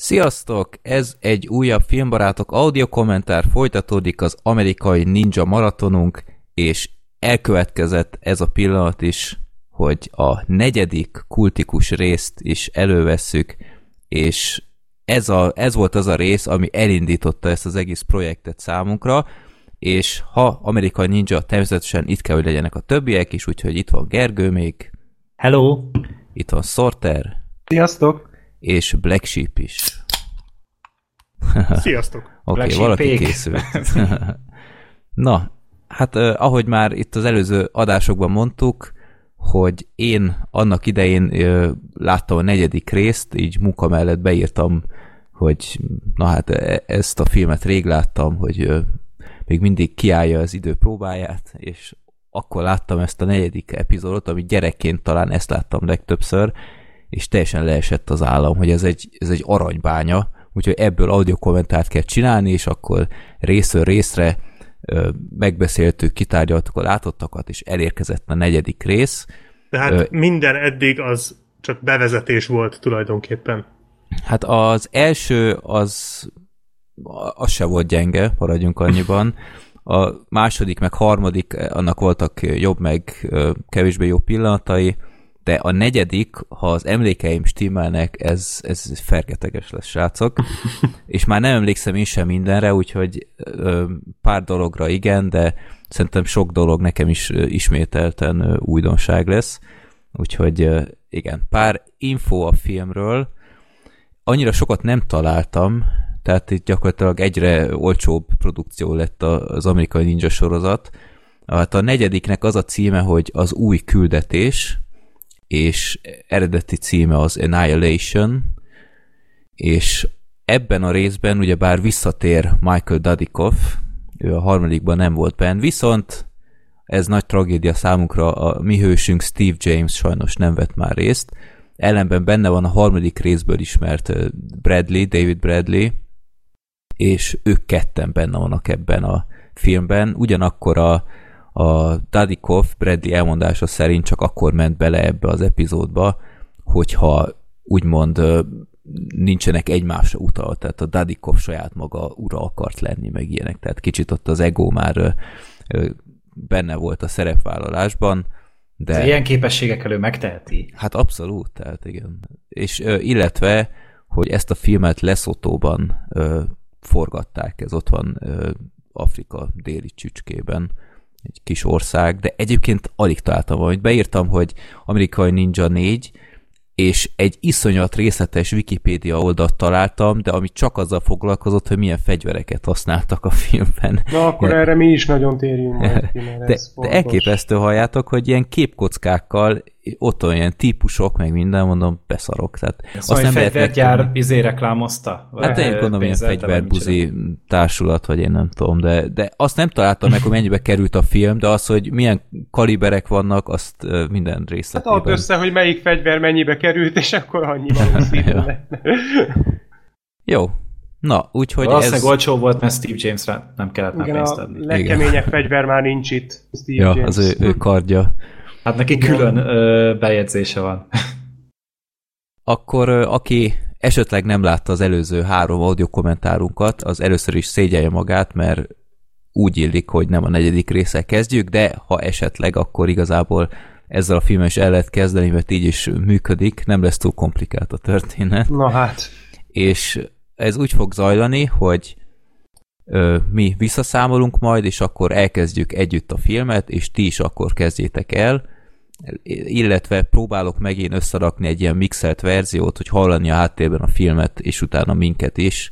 Sziasztok! Ez egy újabb Filmbarátok audio kommentár, folytatódik az amerikai ninja maratonunk, és elkövetkezett ez a pillanat is, hogy a negyedik kultikus részt is elővesszük, és ez, a, ez volt az a rész, ami elindította ezt az egész projektet számunkra, és ha amerikai ninja, természetesen itt kell, hogy legyenek a többiek is, úgyhogy itt van Gergő még. Hello! Itt van Sorter. Sziasztok! És Black Sheep is. Sziasztok! Oké, okay, valaki készült. Na, hát eh, ahogy már itt az előző adásokban mondtuk, hogy én annak idején eh, láttam a negyedik részt, így munka mellett beírtam, hogy na hát e, ezt a filmet rég láttam, hogy eh, még mindig kiállja az idő próbáját, és akkor láttam ezt a negyedik epizódot, ami gyerekként talán ezt láttam legtöbbször, és teljesen leesett az állam, hogy ez egy, ez egy aranybánya, úgyhogy ebből audio kommentárt kell csinálni, és akkor részről részre megbeszéltük, kitárgyaltuk a látottakat, és elérkezett a negyedik rész. Tehát ö, minden eddig az csak bevezetés volt tulajdonképpen. Hát az első az az se volt gyenge, maradjunk annyiban. A második, meg harmadik, annak voltak jobb, meg kevésbé jó pillanatai, de a negyedik, ha az emlékeim stimmelnek, ez, ez fergeteges lesz, srácok. És már nem emlékszem én sem mindenre, úgyhogy pár dologra igen, de szerintem sok dolog nekem is ismételten újdonság lesz. Úgyhogy igen, pár info a filmről. Annyira sokat nem találtam, tehát itt gyakorlatilag egyre olcsóbb produkció lett az amerikai ninja sorozat. Hát a negyediknek az a címe, hogy az új küldetés, és eredeti címe az Annihilation, és ebben a részben ugye bár visszatér Michael Dudikoff, ő a harmadikban nem volt benne, viszont ez nagy tragédia számunkra, a mi hősünk Steve James sajnos nem vett már részt, ellenben benne van a harmadik részből ismert Bradley, David Bradley, és ők ketten benne vannak ebben a filmben, ugyanakkor a, a Dadikov Bradley elmondása szerint csak akkor ment bele ebbe az epizódba, hogyha úgymond nincsenek egymásra utal, tehát a Dadikov saját maga ura akart lenni, meg ilyenek, tehát kicsit ott az ego már benne volt a szerepvállalásban, de... Ez ilyen képességek elő megteheti. Hát abszolút, tehát igen. És illetve, hogy ezt a filmet Leszotóban forgatták, ez ott van Afrika déli csücskében, egy kis ország, de egyébként alig találtam valamit. Beírtam, hogy amerikai Ninja 4, és egy iszonyat részletes Wikipédia oldalt találtam, de ami csak azzal foglalkozott, hogy milyen fegyvereket használtak a filmben. Na, akkor ja. erre mi is nagyon térjünk majd ki, de, de elképesztő halljátok, hogy ilyen képkockákkal ott olyan típusok, meg minden, mondom, beszarok. Tehát azt szóval nem fegyvergyár meg... izé reklámozta? Hát én gondolom, ilyen fegyverbuzi társulat, vagy én nem tudom, de, de azt nem találtam meg, hogy mennyibe került a film, de az, hogy milyen kaliberek vannak, azt minden részletében. Hát össze, hogy melyik fegyver mennyibe került, és akkor annyi valószínűleg. Jó, Na, úgyhogy Valószínűleg ez... olcsó volt, mert Steve Jamesre nem kellett már pénzt adni. a legkeményebb fegyver már nincs itt. Steve ja, James. az ő, ő kardja. Hát neki külön ö, bejegyzése van. Akkor aki esetleg nem látta az előző három audio kommentárunkat, az először is szégyelje magát, mert úgy illik, hogy nem a negyedik része kezdjük, de ha esetleg, akkor igazából ezzel a filmmel is el lehet kezdeni, mert így is működik, nem lesz túl komplikált a történet. Na hát. És ez úgy fog zajlani, hogy ö, mi visszaszámolunk majd, és akkor elkezdjük együtt a filmet, és ti is akkor kezdjétek el, illetve próbálok megint összerakni egy ilyen mixelt verziót, hogy hallani a háttérben a filmet, és utána minket is,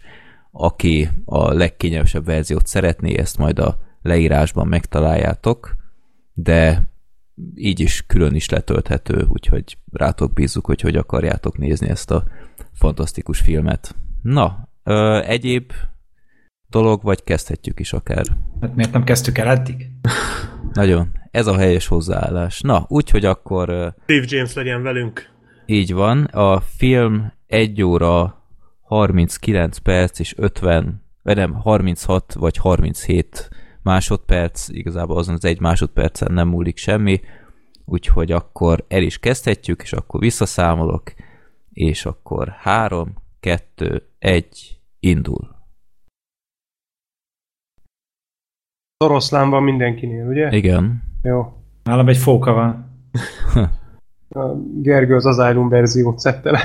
aki a legkényelmesebb verziót szeretné, ezt majd a leírásban megtaláljátok, de így is külön is letölthető, úgyhogy rátok bízzuk, hogy hogy akarjátok nézni ezt a fantasztikus filmet. Na, ö, egyéb dolog, vagy kezdhetjük is akár. Hát miért nem kezdtük el eddig? Nagyon. Ez a helyes hozzáállás. Na, úgyhogy akkor... Steve James legyen velünk. Így van. A film 1 óra 39 perc és 50, vagy nem, 36 vagy 37 másodperc, igazából azon az egy másodpercen nem múlik semmi, úgyhogy akkor el is kezdhetjük, és akkor visszaszámolok, és akkor 3, kettő, egy, indul. Oroszlán van mindenkinél, ugye? Igen. Jó. Nálam egy fóka van. A Gergő az Asylum verziót szedte le.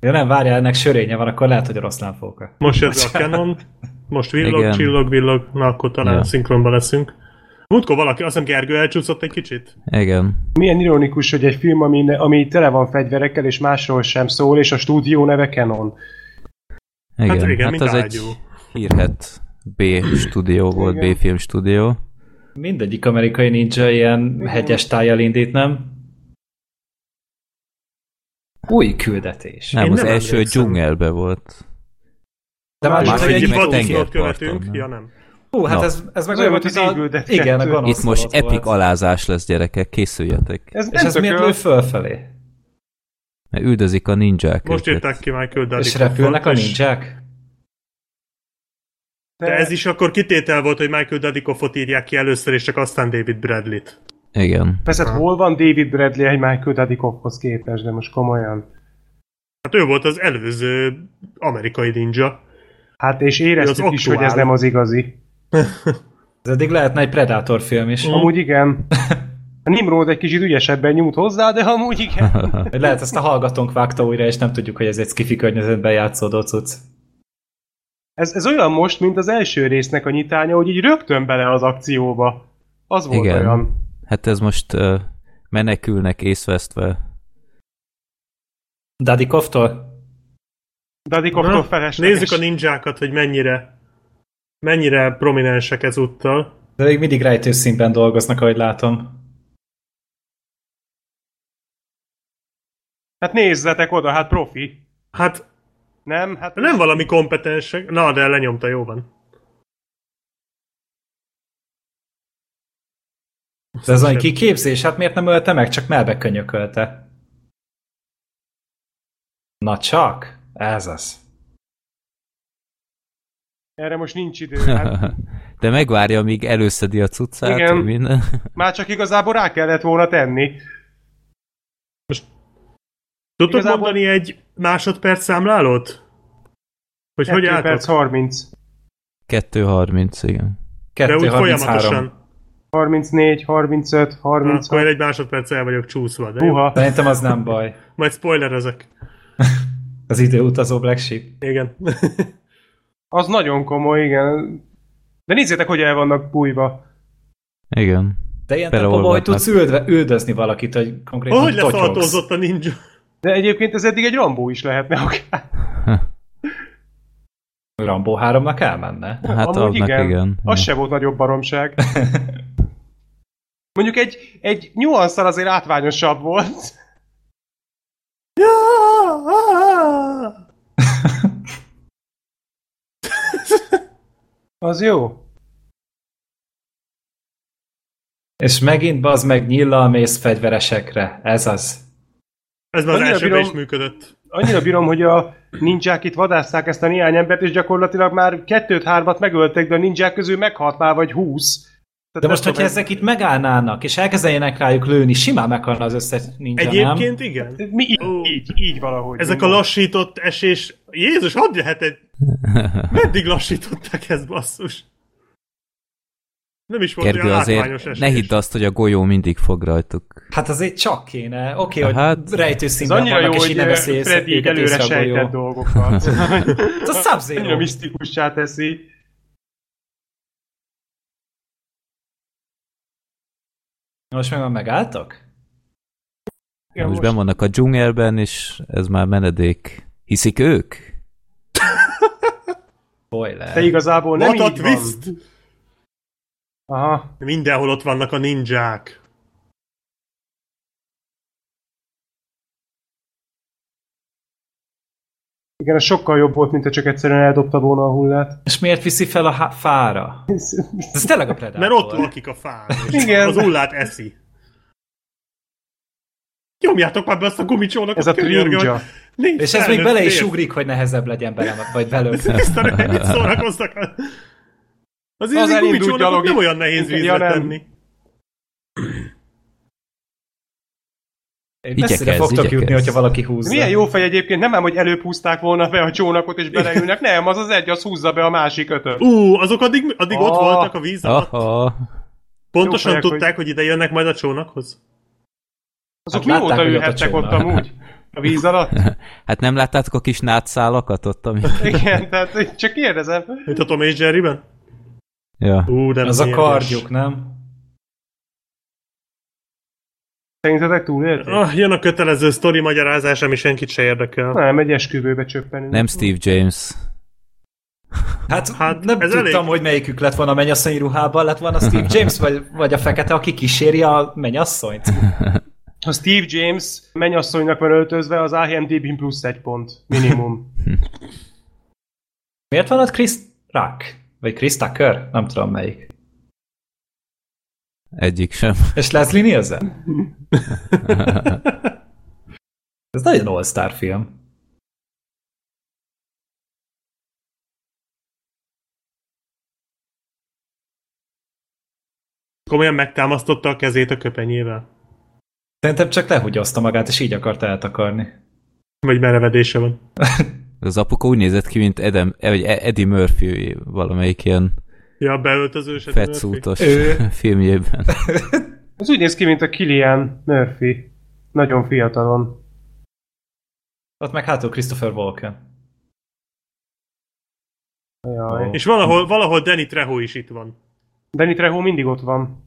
Ja nem, várjál, ennek sörénye van, akkor lehet, hogy oroszlán fóka. Most jött a Canon, most villog, Igen. csillog, villog, na akkor talán Ja. szinkronban leszünk. Múltkor valaki, azt hiszem Gergő elcsúszott egy kicsit. Igen. Milyen ironikus, hogy egy film, ami, ami tele van fegyverekkel, és másról sem szól, és a stúdió neve Canon. Igen, Hát igen, hát mint az ágyú. egy hírhet B stúdió volt, Igen. B film stúdió. Mindegyik amerikai ninja ilyen hegyes tájjal indít, nem? Új küldetés. Nem, Én az nem első emlékszem. dzsungelbe volt. De Második hogy egy... tengerparton, követünk? Ja nem. Hú, hát Na. ez, ez meg olyan, mint az a... Dead Igen, a 2. gonosz Itt most volt. epic alázás lesz, gyerekek, készüljetek. Ez És ez miért lő fölfelé? Mert üldözik a ninják Most írták ki Michael Dudikoffot, És repülnek a ninják? De ez is akkor kitétel volt, hogy Michael Dudikoffot írják ki először, és csak aztán David Bradley-t. Igen. Persze, hát hol van David Bradley egy Michael Dudikoffhoz képest, de most komolyan. Hát ő volt az előző amerikai ninja. Hát és éreztük Az is, hogy ez aktuál. nem az igazi. Ez eddig lehetne egy Predator film is. Mm. Amúgy igen. A Nimrod egy kicsit ügyesebben nyújt hozzá, de amúgy igen. Lehet ezt a hallgatónk vágta újra, és nem tudjuk, hogy ez egy skifi környezetben játszódó cucc. Ez, ez olyan most, mint az első résznek a nyitánya, hogy így rögtön bele az akcióba. Az volt Igen. olyan. Hát ez most uh, menekülnek észvesztve. Dadikovtól? Dadikovtól felesleges. Nézzük a ninjákat, hogy mennyire mennyire prominensek ezúttal. De még mindig rejtőszínben dolgoznak, ahogy látom. Hát nézzetek oda, hát profi. Hát Nem? Hát nem valami kompetensek. Na, de lenyomta, jó van. De ez olyan kiképzés, hát miért nem ölte meg, csak melbe könyökölte. Na csak? Ez az. Erre most nincs idő. Hát De megvárja, míg előszedi a cuccát, Igen. minden. már csak igazából rá kellett volna tenni. Tudtok Igazából- mondani egy másodperc számlálót? Hogy hogy 2 álltok? perc 30. 2.30, igen. De úgy 2.33. folyamatosan. 34, 35, Na, Akkor 36. egy másodperc el vagyok csúszva, de jó. Uha. Szerintem az nem baj. Majd spoilerezek. Az időutazó Black Sheep. Igen. Az nagyon komoly, igen. De nézzétek, hogy el vannak bújva. Igen. De ilyen tempóban, hogy tudsz üldve, üldözni valakit, hogy konkrétan hogy leszaltózott a ninja? De egyébként ez eddig egy Rambó is lehetne akár. Rambo 3-nak elmenne. Hát Amúgy annak igen. igen. Az se volt nagyobb baromság. Mondjuk egy, egy nyuanszal azért átványosabb volt. Az jó. És megint bazd meg nyillal mész fegyveresekre. Ez az. Ez már az Annyira elsőben bírom- is működött. Annyira bírom, hogy a ninják itt vadászták ezt a néhány embert, és gyakorlatilag már kettőt-hármat megöltek, de a ninják közül meghalt már vagy húsz. Tehát De most, hogyha ezek itt megállnának, és elkezdenének rájuk lőni, simán meghalna az összes ninja, Egyébként nem? igen. ez- Mi így, Ó. így, így valahogy. Ezek a mondom. lassított esés... Jézus, hadd jöhet egy... Meddig lassították ezt, basszus? Nem is volt Gergő, olyan azért látványos esés. ne hidd azt, hogy a golyó mindig fog rajtuk. Hát azért csak kéne. Oké, okay, Hát, hogy rejtőszínben annyira vannak, jó, és így nem veszi észre, Freddy így előre sejtett golyó. dolgokat. Ez a Annyira Sub-Zero. misztikussá teszi. Most meg már megálltak? Igen, most ben vannak a dzsungelben, és ez már menedék. Hiszik ők? Spoiler. De igazából nem What a így van. Aha. Mindenhol ott vannak a ninják. Igen, ez sokkal jobb volt, mint ha csak egyszerűen eldobta volna a hullát. És miért viszi fel a há- fára? Ez tényleg a Predator. Mert ott lakik a fán, és Igen. az ullát eszi. Nyomjátok már be azt a gumicsónakot, Ez a könyörgöm. trinja. És ez még bele is ugrik, hogy nehezebb legyen bele, vagy belőle. Tisztelő, hogy mit szórakoznak. Az az elindult gyalog. nem olyan nehéz Ja, vízre nem. tenni. Messzire Igyekez, fogtok jutni, hogyha valaki húzza. Milyen jó fej egyébként, nem ám, hogy előbb húzták volna be a csónakot és beleülnek, nem, az az egy, az húzza be a másik ötöt. Ú, azok addig, addig ott Ah. voltak a víz alatt. Aha. Pontosan Jó fejek, tudták, hogy ide jönnek majd a csónakhoz? Azok Hát mióta hogy ott a ülhettek ott csónak. amúgy? A víz alatt? Hát nem láttátok a kis nátszálakat ott, ami... Igen, tehát én csak kérdezem. Mint a Tom és Jerryben? Ja. Ú, de Az a kardjuk, nem? Szerintetek túlélték? Ah, jön a kötelező sztori magyarázás, ami senkit se érdekel. Nem, egy esküvőbe csöppenünk. Nem Steve James. Hát, Hát, nem ez tudtam, elég. hogy melyikük lett volna a mennyasszony ruhában, lett volna Steve James, vagy, vagy a fekete, aki kíséri a mennyasszonyt. Ha Steve James mennyasszonynak van öltözve, az IMDb-n plusz egy pont. Minimum. Miért van ott Chris Rock? Vagy Chris Tucker? Nem tudom melyik. Egyik sem. És Leslie Nielsen? Ez nagyon all-star film. Komolyan megtámasztotta a kezét a köpenyével. Szerintem csak lehugyozta magát, és így akarta eltakarni. Vagy merevedése van. Az apuka úgy nézett ki, mint Edem, vagy Eddie Murphy valamelyik ilyen Ja, beöltözős. Fetszútos filmjében. Az úgy néz ki, mint a Killian Murphy. Nagyon fiatalon. Ott meg hátul Christopher Walken. Jaj. És valahol, valahol Danny Trejo is itt van. Danny Trejo mindig ott van.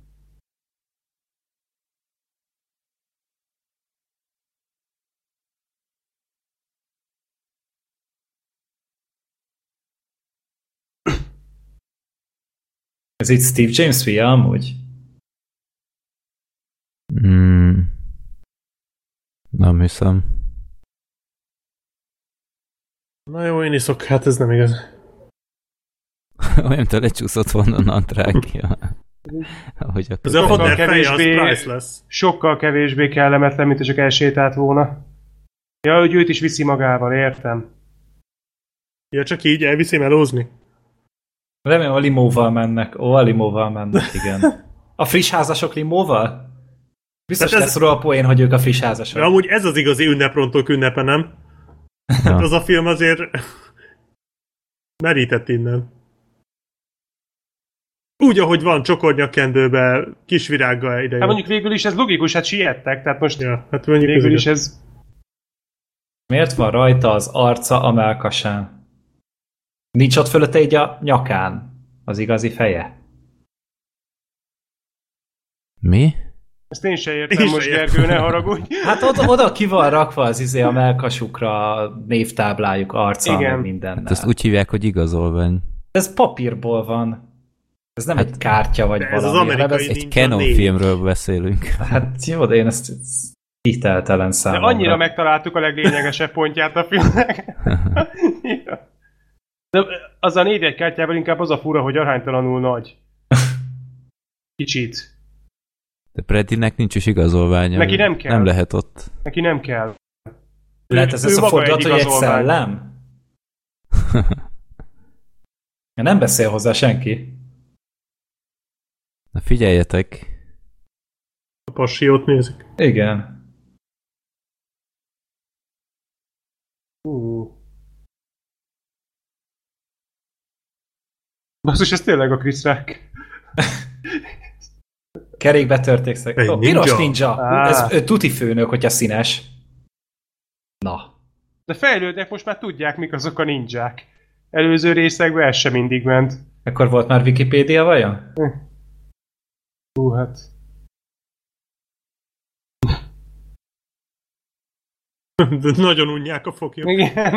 Ez itt Steve James fia amúgy? Mm. Nem hiszem. Na jó, én iszok, hát ez nem igaz. Olyan, te lecsúszott volna a nadrágja. Ahogy a... Az a Sokkal kevésbé- priceless. Sokkal kevésbé kellemetlen, mint csak elsétált volna. Ja, hogy őt is viszi magával, értem. Ja, csak így elviszi melózni. Remélem a limóval mennek. Ó, a limóval mennek, igen. A friss házasok limóval? Biztos Hát ez- lesz róla a poén, hogy ők a friss házasok. De amúgy ez az igazi ünneprontók ünnepe, nem? Hát az a film azért merített innen. Úgy, ahogy van, csokornyakkendőbe, kis virággal ide. Hát mondjuk végül is ez logikus, hát siettek, tehát most Ja, hát mondjuk végül ez is ez... Miért van rajta az arca a melkasán? Nincs ott fölötte így a nyakán az igazi feje? Mi? Ezt én se értem Én se most, értem. Gergő, ne haragudj. Hát oda, oda ki van rakva az izé a melkasukra, a névtáblájuk, arca, Igen. meg mindennel. Hát ezt úgy hívják, hogy igazolvány. Ez papírból van. Ez nem egy kártya vagy de ez az valami, amerikai ez, Egy Canon négy. filmről beszélünk. Hát jó, de én ezt, ezt hiteltelen De számomra. annyira megtaláltuk a leglényegesebb pontját a filmnek. Ja. De az a négy kártyával inkább az a fura, hogy aránytalanul nagy. Kicsit. De Preddynek nincs is igazolványa. Neki nem kell. Nem lehet ott. Neki nem kell. Lehet ez lesz a fordulat, egy hogy egy igazolvány. szellem? Nem beszél hozzá senki. Na figyeljetek, A passiót nézik. Igen. Uh. Basszus, ez tényleg a Chris Rock. Kerékbe törték szeg. Oh, ninja. piros ninja. Á. Ez ö, tuti főnök, hogyha színes. Na. De fejlődnek, most már tudják, mik azok a ninják. Előző részekben ez sem mindig ment. Akkor volt már Wikipédia vajon? Hú, hát... De nagyon unják a foglyok. Igen.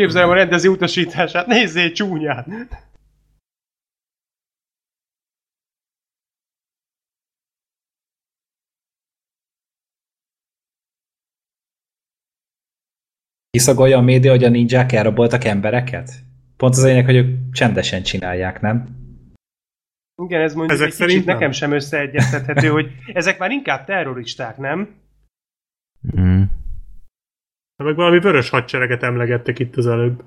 Képzelem a rendező utasítását, nézzél csúnyán! Kiszagolja a média, hogy a ninják elraboltak embereket? Pont az lényeg, hogy ők csendesen csinálják, nem? Igen, ez mondjuk Ezek egy kicsit nem? nekem sem összeegyeztethető, hogy ezek már inkább terroristák, nem? mm. Ha meg valami vörös hadsereget emlegettek itt az előbb.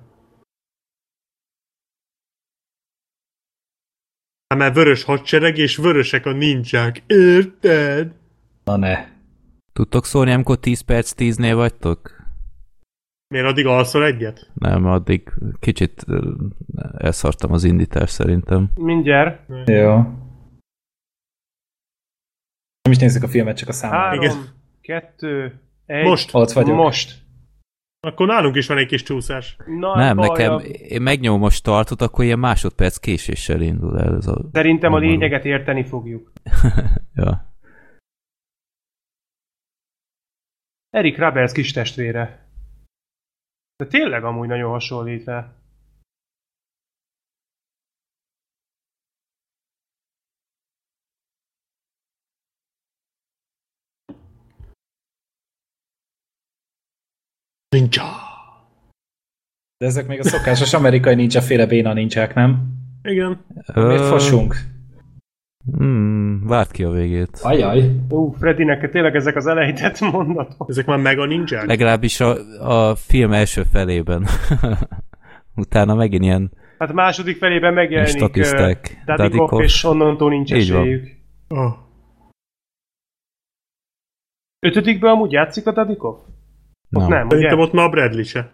Hát mert vörös hadsereg és vörösek a nincsák. Érted? Na ne. Tudtok szólni, amikor 10 perc 10-nél vagytok? Miért addig alszol egyet? Nem, addig kicsit elszartam az indítást szerintem. Mindjárt. Jó. Nem is nézzük a filmet, csak a számát. Három, Igen. kettő, egy. Most? Ott vagyok. Most. Akkor nálunk is van egy kis csúszás. Na, nem, baj, nekem, a- én megnyomom a startot, akkor ilyen másodperc késéssel indul el ez a... Szerintem a lényeget érteni fogjuk. Ja. Erik Rabels kis testvére. De tényleg amúgy nagyon hasonlít rá. Ninja. De ezek még a szokásos amerikai ninja féle béna nincsák, nem? Igen. Miért fosunk? Hmm, várt ki a végét. Ajaj. Ú, Freddynek tényleg ezek az elejtett mondatok. Ezek már mega ninják? Legalábbis a, a film első felében. Utána megint ilyen Hát a második felében megjelenik statiszták. uh, Dadikov, és onnantól nincs Így van. esélyük. Oh. Ötödikben amúgy játszik a Dadikov? Ott Nem. nem, ugye? Szerintem ott már a Bradley se.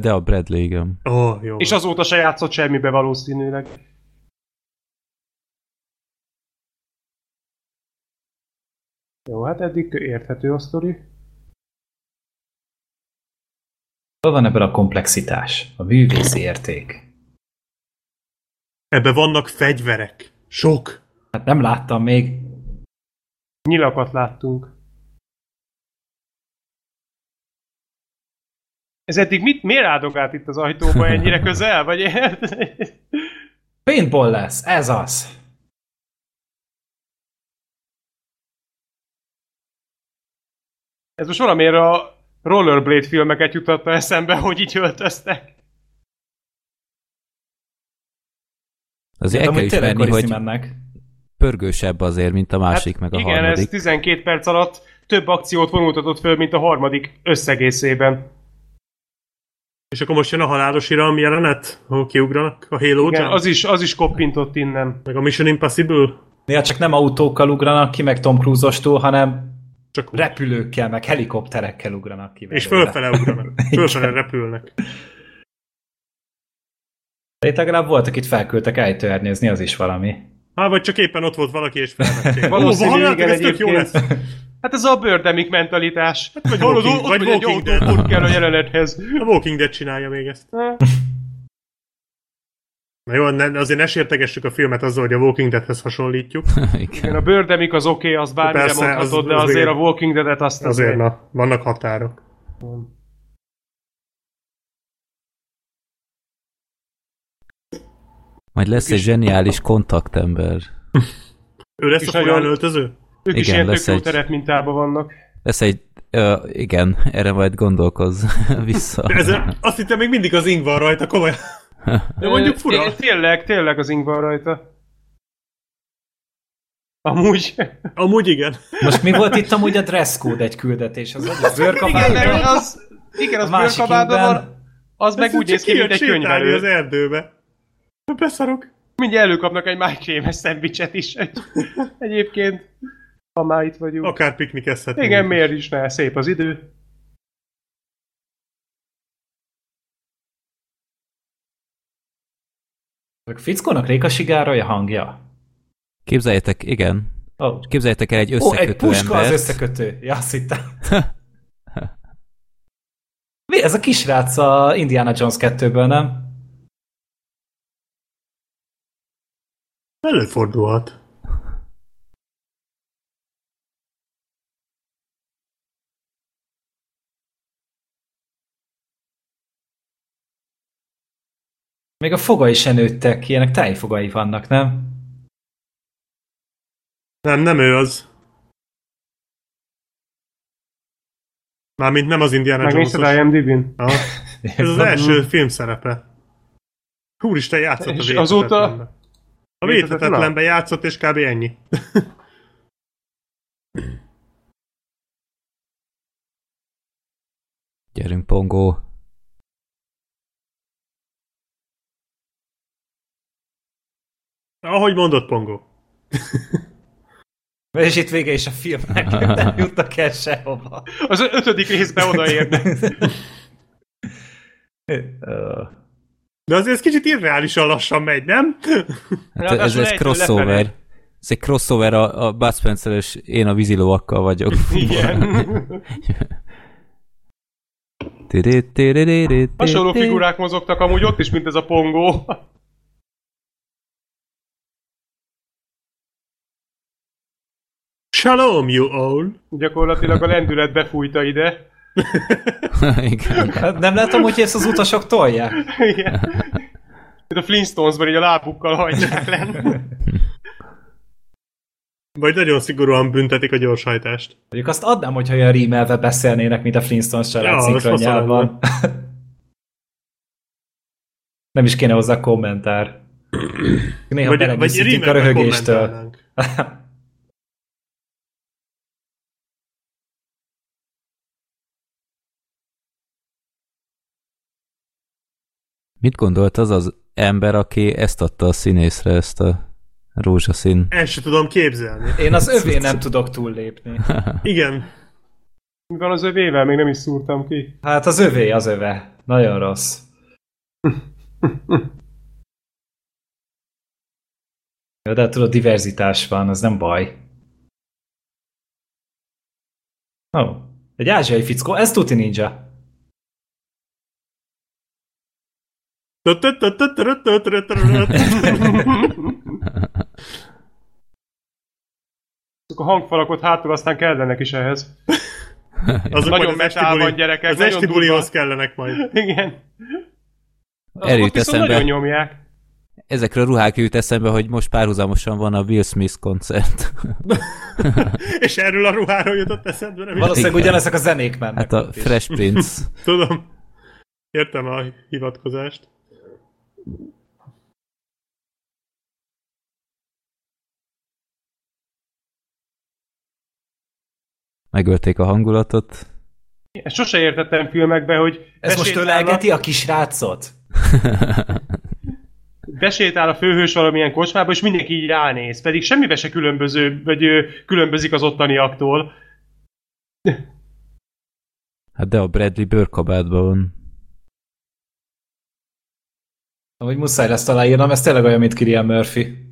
De a Bradley, igen. Ó, oh, jó. És azóta se játszott semmibe valószínűleg. Jó, hát eddig érthető a sztori. Hol van ebben a komplexitás? A művészi érték. Ebbe vannak fegyverek. Sok. Hát nem láttam még. Nyilakat láttunk. Ez eddig mit, miért áldogált itt az ajtóba ennyire közel? Vagy Paintball lesz, ez az. Ez most valamiért a Rollerblade filmeket jutatta eszembe, hogy így öltöztek. Azért el kell ismerni, hogy mennek. pörgősebb azért, mint a másik, meg a Hát igen, harmadik. ez 12 perc alatt több akciót vonultatott föl, mint a harmadik összegészében. És akkor most jön a halálos iram jelenet, ahol kiugranak a Halo Igen, az is, az is koppintott innen. Meg a Mission Impossible? Néha csak nem autókkal ugranak ki, meg Tom Cruise-ostól, hanem Csak repülőkkel, meg helikopterekkel ugranak ki. És fölfele ugranak. Fölfele repülnek. Itt legalább voltak itt felküldtek ejtőernyőzni, az is valami. Hát vagy csak éppen ott volt valaki és felvették. Ó, Valószínű, halljátok, igen, ez tök jó lesz. Hát ez a bőrdemik mentalitás. Hát vagy Walking- hallod, ott vagy vagy egy Walking autó Dead. pont kell a jelenethez. A Walking Dead csinálja még ezt. Na jó, ne, azért ne sértegessük a filmet azzal, hogy a Walking Deadhez hasonlítjuk. Igen, a bőrdemik az oké, okay, az bármire Persze, mondhatod, az- de az azért igen. a Walking Dead-et azt Azért, na, vannak határok. Majd lesz egy zseniális kontaktember. Ő lesz a nagyon- öltöző? Ők is Igen, ilyen tök lesz egy- terepmintában vannak. Lesz egy... Uh, igen, erre majd gondolkozz vissza. Ez, azt hittem még mindig az ing van rajta, komolyan. De mondjuk fura. té- Tényleg, tényleg az ing van rajta. Amúgy. Amúgy igen. Most mi volt itt amúgy a dress code egy küldetés? Az az Igen, bőrkabátban? mert az, igen, az A másik bőrkabátban van. Az meg úgy néz ki, mint egy sétálni az könyvelő. erdőbe. Beszarok. Mindjárt előkapnak egy májkrémes szendvicset is. Egyébként, ha már itt vagyunk. Akár piknikezhetünk. Igen, miért is ne? Szép az idő. A fickónak Réka Sigároly a hangja. Képzeljétek, igen. Oh. Képzeljétek el egy Ó, összekötő egy puska embert. az összekötő. Ja, azt hittem. Mi ez a kisrác a Indiana Jones 2-ből, nem? Előfordulhat. Még a fogai se nőttek, ilyenek tájfogai vannak, nem? Nem, nem ő az. Mármint nem az Indiana Megnézted Jones-os. IMDb-n? Ez az első film szerepe. Úristen, játszott És a azóta- védhetetlenbe. A Védhetetlen? védhetetlenbe játszott, és kb. ennyi. Gyerünk, Pongó. Ahogy mondott Pongo. És itt vége is a filmnek, nem jutnak el sehova. Az ötödik részben odaérnek. De azért ez kicsit irreálisan lassan megy, nem? Hát ez, ez crossover. lefelé. Ez egy crossover a, a Bud spencer és én a vízilóakkal vagyok. Igen. Hasonló figurák mozogtak amúgy ott is, mint ez a pongó. Shalom, you all! Gyakorlatilag a lendület befújta ide. Igen. Hát nem látom, hogy ezt az utasok tolják. Igen. Mint a Flintstonesban így a lábukkal hajtják le. Vagy nagyon szigorúan büntetik a gyorshajtást. Mondjuk azt adnám, hogyha olyan rímelve beszélnének, mint a Flintstones család Ja, szinkronjában. Nem is kéne hozzá kommentár. Néha Vagy, vagy a röhögéstől. Mit gondolt az az ember, aki ezt adta a színészre, ezt a rózsaszín? Ezt se tudom képzelni. Én az övé nem tudok túllépni. Igen. Mi van az övével? Még nem is szúrtam ki. Hát az övé az öve. Nagyon rossz. De tudod, diverzitás van, az nem baj. Ó, oh, egy ázsiai fickó, ez tuti ninja. A hangfalak ott hátul aztán kellenek is ehhez. Nagyon az esti metál van, gyerekek, Az nagyon esti bulihoz kellenek majd. Igen. Azok viszont nagyon eszembe, nyomják. ezekről a ruhák jut eszembe, hogy most párhuzamosan van a Will Smith koncert. És erről a ruháról jutott eszedbe, nem Valószínűleg Igen. ugyanezek a zenék mennek Hát a. Fresh Prince. tudom. Értem a hivatkozást. Megölték a hangulatot. Ezt sose értettem filmekbe, hogy Ez most ölelgeti a kisrácot? besétál a főhős valamilyen kocsmába, és mindenki így ránéz, pedig semmibe se különböző, vagy különbözik az ottaniaktól. Hát de a Bradley bőrkabátban van. Amúgy muszáj lesz aláírnom, ez tényleg olyan, mint Kirian Murphy.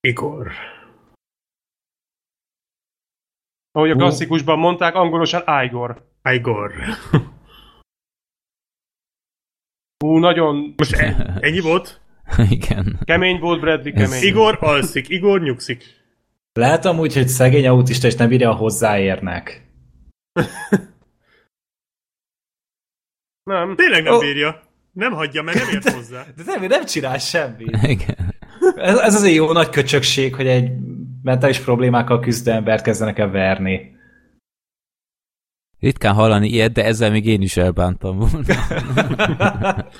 Igor. Ahogy a klasszikusban mondták, angolosan Igor. Igor. Ú, nagyon Most e- ennyi volt? Igen. kemény volt Bradley, Ez- kemény. Igor alszik, Igor nyugszik. Lehet amúgy, hogy szegény autista és nem ide, a hozzáérnek. Nem. Tényleg nem Ó. bírja. Nem hagyja, mert nem ért hozzá. De nem, nem csinál semmit. Igen. Ez, ez azért jó nagy köcsökség, hogy egy mentális problémákkal küzdő embert kezdenek el verni. Ritkán hallani ilyet, de ezzel még én is elbántam volna.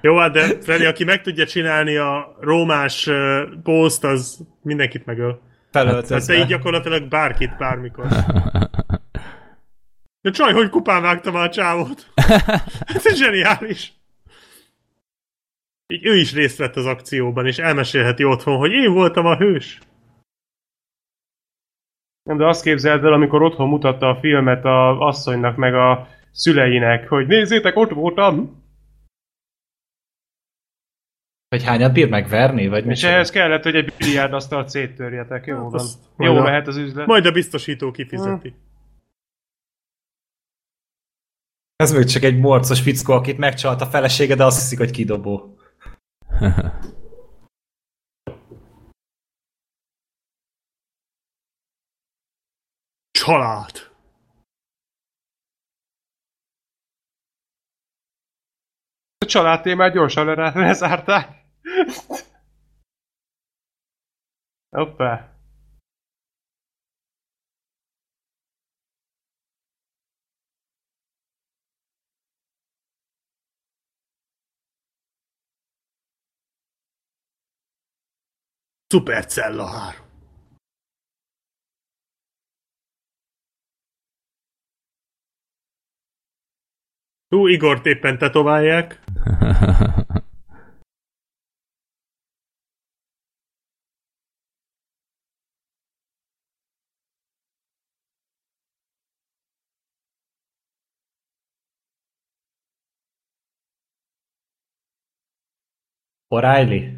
Jó, hát de Freddy, aki meg tudja csinálni a rómás uh, pószt, az mindenkit megöl. Hát te így Felöltözve. gyakorlatilag bárkit, bármikor. De csaj, hogy kupán vágtam a csávót? Ez zseniális. Így ő is részt vett az akcióban, és elmesélheti otthon, hogy én voltam a hős. Nem, de azt képzeld el, amikor otthon mutatta a filmet a asszonynak, meg a szüleinek, hogy nézzétek, ott voltam. Vagy hányat bír megverni? Vagy mit És ehhez kellett, hogy egy biliárdasztalt széttörjetek. Jó Hát van. Jó a- mehet az üzlet. Majd a biztosító kifizeti. Ez még csak egy morcos fickó, akit megcsalt a felesége, de azt hiszik, hogy kidobó. Család. A családtémát gyorsan le- lezárták. Hoppá. Supercella 3. Hú, Igort éppen tetoválják. O'Reilly?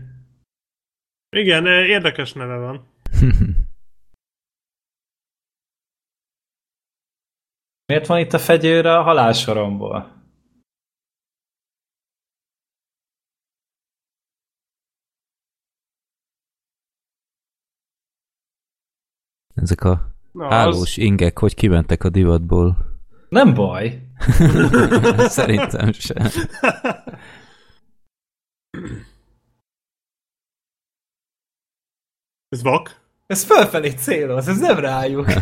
Igen, érdekes neve van. Miért van itt a fegyőre a halálsoromból? Ezek a Na, hálós ingek, hogy kimentek a divatból. Nem baj. Szerintem sem. Ez vak? Ez fölfelé céloz, ez nem rájuk.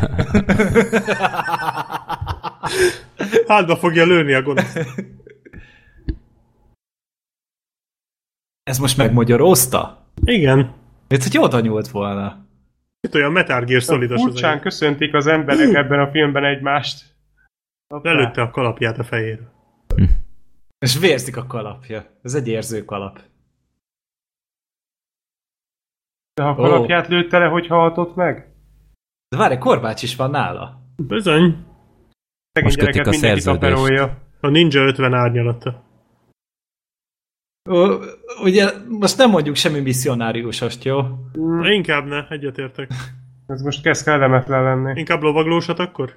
Hátba fogja lőni a gonosz. Ez most megmagyarozta? Igen. Mint hogy oda nyúlt volna. Itt olyan Metal Gear Solidos az Furcsán egész. köszöntik az emberek ebben a filmben egymást. Hoppá. Lelőtte a kalapját a fejére. És vérzik a kalapja. Ez egy érző kalap. De ha a kalapját lőtte le, hogy haltott meg? De várj, korbács is van nála. Bizony. Szegény Most kötik a mindenki szerződést. A Ninja 50 árnyalata. Ó, ugye most nem mondjuk semmi misszionáriusost, jó? Mm, Inkább ne, egyetértek. Ez most kezd kellemetlen lenni. Inkább lovaglósat akkor?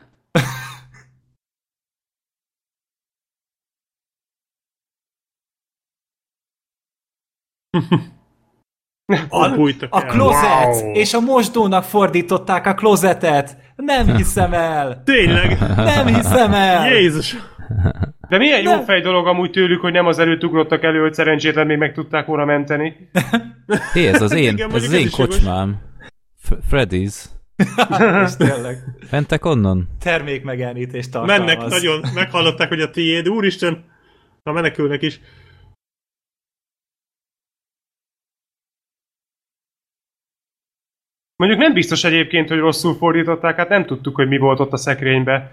A, a klozet! Wow. És a mosdónak fordították a klozetet! Nem hiszem el! Tényleg? Nem hiszem el! Jézus! De milyen jó Nem. fej dolog amúgy tőlük, hogy nem az előtt ugrottak elő, hogy szerencsétlen még meg tudták volna menteni. Hé, ez az én, Igen, ez az ez én kocsmám. F- Freddy's. És tényleg. Mentek onnan? Termék megjelenítést tartalmaz. Mennek nagyon, meghallották, hogy a tiéd. Úristen! Na menekülnek is. Mondjuk nem biztos egyébként, hogy rosszul fordították, hát nem tudtuk, hogy mi volt ott a szekrénybe.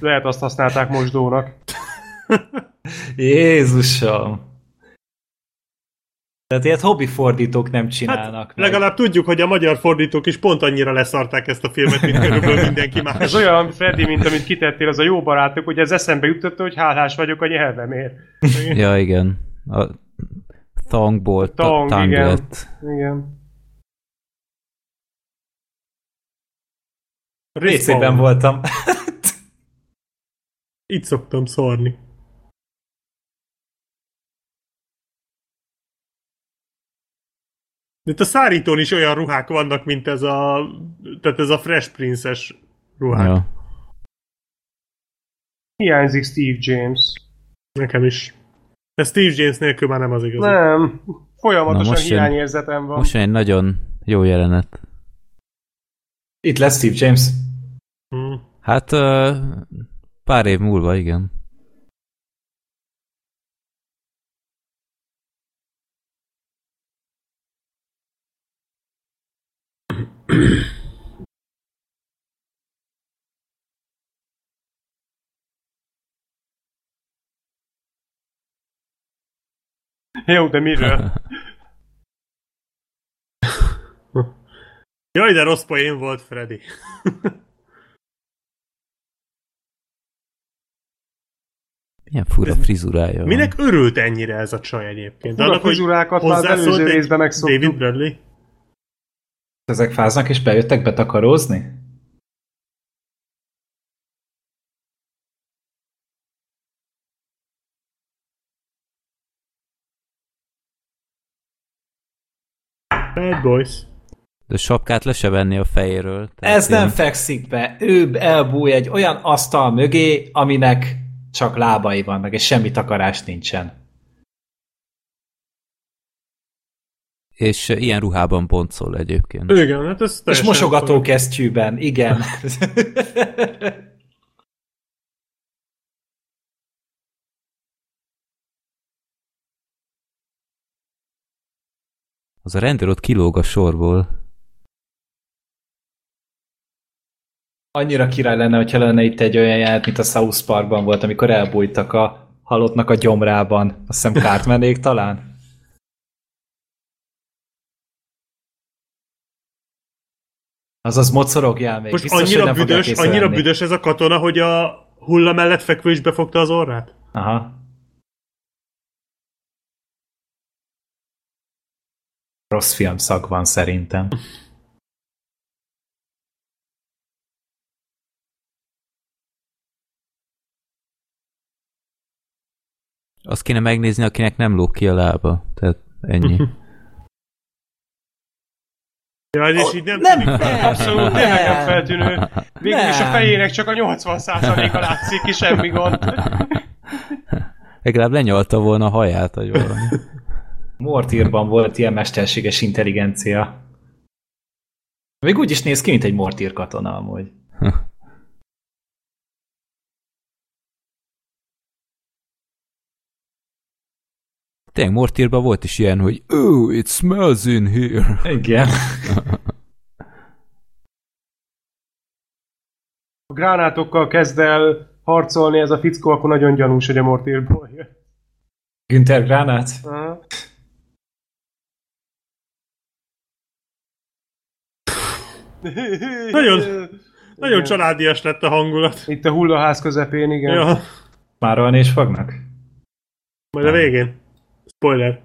Lehet azt használták mosdónak. Jézusom! Tehát ilyet hobbi fordítók nem csinálnak Hát meg. legalább tudjuk, hogy a magyar fordítók is pont annyira leszarták ezt a filmet, mint körülbelül mindenki más. Ez olyan, Freddy, mint amit kitettél, az a jó barátok, hogy ez eszembe jutott, hogy hálás vagyok a nyelvemért. Ja, igen. A thongból Tong, ta- tang igen. Igen. WC-ben voltam. Itt szoktam szórni. De itt a szárítón is olyan ruhák vannak, mint ez a, tehát ez a Fresh Princess ruhák. Ja. Hiányzik Steve James. Nekem is. De Steve James nélkül már nem az igaz. Nem. Folyamatosan Na, most hiányérzetem van. Most egy nagyon jó jelenet. Itt lesz Steve James. Hmm. Hát pár év múlva, igen. Jó, de miről? Jaj, de rossz poén volt, Freddy. Milyen fura frizurája van. Minek örült ennyire ez a csaj egyébként? Fura frizurákat már az előző részben megszoktuk. David Bradley? Ezek fáznak és bejöttek betakarózni? Bad Boys. De sapkát le se venni a fejéről. Tehát Ez nem ilyen- fekszik be. Ő elbúj egy olyan asztal mögé, aminek csak lábai vannak, és semmi takarás nincsen. És ilyen ruhában boncol egyébként. Igen, hát ez És mosogató kesztyűben, igen. Az a rendőr ott kilóg a sorból. Annyira király lenne, hogyha lenne itt egy olyan jelenet, mint a South Parkban volt, amikor elbújtak a halottnak a gyomrában. Azt hiszem Cartmanék talán. Azaz mocorogjál még. Most Biztos, annyira büdös, annyira büdös ez a katona, hogy a hulla mellett fekvő is befogta az orrát? Aha. Rossz film szak van szerintem. Azt kéne megnézni, akinek nem lóg ki a lába. Tehát ennyi. Ja, és így nem, nem, tűnik fel. nem. Abszolút, tényleg nem feltűnő. Végül is a Nem. fejének csak a 80%-a látszik ki, semmi gond. Legalább lenyalta volna a haját, vagy valami. Mortírban volt ilyen mesterséges intelligencia. Még úgy is néz ki, mint egy mortír katona amúgy. Tényleg Mortírban volt is ilyen, hogy Oh, it smells in here. Igen. A gránátokkal kezd el harcolni ez a fickó, akkor nagyon gyanús, hogy a mortírból jön. Günther Gránát? Aha. Nagyon- Nagyon Igen. családias lett a hangulat. Itt a hullaház közepén, igen. Ja, Már olyan is fognak? majd a végén. Spoiler.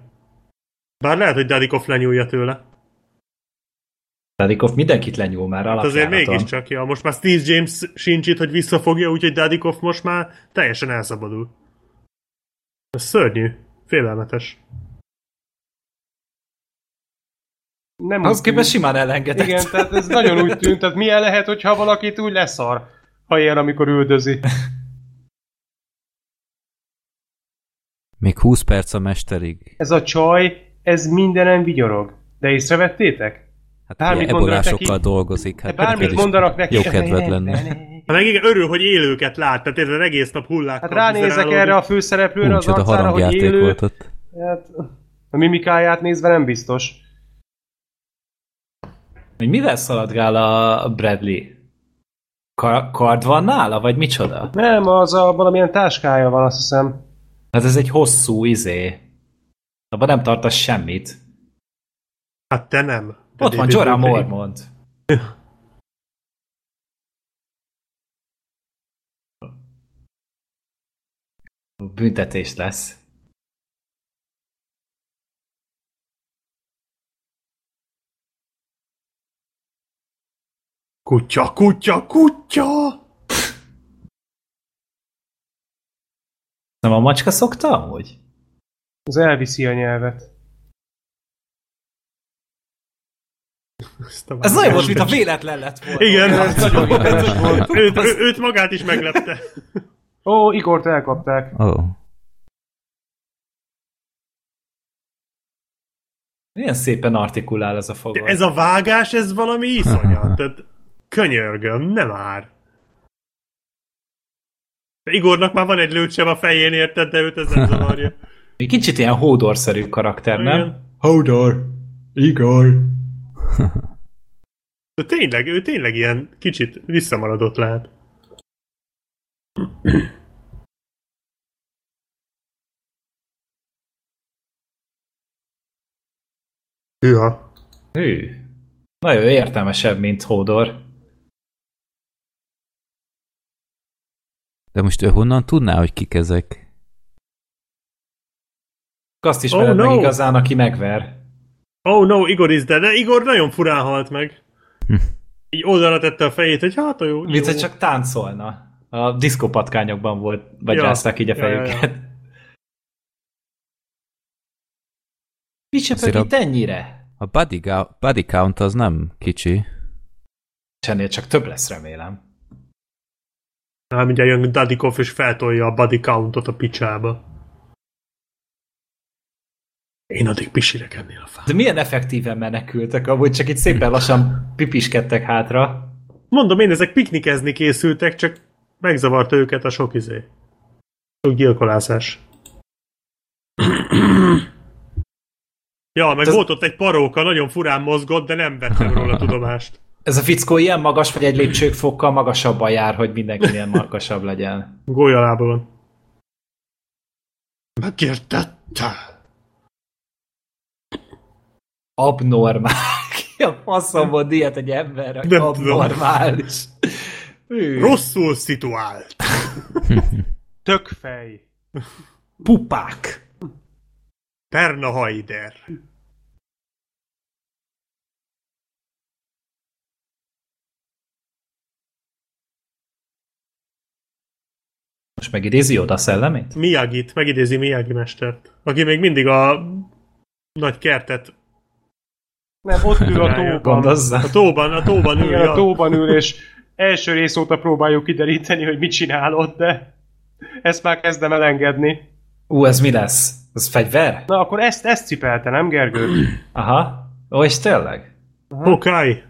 Bár lehet, hogy Dadikov lenyúlja tőle. Dadikov mindenkit lenyúl már Hát azért alapjáraton. mégiscsak, ja. Most már Steve James sincs itt, hogy visszafogja, úgyhogy Dadikov most már teljesen elszabadul. Ez szörnyű. Félelmetes. Nem Az képest tűnt. simán elengedett. Igen, tehát ez nagyon úgy tűnt, tehát milyen lehet, hogyha valakit úgy leszar, ha ilyen, amikor üldözi. Még 20 perc a mesterig. Ez a csaj, ez mindenen vigyorog. De észrevettétek? Hát Bármit ebolásokkal neki? dolgozik. Hát bármit mondanak neki. Jó kedved lenne. Hát meg igen, örül, hogy élőket lát, tehát ez egész nap hullákkal. Hát ránézek erre a főszereplőre az arcára, hogy élő. volt ott. Hát, a mimikáját nézve nem biztos. Hogy mivel szaladgál a Bradley? Ka- kard van nála, vagy micsoda? Nem, az a valamilyen táskája van, azt hiszem. Hát ez egy hosszú izé. Abban nem tartasz semmit. Hát te nem. De Ott van Jorah. Mormont. Büntetés lesz. Kutya, kutya, kutya! Nem a macska szokta amúgy? Az elviszi a nyelvet. Ez nagyon most, vágást. mint a véletlen lett volna. Igen, Ez nagyon vicces volt. őt, őt magát is meglepte. Ó, Igort elkapták. Ó. Oh. Milyen szépen artikulál ez a De fogal. ez a vágás, ez valami iszonyat. Tehát könyörgöm, nem már. Igornak már van egy lőcsem a fején, érted, de őt ez nem zavarja. Kicsit ilyen hódorszerű karakter, nem? Igen. Hódor. Igor. De tényleg, ő tényleg ilyen kicsit visszamaradott lehet. Hűha. Hű. Nagyon értelmesebb, mint Hódor. De most ő honnan tudná, hogy kik ezek? Azt ismered Oh, meg no. igazán, aki megver. Oh no, Igor is dead, de Igor nagyon furán halt meg. Így oldalra tette a fejét, hogy hát jó. Hogy csak táncolna. A diszkopatkányokban volt, vagy Ja. rázták így a Ja, ja, ja. fejüket. Mi csöpög Azért a- itt ennyire? A body, body count az nem kicsi. Ennél csak több lesz, remélem. Hát mindjárt jön Dadikov és feltolja a body countot a picsába. Én addig pisirekednél a fát. De milyen effektíven menekültek, amúgy csak itt szépen lassan pipiskedtek hátra. Mondom én, ezek piknikezni készültek, csak megzavarta őket a sok izé. Sok gyilkolászás. ja, meg Ez- volt ott egy paróka, nagyon furán mozgott, de nem vettem róla tudomást. Ez a fickó ilyen magas, vagy egy lépcsőfokkal magasabban jár, hogy mindenkinél markasabb legyen. Gólyalába van. Megértette. Abnormál. Ki a faszom volt ilyet egy ember, hogy Nem abnormális. Rosszul szituált. Tökfej. Pupák. Perna Most megidézi oda a szellemét? Miyagi-t, megidézi Miyagi mestert, aki még mindig a nagy kertet Nem, ott ül a tóban. Gondozza. a tóban, a tóban ül. Igen, a tóban ül, és első rész óta próbáljuk kideríteni, hogy mit csinálod, de ezt már kezdem elengedni. Ú, ez mi lesz? Ez fegyver? Na, akkor ezt, ezt cipelte, nem Gergő? Aha. Ó, és tényleg? Hokai.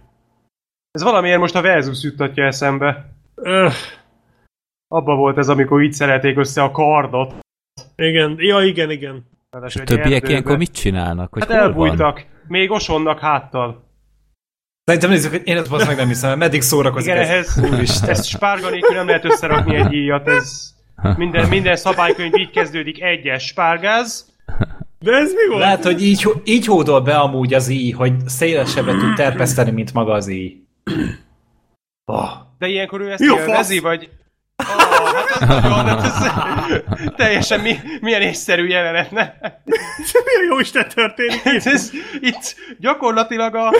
Ez valamiért most a Versus juttatja eszembe. Öh, Abba volt ez, amikor így szerelték össze a kardot. igen, ja, igen, igen. Ráadásul egy Többiek erdőbe. ilyenkor mit csinálnak? Hogy Hát hol van? elbújtak. Még osonnak háttal. Szerintem nézzük, hogy én ezt most meg nem hiszem, meddig szórakozik Igen, ez. ehhez Úristen. ezt spárga nélkül nem lehet összerakni egy íjat, ez minden, minden szabálykönyv így kezdődik, egyes spárgáz, De ez mi volt? Lehet, hogy így, így hódol be amúgy az i, hogy szélesebbre tud terpeszteni, mint maga az i. Oh. de ilyenkor ő ezt a élvezi, vagy... Oh, hát ez nagyon, hát ez teljesen mi, milyen észszerű jelenet, ne? Mi a jó Isten történik? Ez, ez, itt gyakorlatilag a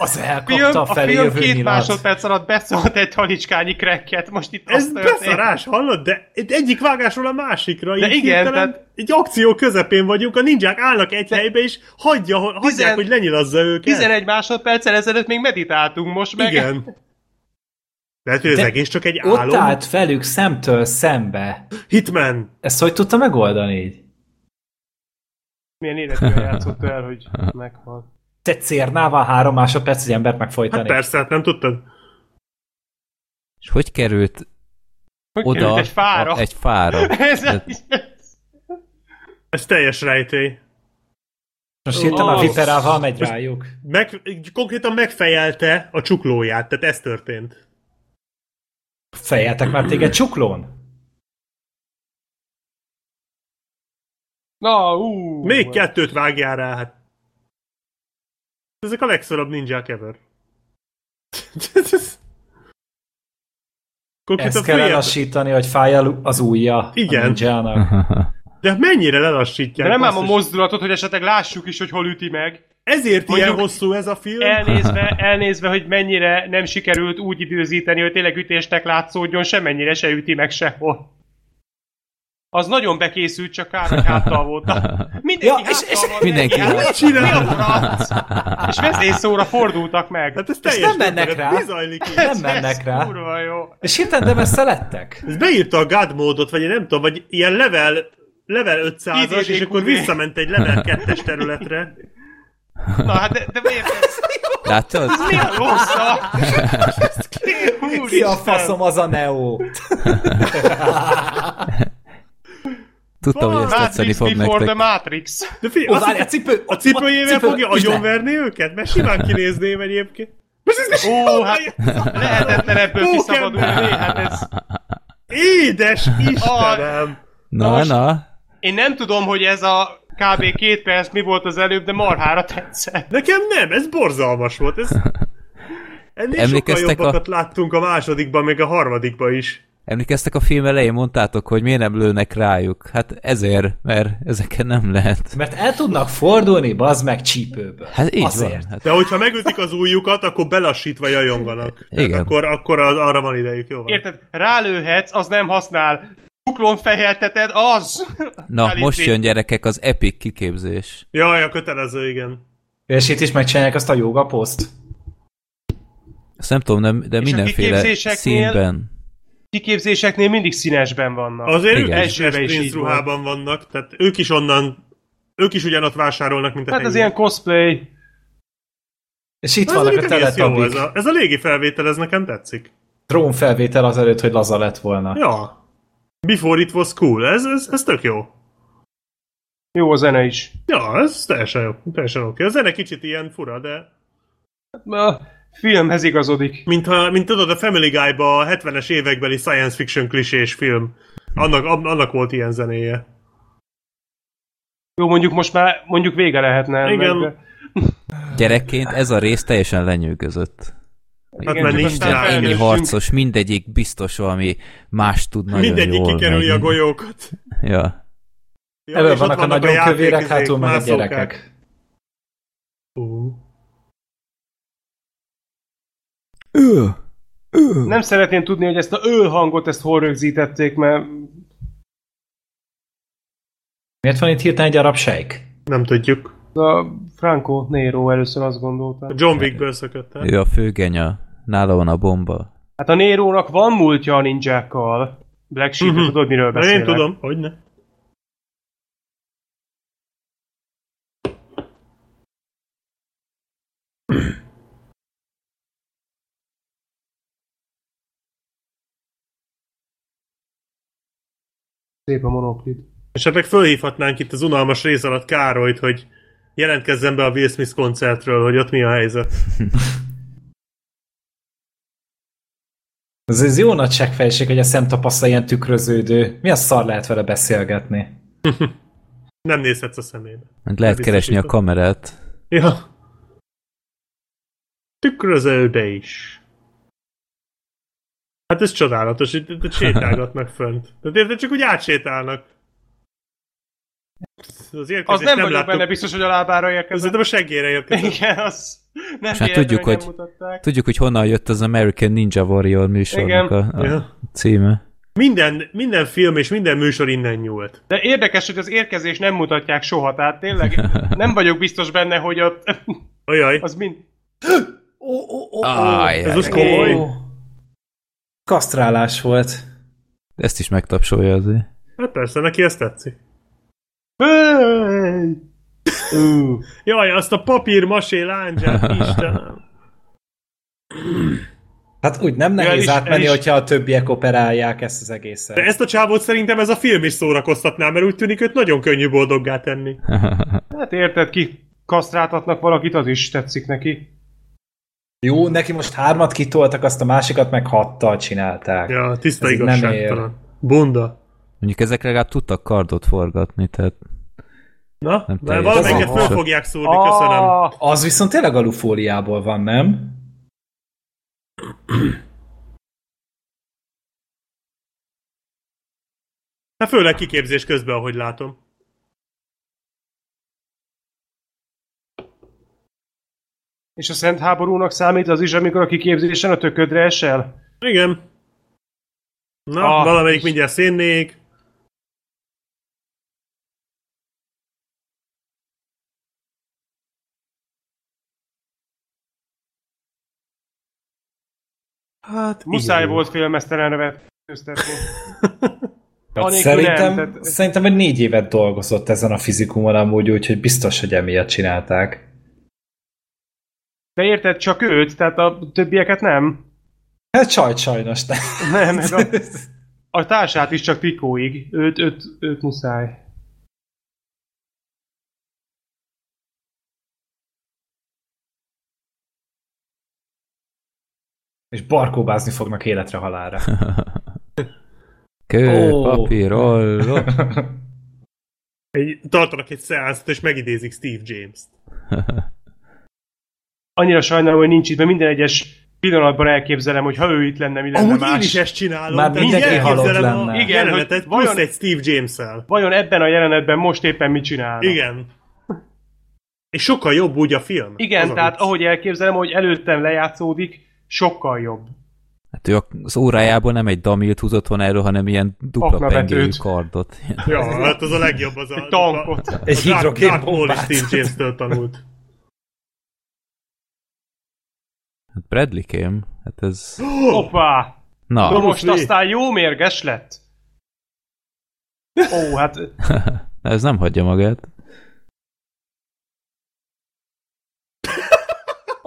Az film, elkapta a a felé film jövő két nyilat. másodperc alatt beszólt egy halicskányi krekket, most itt Ez beszarás, hallod? De egy- egyik vágásról a másikra. De így igen, hirtelen tehát- Egy akció közepén vagyunk, a ninják állnak egy helybe, és hagyja, hagyják, Tizen- hogy lenyilazza őket. 11 másodperccel ezelőtt még meditáltunk, most meg... Igen. Lehet, hogy ez De egész csak egy Ott álom. állt velük szemtől szembe. Hitman. Ezt hogy tudta megoldani így? Milyen életben játszott el, hogy meghalt. Te cérnával három másodperc egy embert Hát megfojtani? persze, hát nem tudtad. És hogy került Hogy oda került egy fára? A, egy fára? Ez, Tehát- Ez teljes rejtély. Most hirtelen a Ó, viperával megy rájuk. Meg, konkrétan megfejelte a csuklóját, tehát ez történt. Fejeltek már téged csuklón? Na, ú. Még kettőt vágjál rá, hát. Ezek a legszorabb ninják ever. Konkrétan Ezt kell följebb- lelassítani, hogy fájja az ujja Igen. a ninjának. De mennyire lelassítják? De nem ám a mozdulatot, hogy esetleg lássuk is, hogy hol üti meg. Ezért Mondjuk ilyen hosszú ez a film? Elnézve, elnézve, hogy mennyire nem sikerült úgy időzíteni, hogy tényleg ütésnek látszódjon, semennyire se üti meg sehol. Az nagyon bekészült, csak kár, hogy háttal volt. Mindenki Ja, és- és, van, Mindenki háttal. hát, Csinál. mi a franc? És vezényszóra fordultak meg. Hát ez És teljes nem mennek rá. Mi zajlik itt? Nem Ez- mennek ez rá. Kurva jó. És hirtelen de szerettek. Ez beírta a God módot, vagy én nem tudom, vagy ilyen level, level 500-as, és akkor visszament egy level 2-es területre. Na hát, de, de miért ez? Látod? Mi a rossza? Ki a faszom az a Neo? Tudtam, hogy ezt tetszeni Matrix fog before the nektek. Matrix. De figyelj, várj, a cipő... a cipőjével cipő- fogja agyonverni őket? Mert simán kinézném egyébként. Most ez Ó, hát lehetetlen ebből kiszabadulni, hát ez... Édes Istenem! Na, most- na. Én nem tudom, hogy ez a kb. két perc mi volt az előbb, de marhára tetszett. Nekem nem, ez borzalmas volt. Ez... Ennél sokkal Emlékeztek a- jobbakat láttunk a másodikban, meg a harmadikban is. Emlékeztek a film elején, mondtátok, hogy miért nem lőnek rájuk? Hát ezért, mert ezeken nem lehet. Mert el tudnak fordulni, bazd meg csípőből. Hát így Azért. van. Hát, De hogyha megütik az ujjukat, akkor belassítva jajonganak. Igen. Akkor, akkor az, arra van idejük, jó van. Érted? Rálőhetsz, az nem használ. Cuklón fejelteted, az! na, Elizé. most jön gyerekek az epic kiképzés. Jaj, a kötelező, igen. És itt is megcsinálják azt a joga poszt. Azt nem tudom, nem, de a mindenféle színben. Kiképzéseknél mindig színesben vannak. Azért ők Igen. is Elsőben is ruhában vannak, tehát ők is onnan, ők is ugyanott vásárolnak, mint a Hát ez helyiek. ilyen cosplay. És itt Ez vannak a teletabik. ez a, ez a légi felvétel, ez nekem tetszik. Drónfelvétel azelőtt, hogy laza lett volna. Ja. Before it was cool, ez, ez, ez tök jó. Jó a zene is. Ja, ez teljesen jó, teljesen oké. A zene kicsit ilyen fura, de A filmhez igazodik. mint, ha, mint tudod, a Family Guy-ba a 70-es évekbeli science fiction klisés film. Annak, an- annak volt ilyen zenéje. Jó, mondjuk most már mondjuk vége lehetne. ennek, Igen. de- Gyerekként ez a rész teljesen lenyűgözött. Hát Igen, mert nincs aztán rá. Ennyi felnőttünk. harcos, mindegyik biztos valami más tud nagyon Mindegyik jól. kikerüli meg a golyókat. Ja. Ja, Ebből ott vannak a nagyon játékizék, kövérek, hátul meg a gyerekek. Ő, ő. Nem szeretném tudni, hogy ezt a ő hangot ezt hol rögzítették, mert Miért van itt hirtelen egy arab sejk? Nem tudjuk. a Franco Nero először azt gondolta. A John Wickből szökött el. Ő a főgenya. Nála van a bomba. Hát a Nérónak van múltja a ninjákkal. Black Sheep, Mhm. tudod, miről beszélek. én tudom, hogy ne. Szép a monoklid. És hát meg fölhívhatnánk itt az unalmas rész alatt Károlyt, hogy jelentkezzen be a Will Smith koncertről, hogy ott mi a helyzet. Ez, ez jó nagy seggfejség, hogy a szemtapaszta ilyen tükröződő. Mi a szar lehet vele beszélgetni? Nem nézhetsz a szemébe. Lehet keresni a kamerát. Ja. Tükröződés. Hát ez csodálatos, itt, itt sétálgatnak fönt. Tehát érted, csak úgy átsétálnak. Az, Az nem, nem vagyok láttuk. benne biztos, hogy a lábára Ez érkezett. szerintem a seggére érkezett. Igen, az nem hát tudjuk, hogy- mutatták. Tudjuk, hogy honnan jött az American Ninja Warrior műsornak Igen. a, a Ja. címe. Minden, minden film és minden műsor innen nyúlt. De érdekes, hogy az érkezést nem mutatják soha, tehát tényleg nem vagyok biztos benne, hogy ott, Ajaj. az mind... Ó, ó, ó, Áj, Ez jaj. komoly. Ó. Kasztrálás volt. Ezt is megtapsolja azért. Hát persze, neki ezt tetszik. Jaj, azt a papír masé láncsát, Istenem. Hát úgy nem Ja, nehéz is- átmenni, is- hogyha a többiek operálják ezt az egészet. De ezt a csávót szerintem ez a film is szórakoztatná, mert úgy tűnik őt nagyon könnyű boldoggá tenni. hát érted, ki kasztráltatnak valakit, az is tetszik neki. Jó, neki most hármat kitoltak, azt a másikat meg hattal csinálták. Ja, tiszta Ez igazságtalan. Bunda. Mondjuk ezek legalább tudtak kardot forgatni, tehát Na, Nem de valamelyiket föl fogják szúrni, köszönöm. Ah, Az viszont tényleg alufóliából van, nem? Hát főleg kiképzés közben, ahogy látom. És a Szent Háborúnak számít az is, amikor a kiképzésen a töködre esel? Igen. Na, Ah, valamelyik és- mindjárt szénnék. Hát, Muszáj igen. volt filmesztelenre vetköztetni. Hát Anélkül szerintem, nem, tehát- szerintem egy négy évet dolgozott ezen a fizikumon amúgy, úgyhogy biztos, hogy emiatt csinálták. De érted, csak őt, tehát a többieket nem. Hát sajt sajnos nem. Nem, meg a, a társát is csak trikóig. Őt, őt, őt muszáj. És barkóbázni fognak életre halálra. kő, Ó. papír, olló. Egy, tartanak egy szeánszot, és megidézik Steve James-t. Annyira sajnálom, hogy nincs itt, mert minden egyes pillanatban elképzelem, hogy ha ő itt lenne, mi lenne Amúgy más. én is ezt csinálom. Már mindenki halott lenne. A Igen, jelenetet, hogy vajon- egy Steve James-el. Vajon ebben a jelenetben most éppen mit csinál? Igen. És sokkal jobb úgy a film. Igen, tehát vicc. ahogy elképzelem, hogy előttem lejátszódik, sokkal jobb. Hát ő az órájában nem egy damilt húzott volna erről, hanem ilyen dupla pengéjű kardot. Ja, hát az a legjobb az a... Egy tankot. A, Egy hidrogénbombát. Is Steve James-től tanult. Hát Bradley kém, hát ez... Hoppá! Na Na, most Lee. aztán jó mérges lett. Ó, hát ez nem hagyja magát.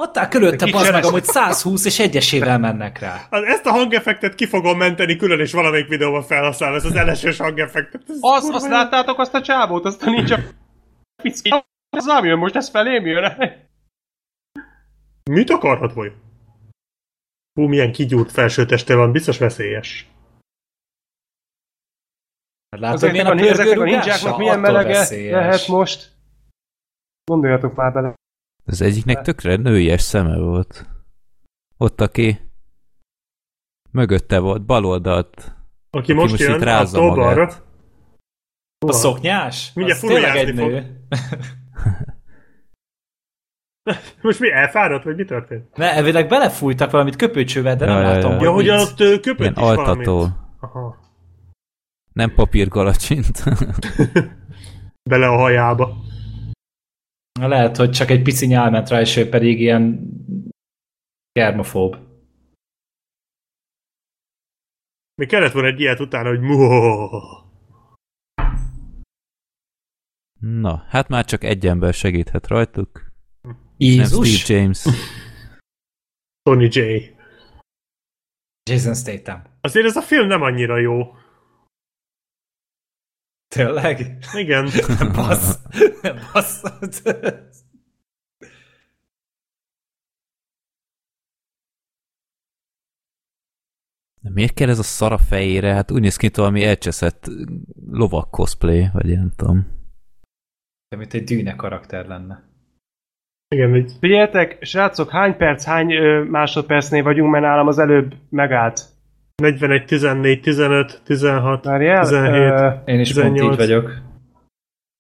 Ott áll körülötte, bazd meg, amúgy 120 és egyesével mennek rá. Az, ezt a hangeffektet ki fogom menteni külön, és valamelyik videóban felhasználom, ezt az elesős hangeffektet. Ez azt jó. láttátok azt a csávót, azt a nincs a picki. Az nem jön, most ez felém jön. Mit akarhat vajon? Hú, milyen kigyúrt felsőteste van, biztos veszélyes. Látod, milyen a a, ninjáknak milyen melege veszélyes. lehet most. Gondoljatok már bele. Az egyiknek tökre nőies szeme volt. Ott, aki mögötte volt, bal oldalt. Aki most most jön, itt rázza magát. balra. A szoknyás? Mindjárt furujázni nő. Most mi, elfáradt, vagy mi történt? Ne, elvileg belefújtak valamit köpőcsővel, de nem Ja, látom, ja. hogy Ja, hogy mit. ott köpött Ilyen is valamit. altató. Aha. Nem papírgalacsint. Bele a hajába. Lehet, hogy csak egy pici nyál ment rá, és ő pedig ilyen germofób. Még kellett volna egy ilyet utána, hogy muh. Na, hát már csak egy ember segíthet rajtuk. Nem Jézus! Steve James. Tony J. Jason Statham. Azért ez a film nem annyira jó. Tényleg? Igen. Bassz. Bassz. De miért kell ez a szar a fejére? Hát úgy néz ki, mint valami elcseszett lovak cosplay, vagy ilyen nem tudom. De mint egy dűne karakter lenne. Igen, egy Figyeljetek, srácok, hány perc, hány ö, másodpercnél vagyunk, mert nálam az előbb megállt. 41, 14, 15, 16, Várjál, 17. ö, Én is 18. pont 18. így vagyok.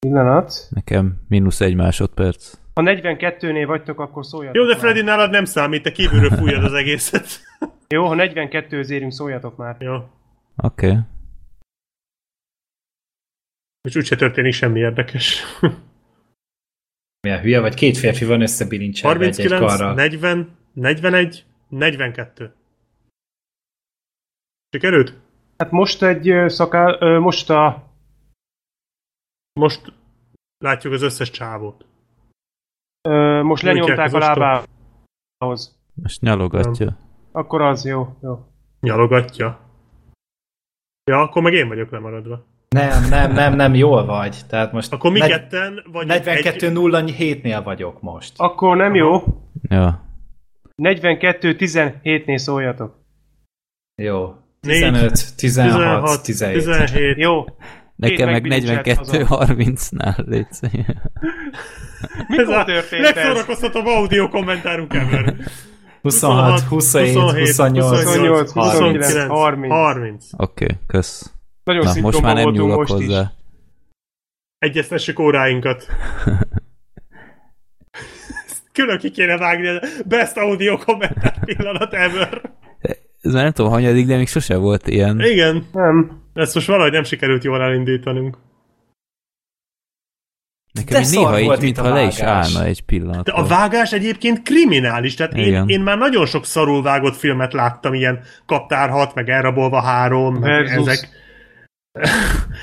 Pillanat. Nekem mínusz egy másodperc. Ha 42-nél vagytok, akkor szóljatok Jó, de már. Freddy nálad nem számít, te kívülről fújod az egészet. Jó, ha 42-höz érünk, szóljatok már. Jó. Oké. Okay. És úgyse történik semmi érdekes. Milyen hülye vagy? Két férfi van összebilincselve egy-egy 39, karral. 40, 41, 42. Sikerült? Hát most egy szakál, most a... Most látjuk az összes csávót. Ö, most Nyújtják lenyomták a lábához. Most nyalogatja. Akkor az jó, jó. Nyalogatja. Ja, akkor meg én vagyok lemaradva. Nem, nem, nem, nem, jól vagy. Tehát most Akkor mi negy- ketten vagyunk 42.07-nél vagyok most. Akkor nem jó. Ja. 42-17-nél szóljatok. Jó. Négy, 15, 16, 17. 17. Jó. Nekem meg megbilincselt azon. 42-30-nál légy Mikor történt ez? Legszórakoztatóbb audio kommentárunk ever. 26, 27, 28, 28, 30. 29, 30. 30. Oké, okay, kösz. Nagyon Na, most már nem nyúlok most hozzá. is. Egyeztessük óráinkat. Külön ki kéne vágni a best audio kommentár pillanat ever. Ez már nem tudom, hanyadik, de még sose volt ilyen. Igen, Nem. Ezt most valahogy nem sikerült jól elindítanunk. Nekem De néha így, mintha a le is vágás. állna egy pillanat. De a vágás egyébként kriminális, tehát én, én már nagyon sok szarul vágott filmet láttam, ilyen Kaptár 6, meg Elrabolva 3, meg Versus. ezek.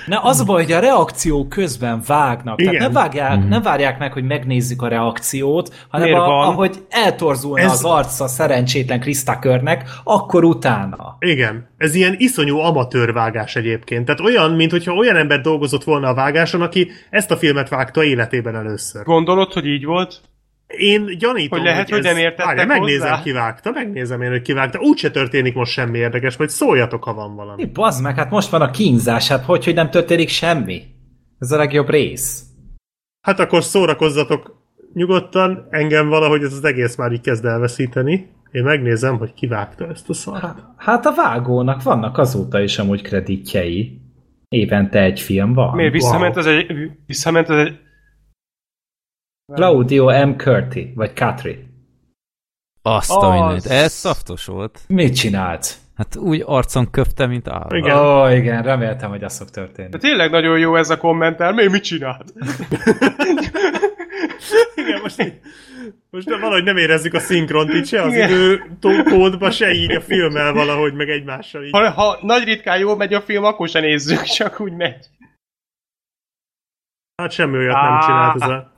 Ne, az a baj, hogy a reakció közben vágnak. Igen. Tehát nem, vágják, Mhm. nem várják meg, hogy megnézzük a reakciót, hanem Miért a, van? ahogy eltorzulna Ez- az arca szerencsétlen Krista Körnek, akkor utána. Igen, ez ilyen iszonyú amatőr vágás egyébként. Tehát olyan, mintha olyan ember dolgozott volna a vágáson, aki ezt a filmet vágta életében először. Gondolod, hogy így volt? Én gyanítom, Hogy lehet, hogy ez... nem értettek Várjál, megnézem, hozzá? ki vágta, megnézem én, hogy ki vágta. Úgyse történik most semmi érdekes, majd szóljatok, ha van Mi valami. bazd meg, hát most van a kínzás, hát hogy, hogy nem történik semmi? Ez a legjobb rész. Hát akkor szórakozzatok nyugodtan, engem valahogy ez az egész már így kezd elveszíteni. Én megnézem, hogy ki vágta ezt a szart. Hát, hát a vágónak vannak azóta is amúgy kreditjei. Évente egy film van. Miért visszament az egy... Visszament az egy... Claudio M. Curti, vagy Katri. Azt a Az- mindent. Ez szaftos volt. Mit csinált? Hát úgy arcon köpte, mint állat. Igen. Ó, oh, igen, reméltem, hogy az fog történni. De tényleg nagyon jó ez a kommentár. Mi mit csinált? Igen, most, így- most valahogy nem érezzük a szinkront itt se az Igen. idő kódba, se így a filmmel valahogy, meg egymással így. Ha, ha nagy ritkán jól megy a film, akkor se nézzük, csak úgy megy. Hát semmi olyat nem csinált ez a...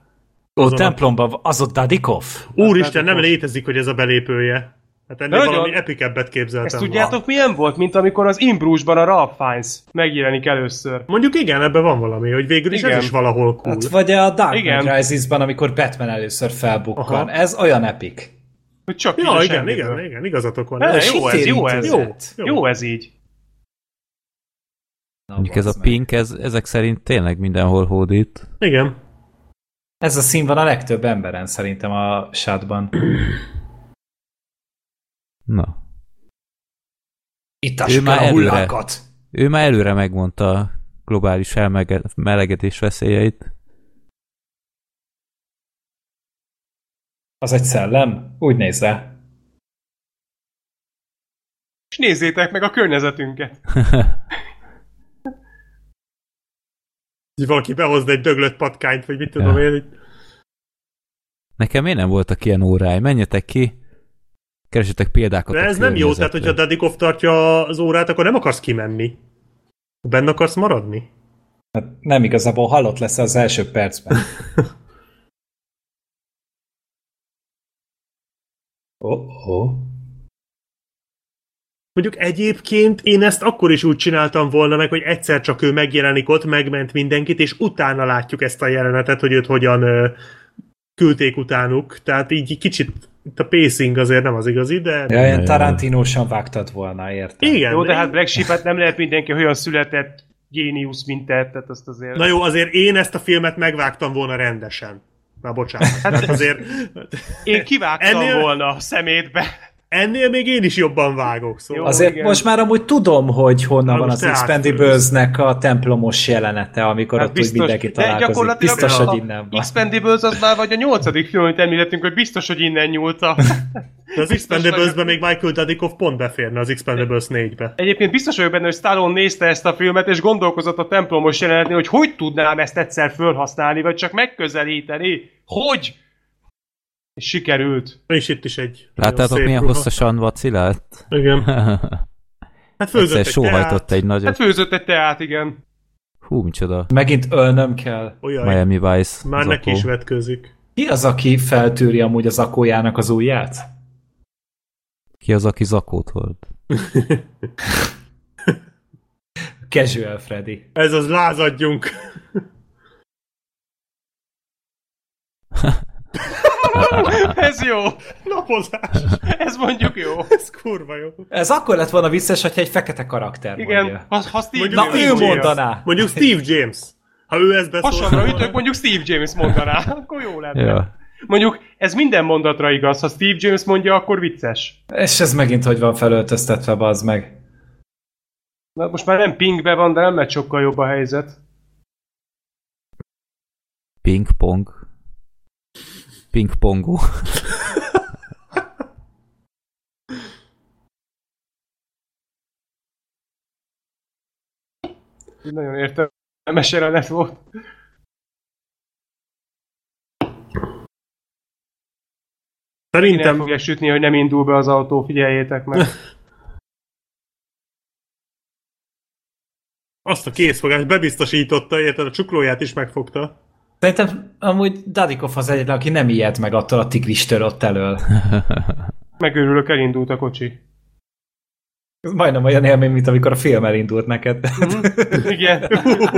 Ó, azon a- templomban az ott Dadikov? Úristen, nem létezik, hogy ez a belépője. Hát ennél Nagyon. valami epikebbet képzeltem Ezt tudjátok milyen volt, mint amikor az Imbrusban a Ralph Fiennes megjelenik először. Mondjuk igen, ebben van valami, hogy végül is Igen. ez is valahol cool. Hát, vagy a Dark Igen. Knight Rises-ban, amikor Batman először felbukkan. Aha. Ez olyan epik. Hogy csak Ja, igen, semmiből. igen, igen, igazatok van. Ne, Ez jó ez, jó ez. Jó, jó. Jó ez így. Na, Mondjuk ez a meg. pink, ez, ezek szerint tényleg mindenhol hódít. Igen. Ez a szín van a legtöbb emberen szerintem a sátban. Na. Itt Ő a már a előre. hullákat. Ő már előre megmondta a globális elmelegedés veszélyeit. Az egy szellem? Úgy néz rá. És nézzétek meg a környezetünket. Hogy valaki behozna egy döglött patkányt, vagy mit tudom Ja. én. hogy- Nekem miért nem voltak ilyen óráj? Menjetek ki, keresetek példákat De ez nem jó, tehát hogyha Dadikov tartja az órát, akkor nem akarsz kimenni. Benne akarsz maradni? Hát nem igazából halott lesz az első percben. Oh, oh. Mondjuk egyébként én ezt akkor is úgy csináltam volna meg, hogy egyszer csak ő megjelenik ott, megment mindenkit, és utána látjuk ezt a jelenetet, hogy őt hogyan ö, küldték utánuk. Tehát így kicsit itt a pacing azért nem az igazi, de... Ja, ilyen. Tarantinósan vágtad volna, értem. Igen. Jó, de hát Black Sheep-et nem lehet mindenki olyan született géniusz, mint te, tehát azt azért... Na jó, azért én ezt a filmet megvágtam volna rendesen. Na bocsánat. Hát azért Én kivágtam Ennél- volna a szemétbe. Ennél még én is jobban vágok. Szóval Jó. Azért igen. most már amúgy tudom, hogy honnan Na, van az Expendables-nek a templomos jelenete, amikor Hát ott úgy mindenki de találkozik. gyakorlatilag Biztos, a hogy innen van. Expendables az már vagy a nyolcadik film, amit említettünk, hogy biztos, hogy innen nyúlta. De az Expendables-ben még Michael Dudikoff pont beférne az Expendables 4-be. Egyébként biztos vagyok benne, hogy Stallone nézte ezt a filmet, és gondolkozott a templomos jelenetnél, hogy hogy tudnám ezt egyszer felhasználni, vagy csak megközelíteni. Hogy? És sikerült. És itt is egy Láttátok, szép milyen ruha. hosszasan vacilált? Igen. Hát főzött Egyszer egy sóhajtott teát. egy nagyot. Hát főzött egy teát, igen. Hú, micsoda. Megint ölnöm kell. Olyan, Miami Vice. már neki zakó. is vetkőzik. Ki az, aki feltűri amúgy az akójának az ujját? Ki az, aki zakót volt? Casual Freddy. Ez az lázadjunk. Ez jó. Napozás. Ez mondjuk jó. Ez kurva jó. Ez akkor lett volna vicces, hogyha egy fekete karakter Igen, mondja. ha, ha Steve Mondjuk Na, ő Steve James. mondaná. Mondjuk Steve James. Ha ő ezt beszól. Hasamra ütök, mondjuk Steve James mondaná, akkor jó lenne. Ja. Mondjuk ez minden mondatra igaz, ha Steve James mondja, akkor vicces. És ez megint hogy van felöltöztetve, bazd meg. Na, most már nem pingbe van, de nem lett sokkal jobb a helyzet. Ping-pong. Ping-pongó. Nagyon értelmes jelenet volt. Én Szerintem fogják sütni, hogy nem indul be az autó, figyeljétek meg. azt a készfogást bebiztosította, érted, a csuklóját is megfogta. Szerintem amúgy Dadikov az egyetlen, aki nem ijed meg attól a tigristől ott elől. Megőrülök, elindult a kocsi. Ez majdnem olyan élmény, mint amikor a film elindult neked. Igen.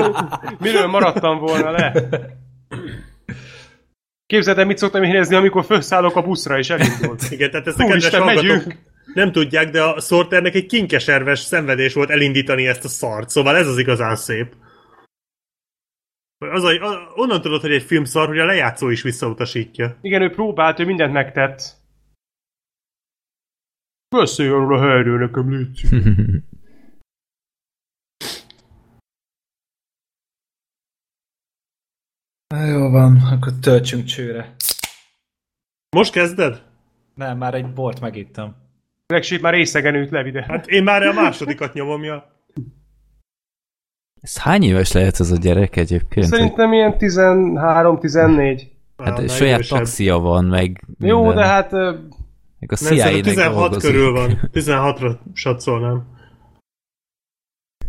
Miről maradtam volna le? Képzeld el, mit szoktam érezni, amikor felszállok a buszra, és elindult. Igen, tehát ezt a kedves hallgatók megyünk! nem tudják, de a Sorternek egy kinkeserves szenvedés volt elindítani ezt a szart, szóval ez az igazán szép. Az a, a, onnan tudod, hogy egy film szar, hogy a lejátszó is visszautasítja. Igen, ő próbált, ő mindent megtett. Beszélj arról a helyről nekem, légy Jó van, akkor töltsünk csőre. Most kezded? Nem, már egy bort megittem. Sheep már részegen ült le ide. Hát én már a másodikat nyomom, ja. Ez hány éves lehet ez a gyerek egyébként? Szerintem ilyen 13-14. Hát Annál saját taxia van, meg Jó, minden. de hát Meg a CIA-nek 16 dolgozik. körül van. 16-ra satszolnám.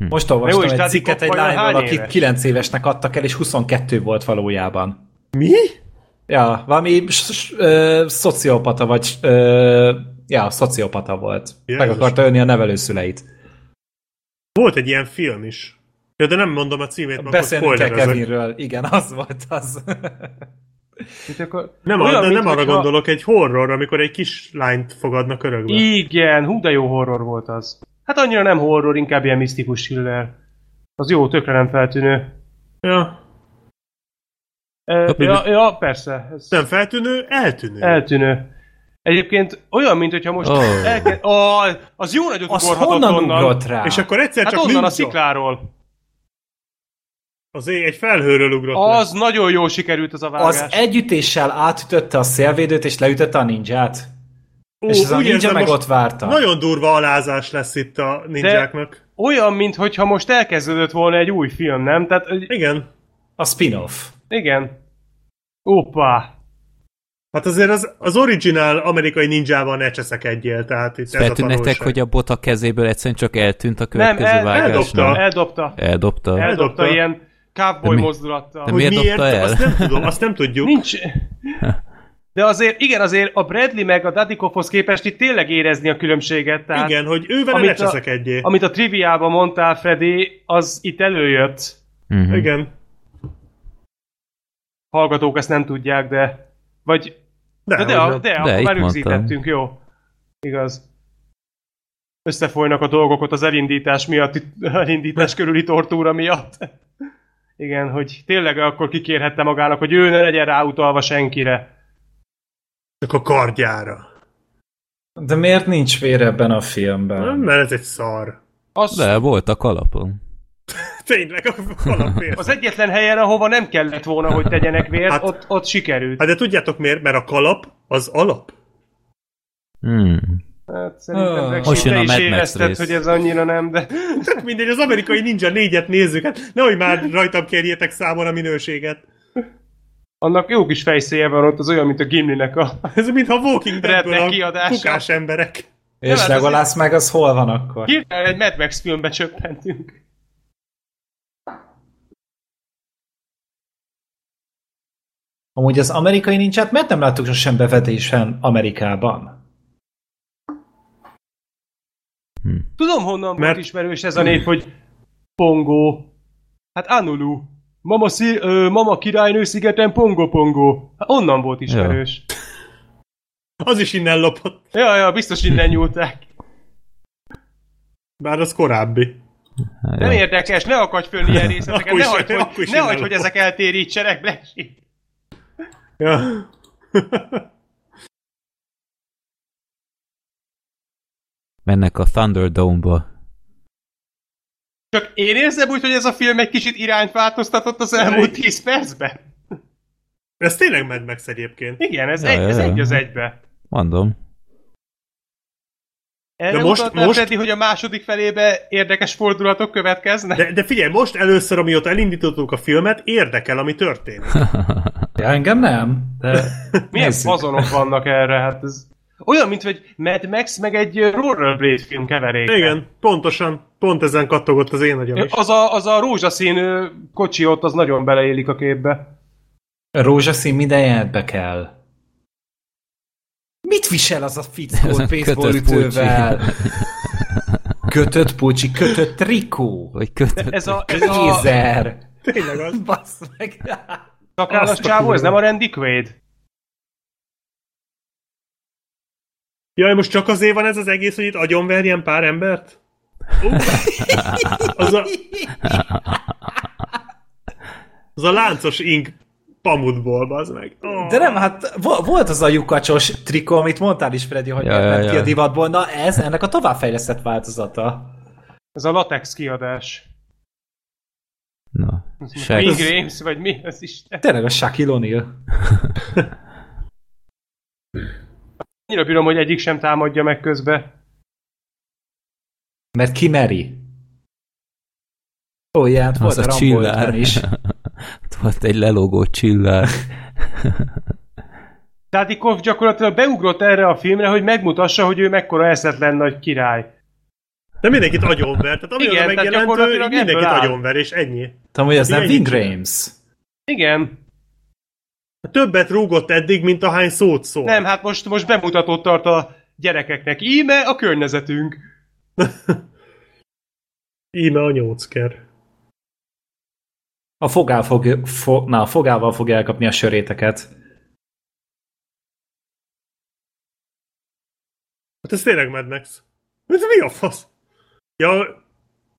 Most olvastam Jó, egy cikket egy lányról, hány akit éves? 9 évesnek adtak el, és 22 volt valójában. Mi? Ja, valami ö, szociopata, vagy ö, ja, szociopata volt. Jézus. Meg akarta ölni a nevelőszüleit. Volt egy ilyen film is. Ja, de nem mondom a címét, mert Beszélnünk akkor kell. Kevinről. Igen, az volt az. mit akkor... Nem, Olyan, de nem arra hogyha- gondolok, egy horror, amikor egy kis lányt fogadnak örökbe. Igen, hú de jó horror volt az. Hát annyira nem horror, inkább ilyen misztikus thriller. Az jó, tökre nem feltűnő. Ja. E, mindegy. ja, ja, persze. Ez Nem feltűnő, eltűnő. eltűnő. Egyébként olyan, mint hogyha most oh. elke... oh, az jó nagyot Az ugorhatott honnan onnan. rá? És akkor egyszer Hát csak onnan a ninja. szikláról. Az ég egy felhőről ugrott le. Az nagyon jól sikerült az a vágás. Az együttéssel átütötte a szélvédőt, és leütötte a ninját. Ó, és ez a ninja meg ott várta. Nagyon durva alázás lesz itt a ninjáknak. Olyan, mintha most elkezdődött volna egy új film, nem? Tehát, Igen. A spin-off. igen. Opa. Hát azért az, az original amerikai ninjával ne cseszekedjél, tehát itt ez a tanulság. hogy a bot a kezéből egyszerűen csak eltűnt a Nem, következő el, vágásnál? eldobta. eldobta. Eldobta. Eldobta Eldobta. ilyen cowboy mozdulattal. de Hogy miért miért, el? azt nem tudom, azt nem tudjuk. Nincs... De azért, igen, azért a Bradley meg a Dadikoffhoz képest itt tényleg érezni a különbséget. Tehát, Igen, hogy ővel amit a- cseszekedjél. Amit a triviában mondtál, Freddy, az itt előjött. Uh-huh. Igen. Hallgatók ezt nem tudják, de... Vagy... De, De, de, hogy de, de, már rögzítettünk, jó. Igaz. Összefolynak a dolgok ott az elindítás miatt, itt- elindítás körüli tortúra miatt. Igen, hogy tényleg akkor kikérhette magának, hogy ő ne legyen ráutalva senkire. Csak a kardjára. De miért nincs vér ebben a filmben? Nem, mert ez egy szar. Az, De volt a kalapon. Tényleg, a kalapért. az egyetlen helyen, ahova nem kellett volna, hogy tegyenek vért, Hát- ott, ott sikerült. Hát de tudjátok miért? Mert a kalap az alap. Hmm. Hát szerintem. Rexi, Most jön a is Mad Max érezted, rész. hogy ez annyira nem, de... Mindegy, az amerikai ninja négyet nézzük, hát nehogy már rajtam kérjétek számon a minőséget. Annak jó kis fejszéje van ott, az olyan, mint a Gimlinek a... Ez mintha Walking Deadből a kiadása. kukás emberek. És hát Legolász meg az hol van akkor? Hirtelen egy Mad Max filmbe csöppentünk. Amúgy az amerikai nincsát miért nem láttuk sosem bevetésen Amerikában? Tudom, honnan Mert- volt ismerős ez a név, hogy Pongo. Hát Anulu. Mama, szí- ö, mama királynő szigeten Pongo Pongo. Hát onnan volt ismerős. Az is innen lopott. Ja, ja, biztos innen nyúlták. Bár az korábbi. Nem érdekes, ne akadj föl ilyen részleteket, ne hagyd, hogy, ne hagyd, hogy ezek eltérítsenek, Blesi. Ja. Mennek a Thunderdome-ba. Csak én érzem úgy, hogy ez a film egy kicsit irányt változtatott az elmúlt 10 percben. Ez tényleg Mad Max egyébként. Igen, ez, Ja, egy, ez ja, egy az egybe. Mondom. Erre De most- most- Freddy, hogy a második felébe érdekes fordulatok következnek? De, de figyelj, most először, amióta elindítottuk a filmet, érdekel, ami történik. Ja, engem nem, de Milyen fazonok vannak erre? Hát ez olyan, mint hogy Mad Max meg egy Rollerblade film keveréke. Igen, pontosan. Pont ezen kattogott az én agyam is. Az a, az a rózsaszín kocsi ott, az nagyon beleélik a képbe. Rózsaszín minden jelenetbe kell. Mit visel az a fickó baseball ütővel? Kötött pulcsi, kötött trikó. Vagy kötött. Ez a, ez a. Tényleg az. Bassz meg. szakállas csávó, ez nem a Randy Quaid? Jaj, most csak azért van ez az egész, hogy itt agyonverjen pár embert? Az a... Az a láncos ink pamutból, bazd meg. Oh. De nem, hát vo- volt az a lyukacsos trikó, amit mondtál is, Freddy, hogy Ja, ja, ja, ki a divatból. Na ez ennek a továbbfejlesztett változata. Ez a latex kiadás. Na. Shax. Games, vagy mi? Ez Isten. Tényleg a Shaquille O'Neal. Annyira bírom, hogy egyik sem támadja meg közbe. Mert ki meri. Ó, ilyen, volt Az a csillár. 50 is. Ott volt egy lelógó csillár. Tadikov gyakorlatilag beugrott erre a filmre, hogy megmutassa, hogy ő mekkora eszetlen nagy király. De mindenkit agyonver. Tehát amióta Igen, tehát megjelent, ő gyakorlatilag mindenkit agyonver, és ennyi. Tudom, hogy ez nem Ving. Rhames. Igen. Többet rúgott eddig, mint ahány szót szól. Nem, hát most, most bemutatót tart a gyerekeknek. Íme a környezetünk. Íme a nyócker. A fogál fog, fo, na, a fogával fogja elkapni a söréteket. Hát ez tényleg Mad Max. Ez mi a fasz? Ja,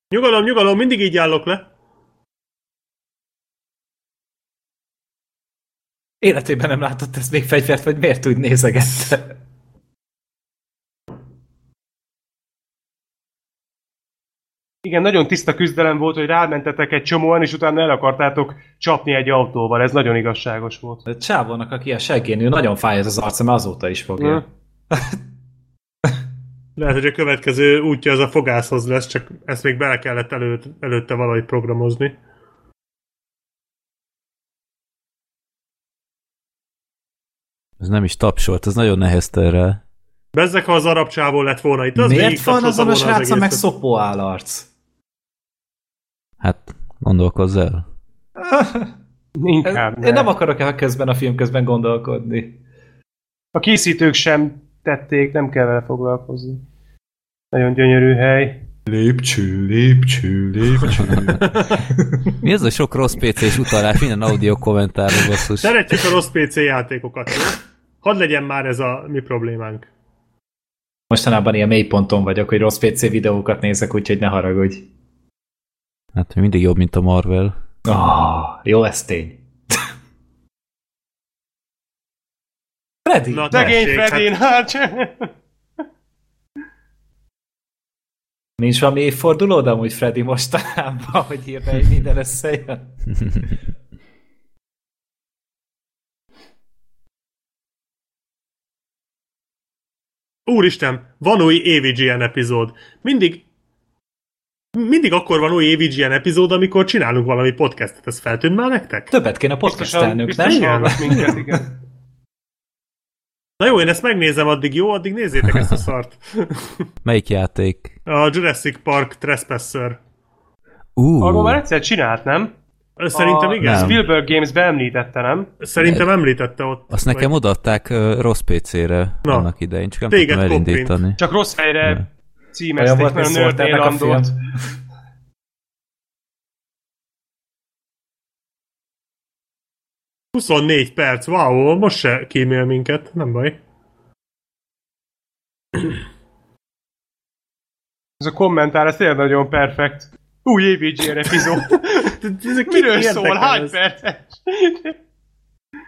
Nyugalom, nyugalom, mindig így állok le. Életében nem látott ezt még fegyvert, vagy miért úgy nézegette? Igen, nagyon tiszta küzdelem volt, hogy rámentetek egy csomóan, és utána el akartátok csapni egy autóval. Ez nagyon igazságos volt. A csávónak, aki a seggén ül, nagyon fáj ez az arca, mert azóta is fogja. Lehet, hogy a következő útja az a fogászhoz lesz, csak ezt még bele kellett előtt, előtte valahogy programozni. Ez nem is tapsolt, ez nagyon nehezte rá. Bezzek, ha az arab csávó lett volna itt, az Miért van azon a srácon meg szopó állarc? Hát, gondolkozz el. Inkább Én nem akarok el közben a film közben gondolkodni. A készítők sem tették, nem kell vele foglalkozni. Nagyon gyönyörű hely. Lépcső, lépcső, lépcső. Mi ez a sok rossz PC-s utalás minden audio kommentárra basszus? Szeretjük a rossz PC játékokat, jó? Hadd legyen már ez a mi problémánk. Mostanában ilyen mélyponton vagyok, hogy rossz PC videókat nézek, úgyhogy ne haragudj. Hát mindig jobb, mint a Marvel. Oh, jó, ez tény. Freddy! Na, Szegény tessék, Fredin, hát- hát... Nincs valami évfordulód amúgy Freddy mostanában, hogy hirtelen minden összejön? Úristen, van új AVGN epizód. Mindig mindig akkor van új AVGN epizód, amikor csinálunk valami podcastet. Ez feltűnt már nektek? Többet kéne podcastelnünk, nem? biztos minket, igen. Na jó, én ezt megnézem addig, jó? Addig nézzétek ezt a szart. Melyik játék? A Jurassic Park Trespasser. Ú, Arról már egyszer csinált, nem? Szerintem a igen. Nem. Spielberg Games beemlítette, nem? Szerintem említette ott. azt nekem Vagy- odaadták uh, rossz PC-re Na. annak idején, csak nem Téged tudtam elindítani. Csak rossz helyre címezték, mert a Nerd a film. Landot. 24 perc, wow, most se kímél minket, nem baj. Ez a kommentár, ez tényleg nagyon perfekt. Új epizód. Ezek Miről szól? Hány perces?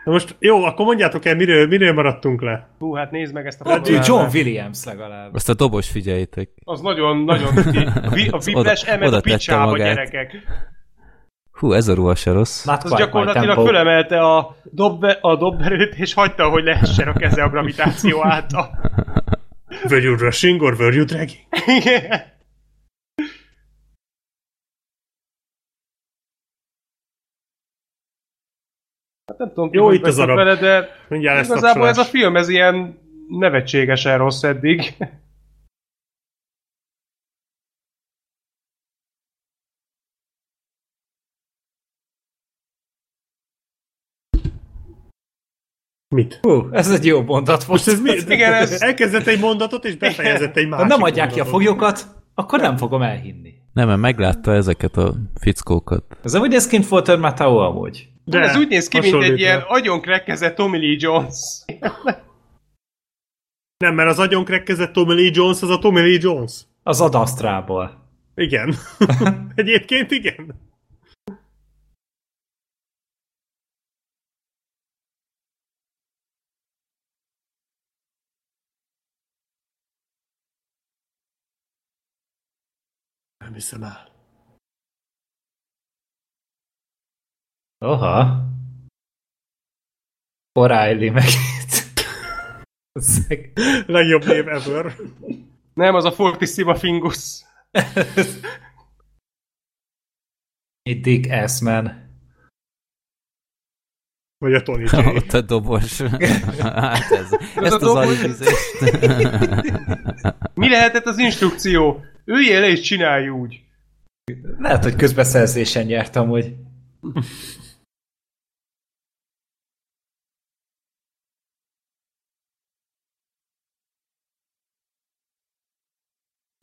Na most jó, akkor mondjátok el, miről, miről maradtunk le. Hú, hát nézd meg ezt a Hát. John Williams legalább. Azt a dobos figyeljétek. Az nagyon, nagyon. A, vi, a viples Oda- emed oda a picsába, gyerekek. Hú, ez a ruha se rossz. Not Az quite my gyakorlatilag fölemelte a, dobbe, a dobberőt, és hagyta, hogy lehessen a keze a gravitáció által. Were you rushing or were you dragging? Igen. Hát nem tudom, Jó, itt az arab. vele, de Mindjárt igazából ez a film, ez ilyen nevetségesen rossz eddig. Mit? Hú, ez egy jó mondat volt. Most ez mi? Igen, ez- Elkezdett egy mondatot, és befejezett egy Ha másik nem adják ki a mondatot. foglyokat, akkor nem fogom elhinni. Nem, mert meglátta ezeket a fickókat. Ez úgy néz ki, mint Walter Matthau amúgy. De, ez úgy néz ki, mint egy ilyen agyonkrekkezett Tommy Lee Jones. Nem, mert az agyonkrekkezett Tommy Lee Jones, az a Tommy Lee Jones. Az Adasztrából. Igen. Egyébként igen. Nem hiszem el. Oha. O'Reilly meg itt. Legjobb név ever. Nem, az a Fortissima Fingus. Itt Dick Assman. Vagy a Tony J. Ott a dobos. hát ez, ezt az dobos-. Mi lehetett az instrukció? Üljél le és csinálj úgy. Lehet, hogy közbeszerzésen nyertem, hogy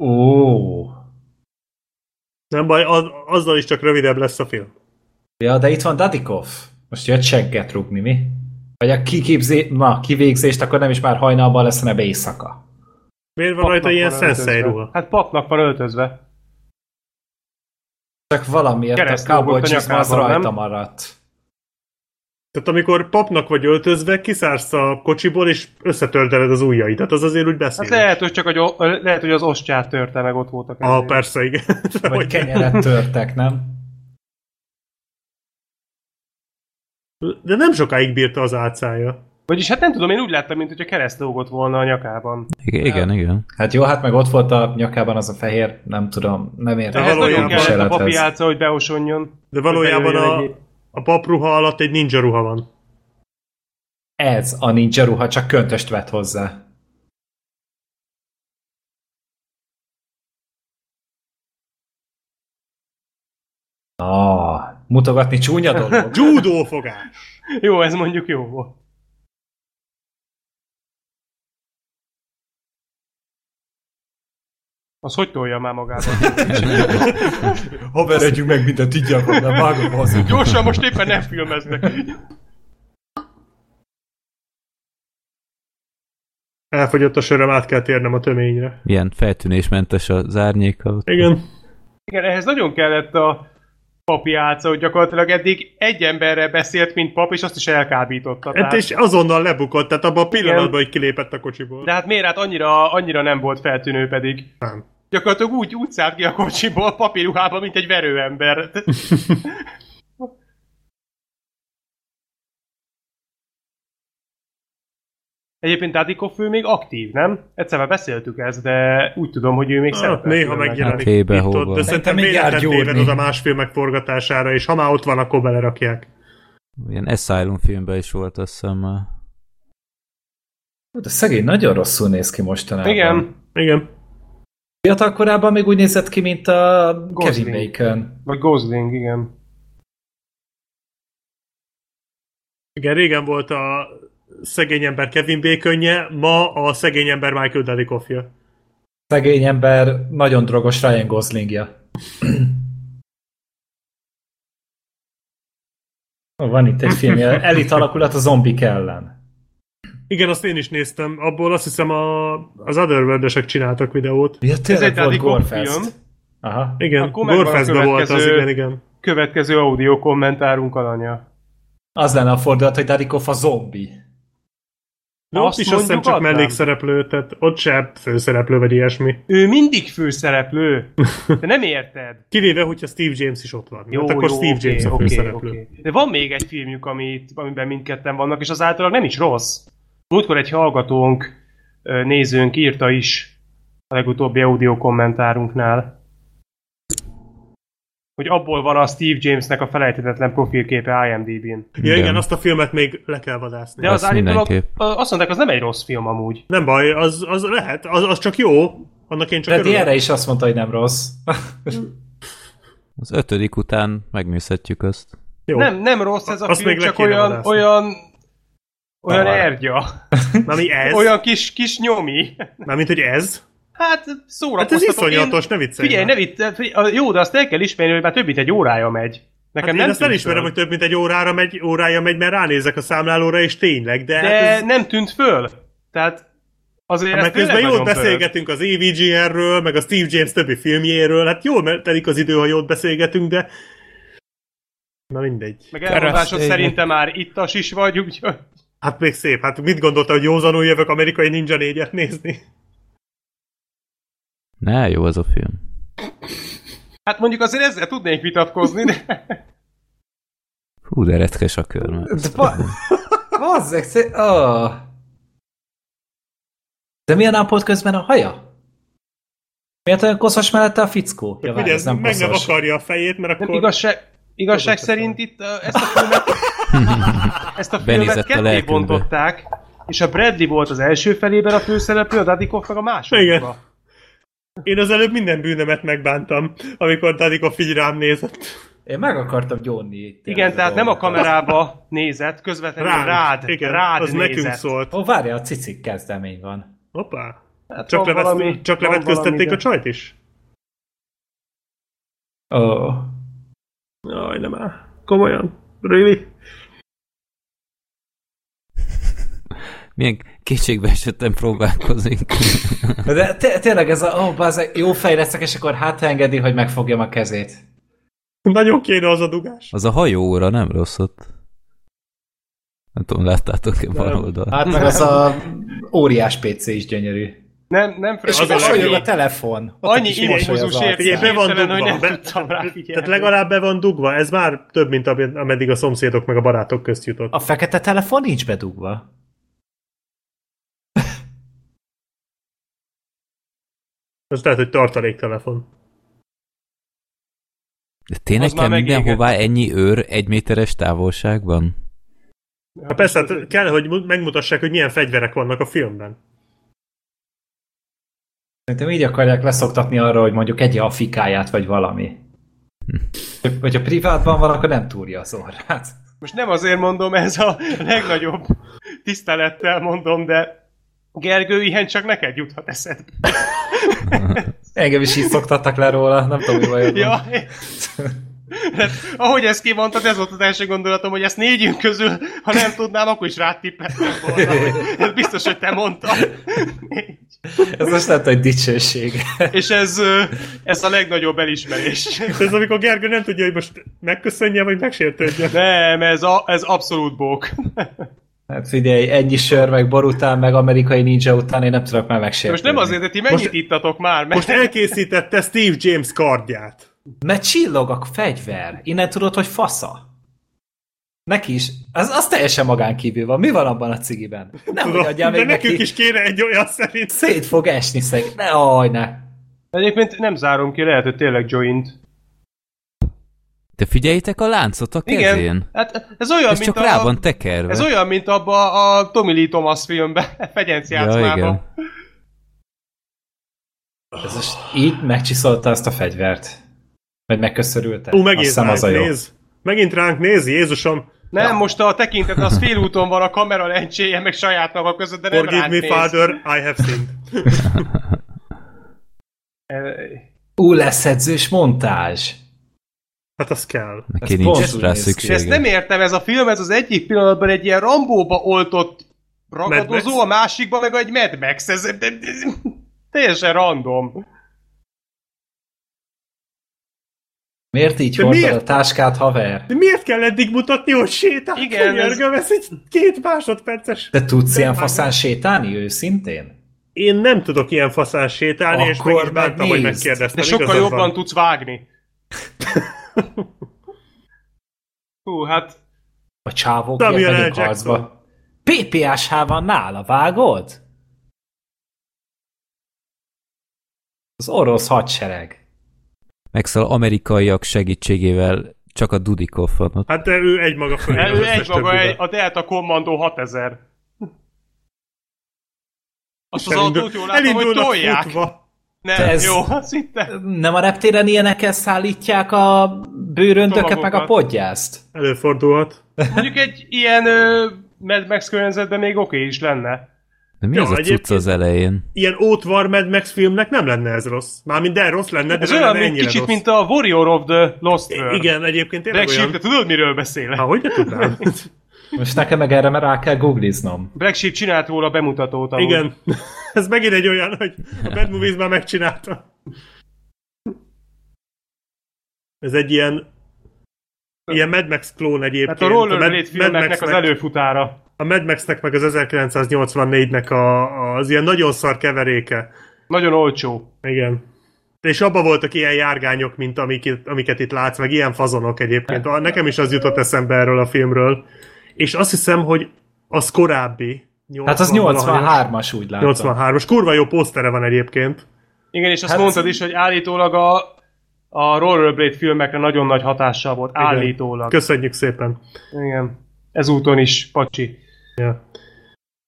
Ó. Nem baj, az, azzal is csak rövidebb lesz a film. Ja, de itt van Dadikov. Most jött segget rúgni, mi? Vagy a kiképzé... Na, kivégzést, akkor nem is már hajnalban lesz, hanem éjszaka. Miért van rajta ilyen öltözve. ruha? Hát papnak van öltözve. Csak valamiért a cowboy volt a csizma az rajta nem? maradt. Tehát amikor papnak vagy öltözve, kiszársz a kocsiból, és összetölteled az ujjaidat, az azért úgy beszél. Hát lehet, hogy csak a, lehet, hogy az ostját törte meg, ott voltak. Ah, ezért. persze, igen. Vagy Hogy- kenyeret törtek, nem? De nem sokáig bírta az álcája. Vagyis hát nem tudom, én úgy láttam, mint hogyha kereszt lógott volna a nyakában. Igen, igen. igen. Hát jó, hát meg ott volt a nyakában az a fehér, nem tudom, nem értem. De Ez nagyon kellett a papi álca, hogy beosonjon. De valójában a, bejöjjön a papruha alatt egy ninja ruha van. Ez a ninja ruha, csak köntöst vett hozzá. Ah, mutogatni csúnya dolog. Judó fogás! Jó, ez mondjuk jó volt. Az hogy tolja már magában? Ha veredjünk meg mindent, így akkor nem vágom hozzá. Gyorsan, most éppen nem filmeznek. Elfogyott a söröm, át kell térnem a töményre. Milyen feltűnésmentes az árnyéka. Igen. Igen, ehhez nagyon kellett a papi álca, hogy gyakorlatilag eddig egy emberre beszélt, mint pap, és azt is elkábította. Hát és azonnal lebukott, tehát abban a pillanatban, hogy kilépett a kocsiból. de hát miért? Hát annyira, annyira nem volt feltűnő pedig. Nem. Gyakorlatilag úgy, úgy szállt ki a kocsiból papírruhában, mint egy verőember. Egyébként Tadikov ő még aktív, nem? Egyszer már beszéltük ezt, de úgy tudom, hogy ő még Ah, szerepel néha megjelenik Hát hébe, itt ott, de szerintem véletlen jár téved oda más filmek forgatására, és ha már ott van, akkor belerakják. Ilyen Asylum filmben is volt, azt hiszem. De szegény nagyon rosszul néz ki mostanában. Igen, Igen. Fiatal korában még úgy nézett ki, mint a Gosling. Kevin Bacon. vagy Gosling, igen. Igen, régen volt a szegény ember Kevin Baconje, ma a szegény ember Michael Dudikoffja. Szegény ember, nagyon drogos Ryan Goslingja. Van itt egy film, elit alakulat a zombik ellen. Igen, azt én is néztem. Abból azt hiszem a, az Otherworld-esek csináltak videót. Ja, Ez tényleg egy volt film. Aha. Igen, Gorefestben volt az, következő- igen, igen. Következő audio kommentárunk alanya. Az lenne a fordulat, hogy Koff a zombi. De ott Azt is azt hiszem csak adnám. mellékszereplő, tehát ott se főszereplő vagy ilyesmi. Ő mindig főszereplő. Te nem érted. Kivéve, hogyha Steve James is ott van. Jó, hát akkor jó, Steve James a főszereplő. oké. De van még egy filmjük, amit, amiben mindketten vannak, és az általában nem is rossz. Múltkor egy hallgatónk, nézőnk írta is a legutóbbi audio kommentárunknál, hogy abból van a Steve Jamesnek a felejthetetlen profilképe IMDb-n. Ja, igen. Igen. azt a filmet még le kell vadászni. De az Azt állítólag, azt mondták, az nem egy rossz film amúgy. Nem baj, az, az lehet, az, az csak jó. Annak én csak Freddy örülök. erre is azt mondta, hogy nem rossz. Az ötödik után megnézhetjük azt. Jó. Nem, nem rossz ez a Azt film, még csak olyan, olyan, olyan Talán. ergya. Na mi ez? Olyan kis, kis nyomi. Mármint, hogy ez? Hát Hát szórakoztató. ez iszonyatos, ne viccelj Figyelj, ne vicc, figyelj, jó, de azt el kell ismerni, hogy már több mint egy órája megy. Nekem Hát nem én tűnt elismerem, föl. hogy több mint egy órára megy, órája megy, mert ránézek a számlálóra, és tényleg, de, De hát ez, nem tűnt föl. Tehát azért hát közben nagyon beszélgetünk az AVGR-ről, meg a Steve James többi filmjéről, hát jól telik az idő, ha jót beszélgetünk, de na mindegy. Meg elmondásod szerintem már ittas is vagy, úgyhogy... Hát még szép, hát mit gondolta, hogy józanul jövök amerikai Ninja 4-et nézni? Ne, jó az a film. Hát mondjuk azért ezzel tudnék vitatkozni, de... Hú, de retkes a körme. De ba- Bazzeg, szé- oh. De milyen ápolt közben a haja? Miért olyan koszos mellette a fickó? Ja, Hogy várj, ez nem meg nem akarja a fejét, mert Nem akkor... igazság, igazság Tudod, szerint itt uh, ezt a filmet, ezt a filmet ketté bontották, és a Bradley volt az első felében a főszereplő, a Dadikoff meg a másodikban. Én az előbb minden bűnömet megbántam, amikor Dadikoff így rám nézett. Én meg akartam gyónni itt. Igen, tehát nem a kamerába nézett, közvetlenül Ránk. rád, Igen, rád az nézett. nekünk szólt. Ó, várja, a cicik kezdemény van. Hoppá. Hát Csak, levesz, valami- csak levetköztették a csajt is? Ó. Oh. Jaj, nem áll. Komolyan. Really? Milyen kétségbe esetten próbálkozunk. De té- tényleg ez a, ó, oh, bazeg, jó fej leszek, és akkor hát engedi, hogy megfogjam a kezét. Nagyon kéne az a dugás. Az a hajóóra nem rossz ott. Nem tudom, láttátok-e bal oldal? Hát meg az a óriás PC is gyönyörű. Nem, nem És Az az a- mosolyog annyi- a telefon. Ott annyi is mosoly az impulzus arcán. ért- Figyelj, be van Hirtelen, hogy dugva. nem Be, tudtam rá figyelni. tehát legalább be van dugva. Ez már több, mint ameddig a szomszédok meg a barátok közt jutott. A fekete telefon nincs bedugva. Ez lehet, hogy tartaléktelefon. De tényleg kell mindenhová ennyi őr egy méteres távolságban? Hát persze, hát kell, hogy mu- megmutassák, hogy milyen fegyverek vannak a filmben. Szerintem így akarják leszoktatni arra, hogy mondjuk egye a fikáját, vagy valami. Hogyha privátban van, akkor nem túrja az orrát. Most nem azért mondom, ez a legnagyobb tisztelettel mondom, de Gergő, ilyen csak neked juthat eszedbe. Engem is így szoktattak le róla, nem tudom, mi bajod. Ja. Hát, ahogy ezt kimondtad, ez volt az első gondolatom, hogy ezt négyünk közül, ha nem tudnám, akkor is rátippeltem volna. Ez biztos, hogy te mondtad. Ez most nem egy dicsőség. És ez, ez a legnagyobb elismerés. Ez amikor Gergő nem tudja, hogy most megköszönje, vagy megsértődje. Nem, ez, a, ez abszolút bók. Hát figyelj, ennyi sör, meg bor után, meg amerikai ninja után én nem tudok már megsértődni. Most nem azért, hogy ti mennyit Most- ittatok már, mert Most elkészítette Steve James kardját. Mert csillog a fegyver. Innen tudod, hogy fasza. Neki is. Az, az teljesen magán kívül van. Mi van abban a cigiben? Nem, hogy Tudom, adjál de még nekünk neki. is kéne egy olyan szerint. Szét fog esni szeg. Ne, aj, ne. Egyébként nem zárom ki, lehet, hogy tényleg joint. Te figyeljétek a láncot a kezén? Igen, hát ez olyan, Ez mint csak a... rá van tekerve. Ez olyan, mint abba a Tommy Lee Thomas filmben, Fegyenc ja, játszmában. igen. Ez most így megcsiszolta azt a fegyvert. Vagy megköszörülte. Ú, megint ránk az a jó. néz. Megint ránk néz, Jézusom. Nem, most a tekintet az félúton van a kamera lencséje, meg saját maga között, de nem Forgive ránk me, néz. father, I have sinned. Ú, leszedzős montázs. Hát az kell. Neki Ez nincs pont rá. És ezt nem értem, ez a film, ez az egyik pillanatban egy ilyen Rambóba oltott ragadozó, a másikban meg egy Mad Max, ez, ez, ez teljesen random. Miért így De hordod miért? a táskát, haver? De miért kell eddig mutatni, hogy sétál? Igen, ez- Gergő, ez egy két másodperces. Te tudsz ilyen De- faszán sétálni őszintén? Én nem tudok ilyen faszán sétálni, és meg Akkor is bántam, hogy megkérdeztem. De sokkal jobban van. tudsz vágni. Hú, hát A megyünk Jackson. harcba. PPSH van nála, vágod? Az orosz hadsereg. Megszal amerikaiak segítségével csak a Dudikov van ott. Hát de ő egy maga fölé. az ő összes egy maga többibe. egy, a Delta Commando 6000. Azt az autót jól látom, hogy tolják. futva. Nem, Ez- jó, azt hittem. Nem a reptéren ilyenekkel szállítják a bőröndöket meg a podgyászt? Előfordulhat. Mondjuk egy ilyen ö, Mad Max környezetben még oké is lenne. De mi Ja, az a cucc az elején? Ilyen ótvar Mad Max filmnek nem lenne ez rossz. Mármint de rossz lenne, de Ez olyan, mint ennyire kicsit, rossz. mint a Warrior of the Lost World. Igen, egyébként tényleg Black Sheep, olyan. te tudod, miről beszélek? Há, hogy ne tudnám? Most nekem meg erre rá kell googliznom. Black Sheep csinált róla bemutatót amúgy. Igen. Ez megint egy olyan, hogy a Bad Movies már megcsinálta. Ez egy ilyen ilyen Mad Max klón egyébként. Hát a Rollerblade Mad- filmeknek az Max-nek- előfutára. A Mad Max-nek meg az 1984-nek a, az ilyen nagyon szar keveréke. Nagyon olcsó. Igen. És abba voltak ilyen járgányok, mint amiket, amiket itt látsz, meg ilyen fazonok egyébként. A- Nekem is az jutott eszembe erről a filmről. És azt hiszem, hogy az korábbi. Hát az 80-valahanyas. 83-as úgy látom. 83-as. Kurva jó posztere van egyébként. Igen, és azt Hát- mondtad is, hogy állítólag a, a Rollerblade filmekre nagyon nagy hatással volt. Igen. Állítólag. Köszönjük szépen. Igen. Ezúton is, pacsi. Ja.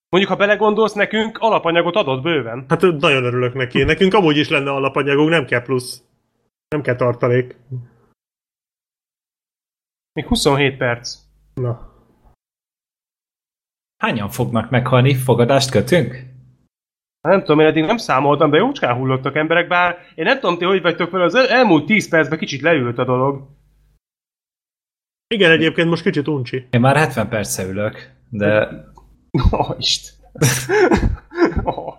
Mondjuk, ha belegondolsz, nekünk alapanyagot adott bőven. Hát nagyon örülök neki. Nekünk amúgy is lenne alapanyagunk, nem kell plusz. Nem kell tartalék. Még 27 perc. Na. Hányan fognak meghalni? Fogadást kötünk? Nem tudom, én eddig nem számoltam, de jócskán hullottak emberek, bár én nem tudom, ti hogy vagytok vele, az el- elmúlt 10 percben kicsit leült a dolog. Igen, egyébként most kicsit uncsi. Én már 70 perce ülök, de Ó, oh, Isten. oh.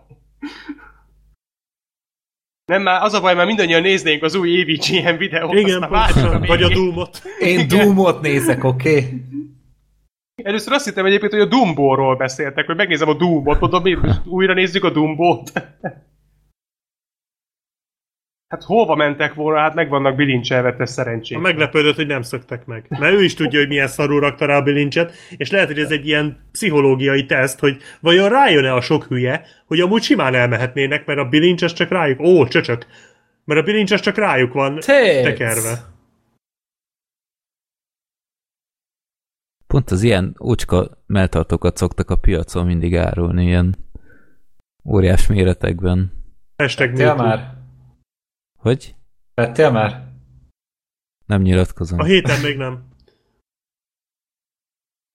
Nem, már az a baj, már mindannyian néznénk az új AVGN videót, Igen, aztán pontosan. Vagy a. Doomot. Én Doomot nézek, oké? Okay? Először azt hittem egyébként, hogy a Dumbo-ról beszéltek, hogy megnézem a Doomot, mondom, mi újra nézzük a Dumbót. Hát hova mentek volna? Hát meg vannak bilincselve, te szerencsét. Meglepődött, hogy nem szöktek meg. Mert ő is tudja, hogy milyen szarul rakta rá a bilincset, és lehet, hogy ez egy ilyen pszichológiai teszt, hogy vajon rájön-e a sok hülye, hogy amúgy simán elmehetnének, mert a bilincs csak rájuk... Ó, csöcsök! Mert a bilincs csak rájuk van Tec. tekerve. Pont az ilyen ócska melltartókat szoktak a piacon mindig árulni, ilyen óriás méretekben. Hashtag MeToo. már? Hogy? Vettél már? Nem nyilatkozom. A héten még nem.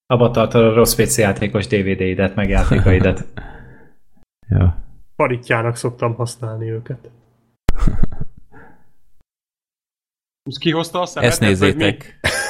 Abba tartod a rossz PC játékos DVD-idet, meg játékaidat. Ja. Paritjának szoktam használni őket. Ezt Kihozta a szemetet, Ezt vagy nézzétek.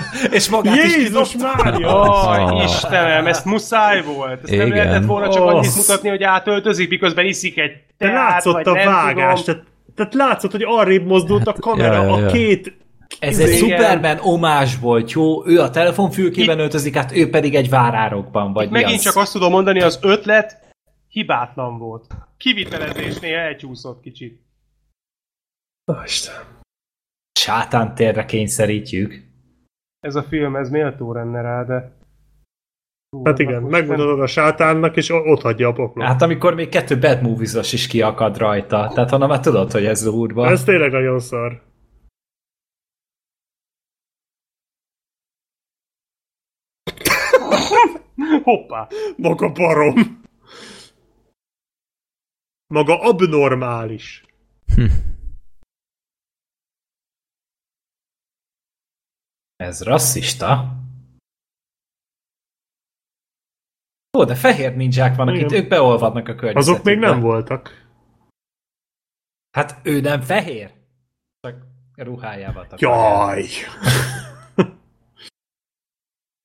És magát Jézus Mária! Aj, Ah. Istenem, ezt muszáj volt. Ezt nem Igen. lehetett volna csak annyit Ossz. mutatni, hogy átöltözik, miközben iszik egy teát, látszott vagy a nem vágás, tudom. tehát, tehát látszott, hogy arrébb mozdult a kamera, ja, ja, ja. a két... Ez egy. Superman omás volt, jó? Ő a telefonfülkében öltözik, hát ő pedig egy várárokban, vagy mi Megint az? csak azt tudom mondani, az ötlet hibátlan volt. Kivitelezésnél elcsúszott kicsit. Oh, Isten. Sátán térre kényszerítjük. Ez a film, ez méltó lenne rá, de... Hú, Hát igen, most megmutatod a sátánnak, és ott hagyja a poklot. Hát amikor még kettő Bad movies is kiakad rajta. Tehát honnan már tudod, hogy ez durva. Ez tényleg nagyon szar. nem- Hoppá! Maga barom. Maga abnormális. Ez rasszista? Ó, de fehér ninják vannak Igen. itt, ők beolvadnak a környezetükbe. Azok még nem voltak. Hát ő nem fehér? Csak ruhájával takar. Jaj!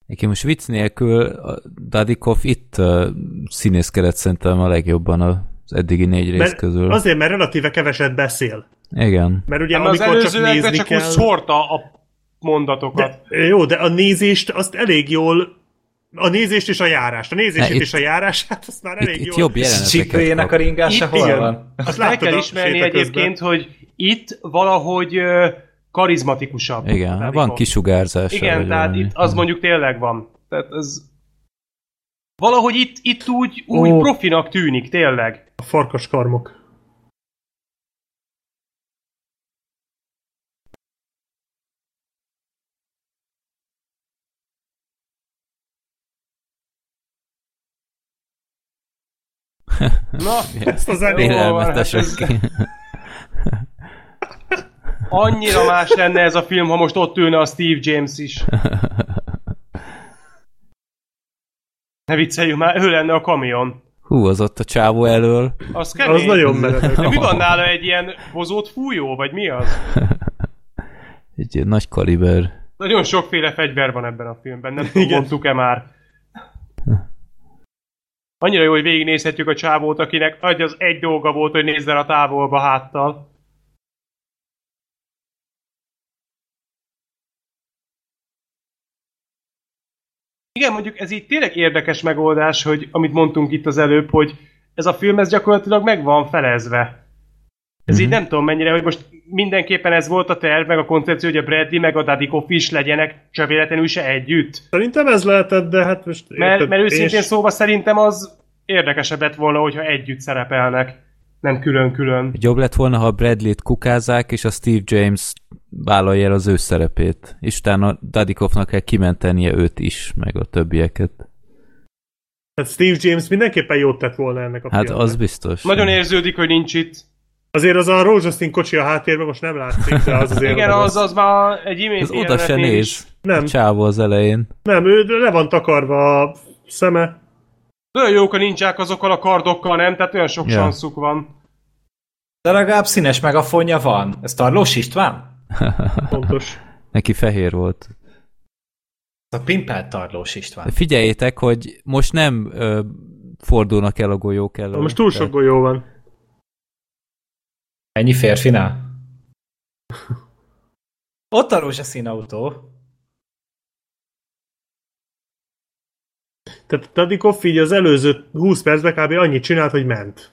Egyébként most vicc nélkül a Dadikov itt uh, színészkedett szerintem a legjobban az eddigi négy rész Mert közül. azért, mert relatíve keveset beszél. Igen. Mert ugye Nem, az amikor csak nézni csak kell... úgy szórta a mondatokat. De, jó, de a nézést azt elég jól a nézést és a járást. A itt- és a járását azt már Itt, elég itt jól... jobb jeleneteket a ringása Itt hol igen. van? Azt láttad kell ismerni egyébként, hogy itt valahogy karizmatikusabb. Igen, Dadikov. van kisugárzása. Igen, tehát valami. itt az mondjuk tényleg van. Tehát ez... Valahogy itt, itt úgy, úgy Ó. profinak tűnik, tényleg. A farkas Na, Ezt a zenét. Félelmetesek. Jó, hát annyira más lenne ez a film, ha most ott ülne a Steve James is. Ne vicceljünk már, ő lenne a kamion. Hú, az ott a csávó elől. Az kemény. Az nagyon meredek. De mi van nála egy ilyen hozót fújó, vagy mi az? Egy ilyen nagy kaliber. Nagyon sokféle fegyver van ebben a filmben, nem tudom, mondtuk-e már. Annyira jó, hogy végignézhetjük a csávót, akinek agy az egy dolga volt, hogy nézzen a távolba háttal. Igen, mondjuk ez így tényleg érdekes megoldás, hogy amit mondtunk itt az előbb, hogy ez a film ez gyakorlatilag meg van felezve. Ez Mhm. így nem tudom mennyire, hogy most mindenképpen ez volt a terv, meg a koncepció, hogy a Bradley meg a Dadikoff is legyenek csak véletlenül se együtt. Szerintem ez lehetett, de hát most... Mert, érted, mert őszintén és- szóval szerintem az érdekesebb lett volna, hogyha együtt szerepelnek, nem külön-külön. Jobb lett volna, ha a Bradley-t kukázzák, és a Steve James vállalja el az ő szerepét. És utána Dadikovnak kell kimentenie őt is, meg a többieket. Hát Steve James mindenképpen jót tett volna ennek a Hát filmnek. az biztos. Nagyon érződik, hogy nincs itt. Azért az a Rosenstein kocsi a háttérben most nem látszik, de az azért Igen, az, az már egy imént Ez oda se néz. Nem. A csávó az elején. Nem, ő le van takarva a szeme. Olyan jók a nincsák azokkal a kardokkal, nem? Tehát olyan sok Ja. sanszuk van. De legalább színes megafonja van. Ez Tarlós István? Pontos. Neki fehér volt. A pimpelt Tarlós István. De figyeljétek, hogy most nem ö, fordulnak el a golyók elől. Most túl sok golyó van. Ennyi férfinál? Ott a rózsaszín autó. Tehát Tadikov így az előző 20 percben kb. annyit csinált, hogy ment.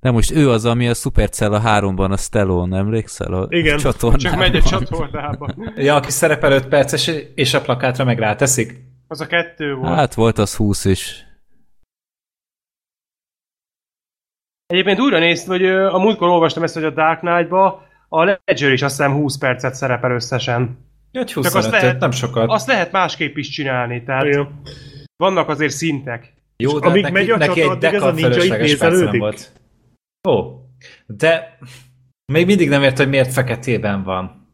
De most ő az, ami a Supercell 3-ban a Stallone, emlékszel? A Igen. csatornában. Csak megy egy csatornába. Ja, aki szerepel 5 perces, és a plakátra meg ráteszik. Az a kettő volt. Hát volt az 20 is. Egyébként újra néztem, hogy a múltkor olvastam ezt, hogy a Dark Knight-ba a Ledger is azt hiszem 20 percet szerepel összesen. Ja, Csak azt 25 lehet- nem sokat. Azt lehet másképp is csinálni, tehát Igen. vannak azért szintek. Jó, de amíg neki, megy a neki csata, egy addig ez a dekad ninja itt fölösleges perc nem nézelődik? volt. Ó, de még mindig nem ért, hogy miért feketében van.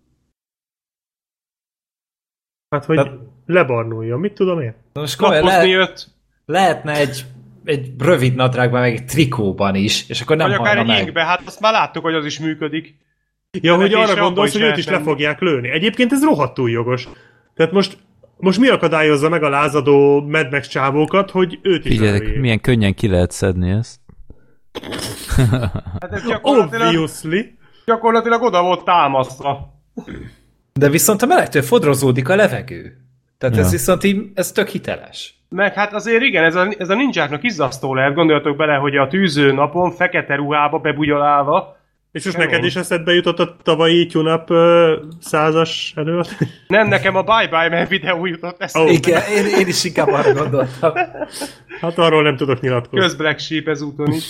Hát, hogy Tehát- lebarnuljon, mit tudom én? Na Most komolyan, le, jött, lehetne egy, egy rövid nadrágban, meg egy trikóban is, és akkor nem vagy akár egy meg. ingbe, hát azt már láttuk, hogy az is működik. Ja, hogy arra gondolsz, hogy őt is le fogják lőni. Egyébként ez rohadtul jogos. Tehát most, most mi akadályozza meg a lázadó Mad Max csávókat, hogy őt is lelőjék? milyen könnyen ki lehet szedni ezt. Hát ez gyakorlatilag, Obviously. gyakorlatilag oda volt támasztva. De viszont a melegtől fodrozódik a levegő. Tehát Ja. ez viszont így, ez tök hiteles. Meg hát azért igen, ez a, ez a ninjáknak izzasztó lehet. Gondoljatok bele, hogy a tűző napon fekete ruhába bebugyolálva, És most neked is eszedbe jutott a tavalyi tune-up százas előtt? nem nekem a Bye Bye Man videó jutott eszembe. Igen, én, én is inkább arra gondoltam. Hát arról nem tudok nyilatkozni. Köz Black Sheep ezúton is.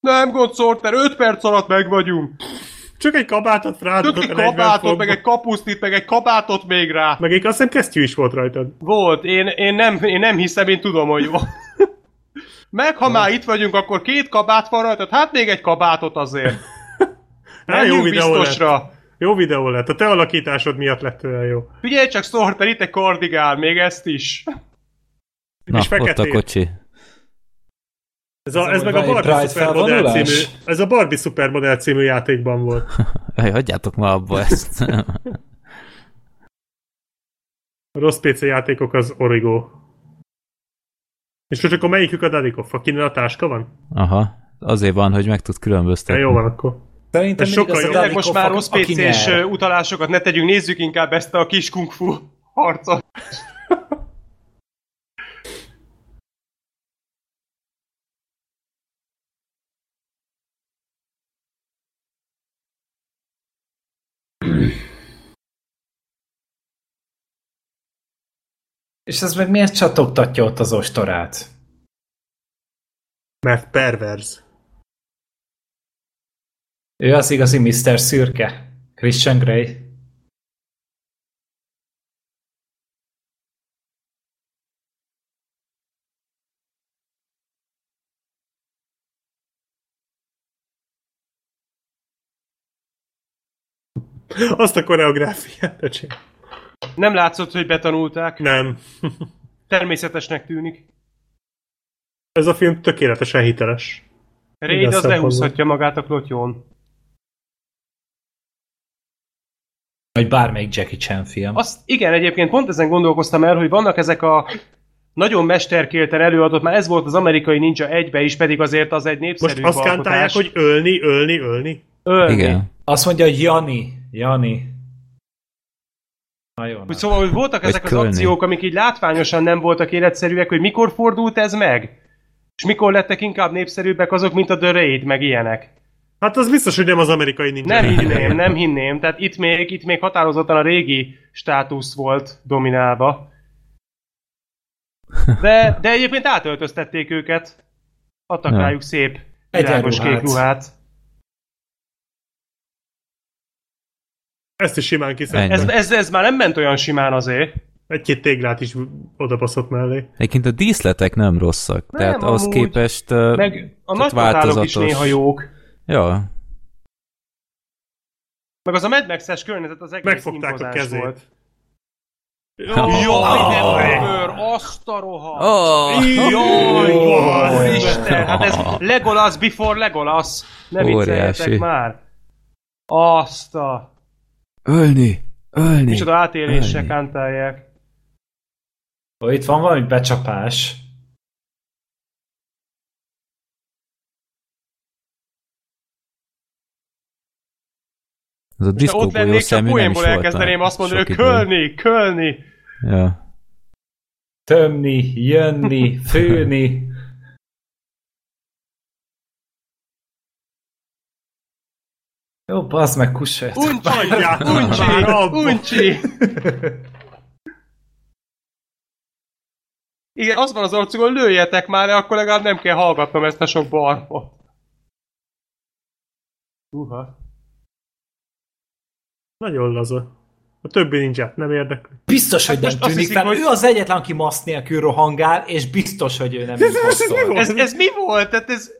Nem gond, Sorter, 5 perc alatt meg vagyunk. Csak egy kabátot Tök rádugok egy a 40 kabátot, fokba. meg egy kapusztit, meg egy kabátot még rá. Meg egy azt hiszem kesztyű is volt rajtad. Volt, én, én, nem, én nem hiszem, én tudom, hogy van. Meg ha már itt vagyunk, akkor két kabát van rajtad, hát még egy kabátot azért. Hát, jó videó lett. biztosra. Jó videó lett. A te alakításod miatt lett olyan jó. Figyelj csak, Sorter, itt egy kardigán, még ezt is. Na, És ott a kocsi. Ez, a, Ez meg a Barbie Supermodel című, ez a Barbie Supermodel című játékban volt. Ej, hagyjátok már abba ezt. A rossz PC játékok az Origo. És most akkor melyikük a Dadikov? Akinél a táska van? Aha, azért van, hogy meg tud Ja, különböztetni. jó van akkor. Szerintem mindig sokkal az a most már rossz PC-s utalásokat ne tegyünk, nézzük inkább ezt a kis kung fu harcot. És ez meg miért csatogtatja ott az ostorát? Mert perverz. Ő az igazi Mr. Szürke. Christian Grey. Azt a koreográfiát, öcsém. Nem látszott, hogy betanulták. Nem. Természetesnek tűnik. Ez a film tökéletesen hiteles. Raid az lehúzhatja magát a klotyón. Vagy bármelyik Jackie Chan film. Azt igen, egyébként pont ezen gondolkoztam el, hogy vannak ezek a nagyon mesterkélten előadott, már ez volt az amerikai ninja egybe is, pedig azért az egy népszerű Most azt kántálják, hogy ölni, ölni, ölni. Ölni. Igen. Azt mondja, hogy Jani. Nagyon Úgy szóval, hogy voltak ezek az akciók, amik így látványosan nem voltak életszerűek, hogy mikor fordult ez meg? És mikor lettek inkább népszerűbbek azok, mint a The Raid, meg ilyenek? Hát az biztos, hogy nem az amerikai ninja. Nem hinném, nem hinném. Tehát itt még, itt még határozottan a régi státusz volt dominálva. De, de egyébként átöltöztették őket. Adtak Ja. rájuk szép, világos kék ruhát. Ezt is simán kiszed. Ennyi. Ez, ez, ez már nem ment olyan simán azért. Egy-két téglát is odabaszott mellé. Egyébként a díszletek nem rosszak. Nem, tehát ahhoz amúgy. képest... Meg a tehát nagy totálok is néha jók. Ja, Meg az a Mad Max-es környezet az egész Megfogták a kezét. volt. Oh. Jaj, de Oh. bőr, azt a rohadt! Oh. Jaj, Oh. Isten, hát ez Legolas before Legolas. Ne vicceljetek már. Azt a... Ölni! Ölni! Micsoda átélések ántálják. Ó, itt van valami becsapás. Ez a diszkó ott lennék, csak poénból elkezdeném azt mondani, hogy kölni, kölni. Ja. Tömni, jönni, főni. Jó, bazd meg, kussoljatok. Uncsi, Hagyjátok uncsi, abba. uncsi. Igen, az van az arcukon, lőjetek már, akkor legalább nem kell hallgatnom ezt a sok barmot. Uha. Nagyon laza. A többi ninja, nem érdekli. Biztos, hogy nem most azt tűnik hiszik, fel. hogy- Ő az egyetlen, aki maszk nélkül rohangál, és biztos, hogy ő nem Ez- ez- ez imposztor. mi volt? Ez, ez mi volt? Tehát ez...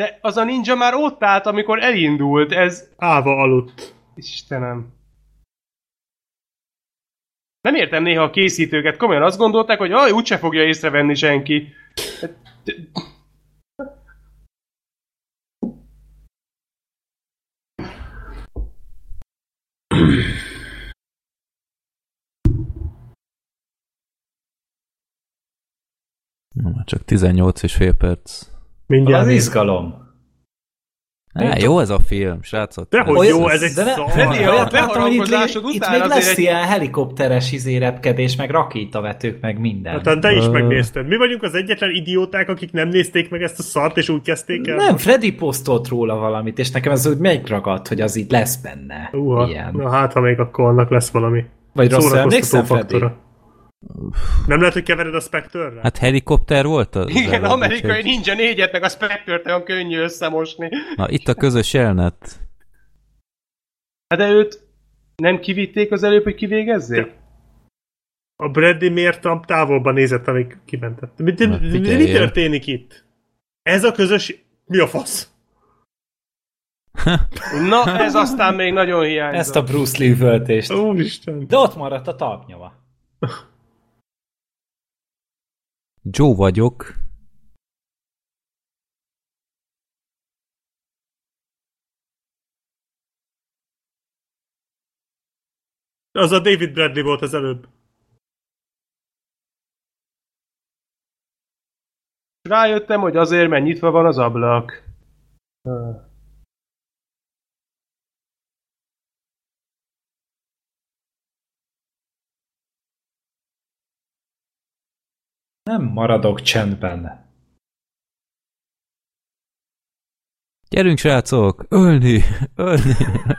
De az a ninja már ott állt, amikor elindult, ez... Állva aludt. Istenem. Nem értem néha a készítőket, komolyan azt gondolták, hogy aj, úgyse fogja észrevenni senki. Na, már csak 18 és fél perc. Mindjárt. Az izgalom. Á, jó ez a film, srácok. Dehogy Olyan- jó, ez egy de ne- szar. Freddy, Olyat a láttam, hogy itt, itt még lesz egy- ilyen helikopteres izérepkedés, meg rakétavetők, meg minden. Hát te is megnézted. Mi vagyunk az egyetlen idióták, akik nem nézték meg ezt a szart, és úgy kezdték el? Nem, Freddy posztolt róla valamit, és nekem ez úgy megragadt, hogy az így lesz benne. Uha. Ilyen. Na hát, ha még akkor annak lesz valami. Vagy rosszul Szórakoztató emlékszem, Freddy? faktora. Nem lehet, hogy kevered a Spectre-re? Hát helikopter volt az? Igen, előbb, amerikai úgyhogy- ninja négyet, meg a Spectre-t olyan könnyű összemosni. Na, itt a közös jelenet. Hát de őt nem kivitték az előbb, hogy kivégezzék? A Bradley miért a távolban nézett, amíg kimentett? Mi, mi, Na, mi, mi történik itt? Ez a közös... Mi a fasz? Na, ez aztán még nagyon hiányzott. Ezt a Bruce Lee völtést. Úristen. De ott maradt a talpnyoma. Joe vagyok. Az a David Bradley volt az előbb. Rájöttem, hogy azért, mert nyitva van az ablak. Nem maradok csendben. Gyerünk, srácok! Ölni! Ölni!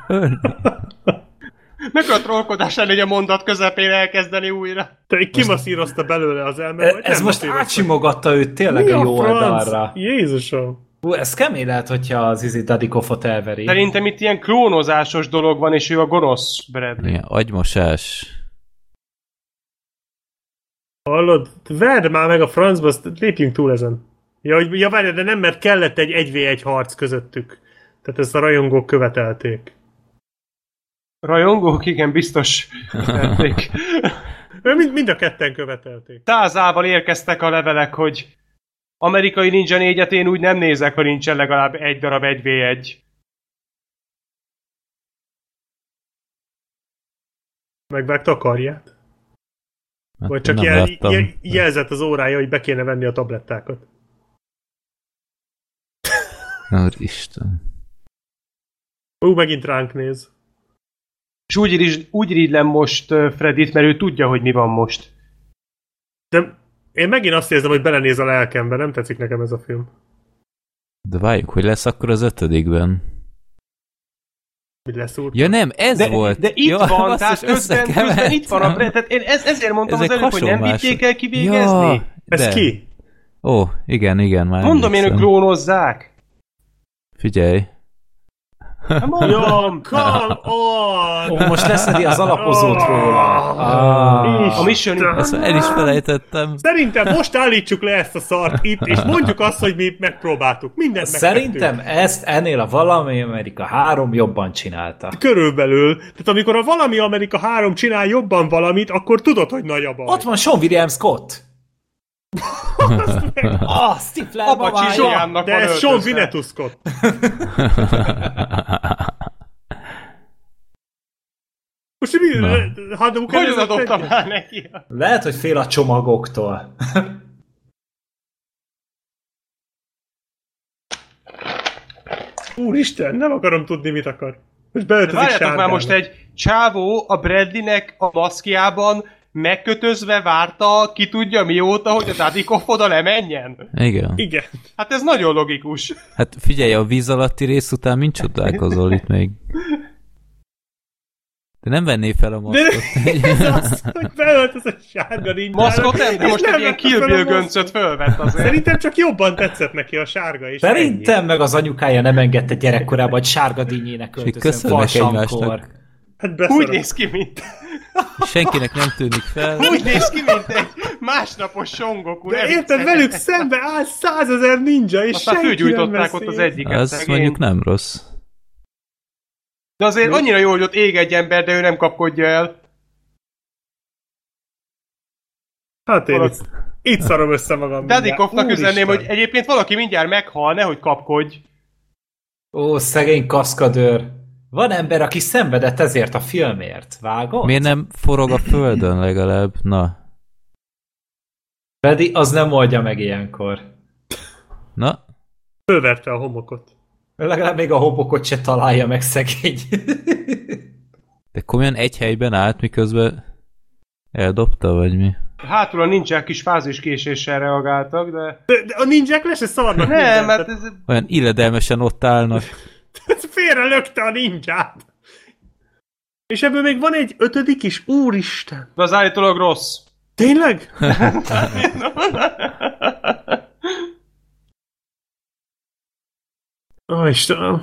Ölni! Mekkora trollkodás lenne, hogy a mondat közepén elkezdeni újra. Te kimasszírozta belőle az elme, Ez most átsimogatta őt tényleg Mi a a jó franc? oldalra. Jézusom. Hú, ez kemény lehet, hogyha az Izzy Dadikoffot elveri. Szerintem itt ilyen klónozásos dolog van, és ő a gonosz Bradley. Igen, agymosás. Hallod? Verd már meg a francba, azt lépjünk túl ezen. Ja, hogy, ja várj, de nem, mert kellett egy 1v1 harc közöttük. Tehát ezt a rajongók követelték. Rajongók, igen, biztos Mind, mind a ketten követelték. Tázával érkeztek a levelek, hogy amerikai Ninja 4 én úgy nem nézek, ha nincsen legalább egy darab 1v1. Megvágta a karját? Hát Vagy csak jel, láttam. jel, jelzett az órája, hogy be kéne venni a tablettákat. Úristen. Ú, megint ránk néz. És úgy, irigy, úgy irigylem most Fredit, mert ő tudja, hogy mi van most. De én megint azt érzem, hogy belenéz a lelkembe, nem tetszik nekem ez a film. De várjuk, hogy lesz akkor az ötödikben. Mi lesz úr? Ja nem, ez De, volt. de itt ja, van, tehát közben, közben itt van a Brad, tehát én ez, ezért mondtam Ezek az előbb, hogy nem vitték el kivégezni. Ja, Ez de. ki? Ó, igen, igen, már Mondom én, hogy klónozzák. Figyelj. Mondom. come on! Ó, most leszedi az alapozót róla. Ah. A Mission Ezt el is felejtettem. Szerintem most állítsuk le ezt a szart itt, és mondjuk azt, hogy mi megpróbáltuk. Mindent Szerintem megtettünk. ezt ennél a valami Amerika 3 jobban csinálta. Körülbelül. Tehát amikor a valami Amerika 3 csinál jobban valamit, akkor tudod, hogy nagy a baj. Ott van Sean William Scott. Ah, Stifler Apa mamája. Csizsójának De ez Sean. Winnetou Scott. Most mi? Hadouken Hogy ez a adottam már neki? Lehet, hogy fél a csomagoktól. Úristen, nem akarom tudni, mit akar. Most beöltözik várjátok már most egy csávó a Bradleynek a maszkjában megkötözve várta, ki tudja mióta, hogy a Dadikoff oda ne menjen. Igen. Igen. Hát ez nagyon logikus. Hát figyelj, a víz alatti rész után mind csodálkozol itt még. De nem venné fel a De maszkot. ez az, hogy beöltözött sárga nincs. Maszkot nem, de most egy ilyen Kill Bill göncöt fölvett azért. Szerintem csak jobban tetszett neki a sárga is. Szerintem meg az anyukája nem engedte gyerekkorában, hogy sárga dinnyének öltözön köszönnek egymásnak. Hát Úgy néz ki, mint, Senkinek nem tűnik fel. úgy néz ki, mint egy másnapos songoku. De érted, velük szembe áll százezer ninja, és Aztán senki nem ott az egyiket. Az szegény. mondjuk nem rossz. De azért annyira jó, hogy ott ég egy ember, de ő nem kapkodja el. Hát én Valaki- itt, itt szarom össze magam. Mindjárt. üzenném, hogy egyébként valaki mindjárt meghal, nehogy kapkodj. Ó, szegény kaszkadőr. Van ember, aki szenvedett ezért a filmért. Vágod? Miért nem forog a földön legalább? Na. Pedig az nem oldja meg ilyenkor. Na, Fölverte a homokot. Legalább még a hobokot se találja meg szegény. de komolyan egy helyben állt, miközben eldobta, vagy mi? Hátul a nincsák kis fáziskéséssel reagáltak, de... De, de a ninják le se szarnak Nem, mert ez... Olyan illedelmesen ott állnak. félre lökte a ninját. És ebből még van egy ötödik is, úristen. De az állítólag rossz. Tényleg? Ó, Istenem.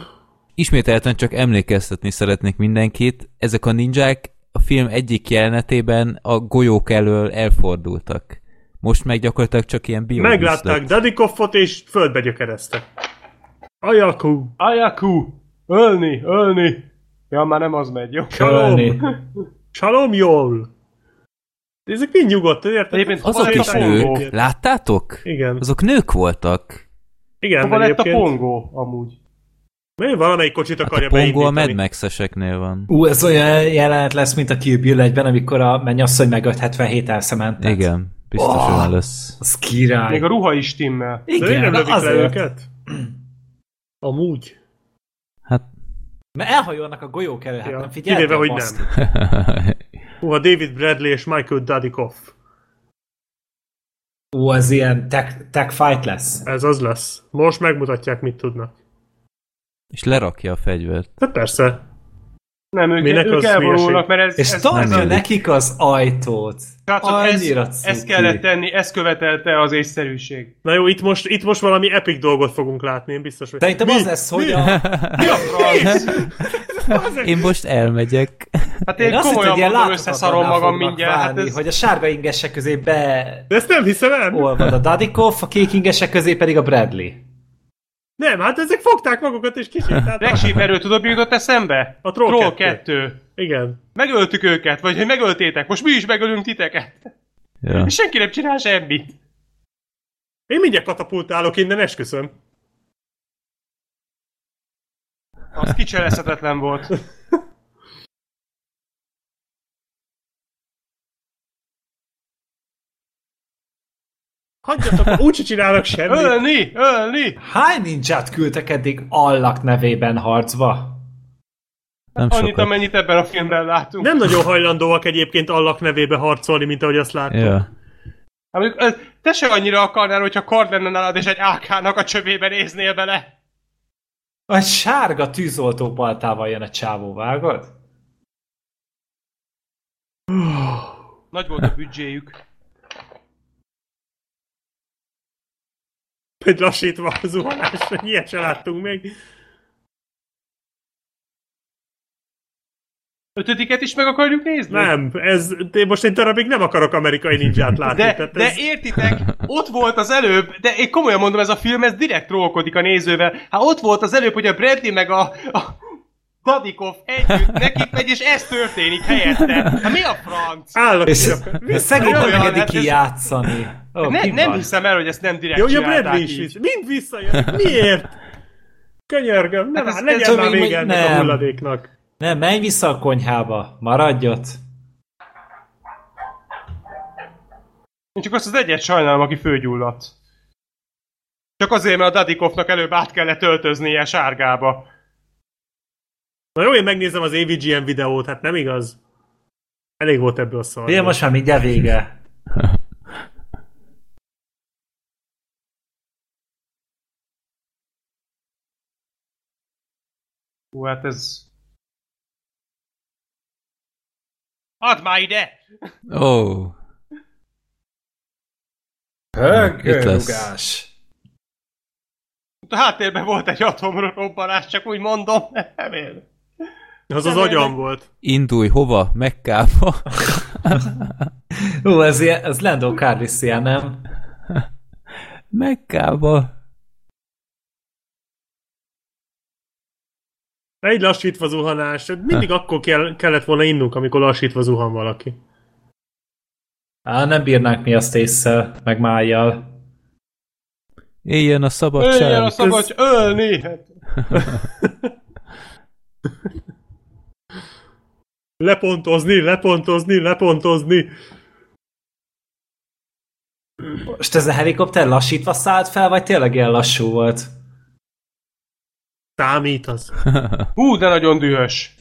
Ismételten csak emlékeztetni szeretnék mindenkit, ezek a ninják a film egyik jelenetében a golyók elől elfordultak. Most meg gyakorlatilag csak ilyen bio Meglátták Dadikoffot és földbe gyökereztek. Ajakú. Ayaku! Ölni, ölni! Ja, már nem az megy, jó? Kölni. Salom jól. De ezek mind nyugodt, érted? Egyébként Azok is pongó? nők. Láttátok? Igen. Azok nők voltak. Igen, Hova lett a pongó, amúgy? Miért valamelyik kocsit Hát akarja a pongó a? Mad Max-eseknél van. Ú, ez olyan jelenet lesz, mint a Kill Bill egyben, amikor a mennyasszony megölt 77 elszementet. Igen, biztos Oh. olyan lesz. Az király. Még a ruha is. De miért Igen, nem de lövik le azért. őket? Amúgy. Mert elhajolnak a golyók elő, hát Ja, nem figyeltél? kivéve, hogy baszki? Húha, David Bradley és Michael Dudikoff. Ú, az ilyen tech, tech fight lesz. Ez az lesz. Most megmutatják, mit tudnak. és lerakja a fegyvert. Hát persze. Nem, ők, Minek ők az elvonulnak, mert ez... És ez, tartja nekik az ajtót. Srácok, ez, Annyira ezt cuki. kellett tenni, ezt követelte az észszerűség. Na jó, itt most, itt most valami epic dolgot fogunk látni, én biztos, hogy... Szerintem az lesz, hogy a... Mi a franc? Én most elmegyek. Hát Én én azt hittem, komolyan hogy ilyen mondom, összeszarom magam mindjárt. Hát válni, ez... hogy a sárga ingesek közé be De ezt nem hiszem el. olvad a Dadikoff, a kék ingesek közé pedig a Bradley. Nem, hát ezek fogták magukat és kisétáltak. Legsíperről tudod, mi jutott eszembe? A Troll Troll 2. 2. Igen. Megöltük őket, vagy hogy megöltétek, most mi is megölünk titeket. Ja. És senki nem csinál semmit. Én mindjárt katapultálok innen, esküszöm. Az kicselezhetetlen volt. Hagyjatok, úgyse csinálok semmit. Ölni, ölni! Hány ninját küldtek eddig Allak nevében harcba? Nem Annyit, sokat. amennyit ebben a filmben látunk. Nem nagyon hajlandóak egyébként Allak nevébe harcolni, mint ahogy azt láttam. Ja. Hát mondjuk, te se annyira akarnál, hogyha kard lenne nálad, és egy AK-nak a csövébe néznél bele. A sárga tűzoltó baltával jön a csávó, vágod? Nagy volt a büdzséjük. Hogy lassítva a zuhanás, ilyet se láttunk még. Ötödiket is meg akarjuk nézni? Nem, ez, de most egy darabig nem akarok amerikai ninját látni. De, tehát de ez, értitek, ott volt az előbb, de én komolyan mondom, ez a film, ez direkt trollkodik a nézővel. Hát ott volt az előbb, hogy a Bradley meg a, a Dadikov együtt nekik megy, és ez történik helyette. Hát mi a franc? állok És a- szegény nem engedik hát ez- Ó, Ne, nem van? hiszem el, hogy ezt nem direkt Jó, hogy a Bradley is visz. Mind visszajön. Miért? Könyörgöm, nem, Hát ez- legyen ez már még- vége ennek a hulladéknak. Nem, menj vissza a konyhába. Maradj ott. Én csak azt az egyet sajnálom, aki fölgyulladt. Csak azért, mert a Dadikovnak előbb át kellett öltöznie sárgába. Na jó, én megnézem az AVGN videót, hát nem igaz? Elég volt ebből a szar. Ugye most már mindjárt vége. Hú, hát ez... Add már ide! Ó, oh, Högörugás. A háttérben volt egy atomrobbanás, csak úgy mondom. Nem én. Az az agyam volt. indulj hova? Mekkába? Ú, ez, ilyen, ez Lando Calrissian, nem? Mekkába? Egy lassítva zuhanás. Mindig akkor kell, kellett volna innunk, amikor lassítva zuhan valaki. Á, nem bírnánk mi azt észszel, meg májjal. Éljen a szabadság! Öljen a szabad, ölni! Hát, Lepontozni, lepontozni, lepontozni. Most ez a helikopter lassítva szállt fel, vagy tényleg ilyen lassú volt? Számít az. Hú, de nagyon dühös.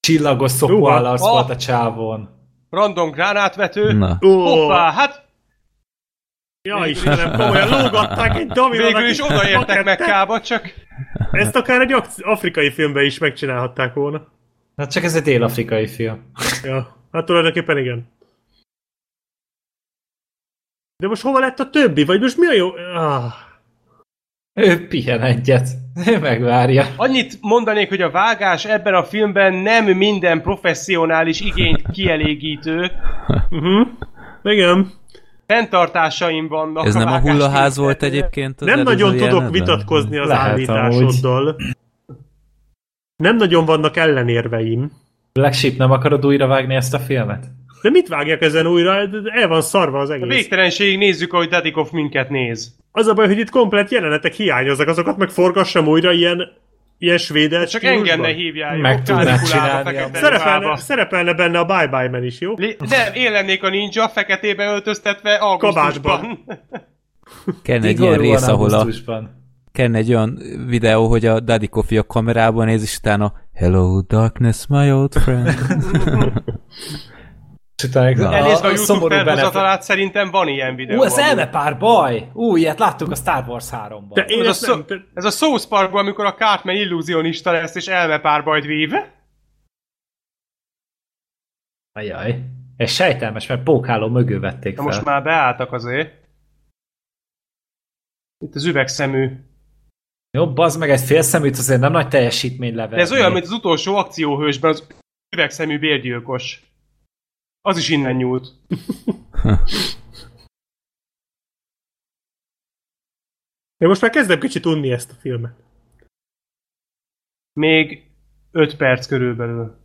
Csillagos ah. volt a csávon. Random gránátvető. Na, Hoppá, hát ja Istenem, komolyan lógatták egy dominónak. végül is odaértek Mekkába, csak Ezt akár egy afrikai filmben is megcsinálhatták volna. Hát csak ez egy dél-afrikai film. Ja, hát tulajdonképpen igen. De most hova lett a többi? Vagy most mi a jó? Ah. Ő pihen egyet. Ő megvárja. annyit mondanék, hogy a vágás ebben a filmben nem minden professzionális igényt kielégítő. Uh-huh. Igen. Fenntartásaim vannak ez nem a hullaház volt egyébként? Az Nem nagyon tudok jelenetben? vitatkozni az Lehet állításoddal. Nem nagyon vannak ellenérveim. Black Sheep, nem akarod újra vágni ezt a filmet? De mit vágják ezen újra? El van szarva az A egész. végtelenségig nézzük, ahogy Dadikov minket néz. Az a baj, hogy itt komplet jelenetek hiányoznak, azokat meg forgassam újra ilyen, ilyen svédel Csak engem ne hívjál, jó? Meg tudnád csinálni a- Szerepelne, szerepelne benne a Bye Bye Man is, jó? Nem, én lennék a ninja, feketébe öltöztetve augusztusban. Kellene egy ilyen rész, ahol a, kellene egy olyan videó, hogy a Daddy Coffee a kamerában néz, és utána Hello darkness, my old friend. Elnézve a, a YouTube felhozatalát, szerintem van ilyen videó. Ú, ez elmepár baj! Ú, ilyet láttuk a Star Wars 3-ban. De én Ez a, ezt nem... szó, ez a South Parkban, amikor a Cartman illúzionista lesz, és elmepárbajt vív. Ajaj. Ez sejtelmes, mert pókháló mögül vették fel. most már beálltak azért. Itt az üvegszemű. Jó, bazd meg egy fél szeműt, azért nem nagy teljesítmény level. De ez olyan, mint az utolsó akcióhősben az üvegszemű bérgyilkos. Az is innen nyúlt. Én most már kezdem kicsit unni ezt a filmet. Még 5 perc körülbelül.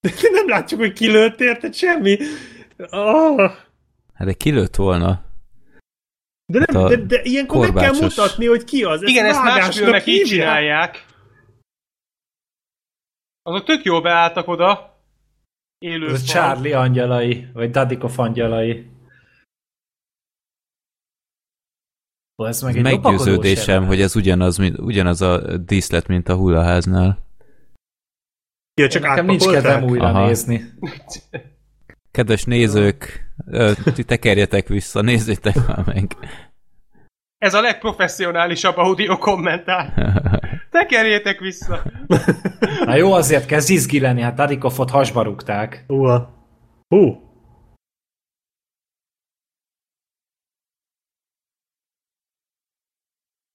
Nem látjuk, hogy kilőtt érted semmi. Oh. Hát de kilőtt volna. De, nem, Hát de, de ilyenkor meg kell korbácsos- mutatni, hogy ki az. Igen, ezt más vágásnak filmek így hívják. csinálják. Azok tök jól beálltak oda. Élő Ez Charlie angyalai, vagy Dadikov angyalai. Ó, ez meg egy meggyőződésem, hogy ez ugyanaz, mint, ugyanaz a díszlet, mint a hullaháznál. Ja, csak Nekem nincs kedvem újra Aha. nézni. Kedves nézők, ti tekerjetek vissza, nézzétek már meg. Ez a legprofessionálisabb audio kommentár. Tekerjétek vissza. Na jó, azért kezd izgi lenni, hát Dadikovot hasba rúgták. Hú, a- hú.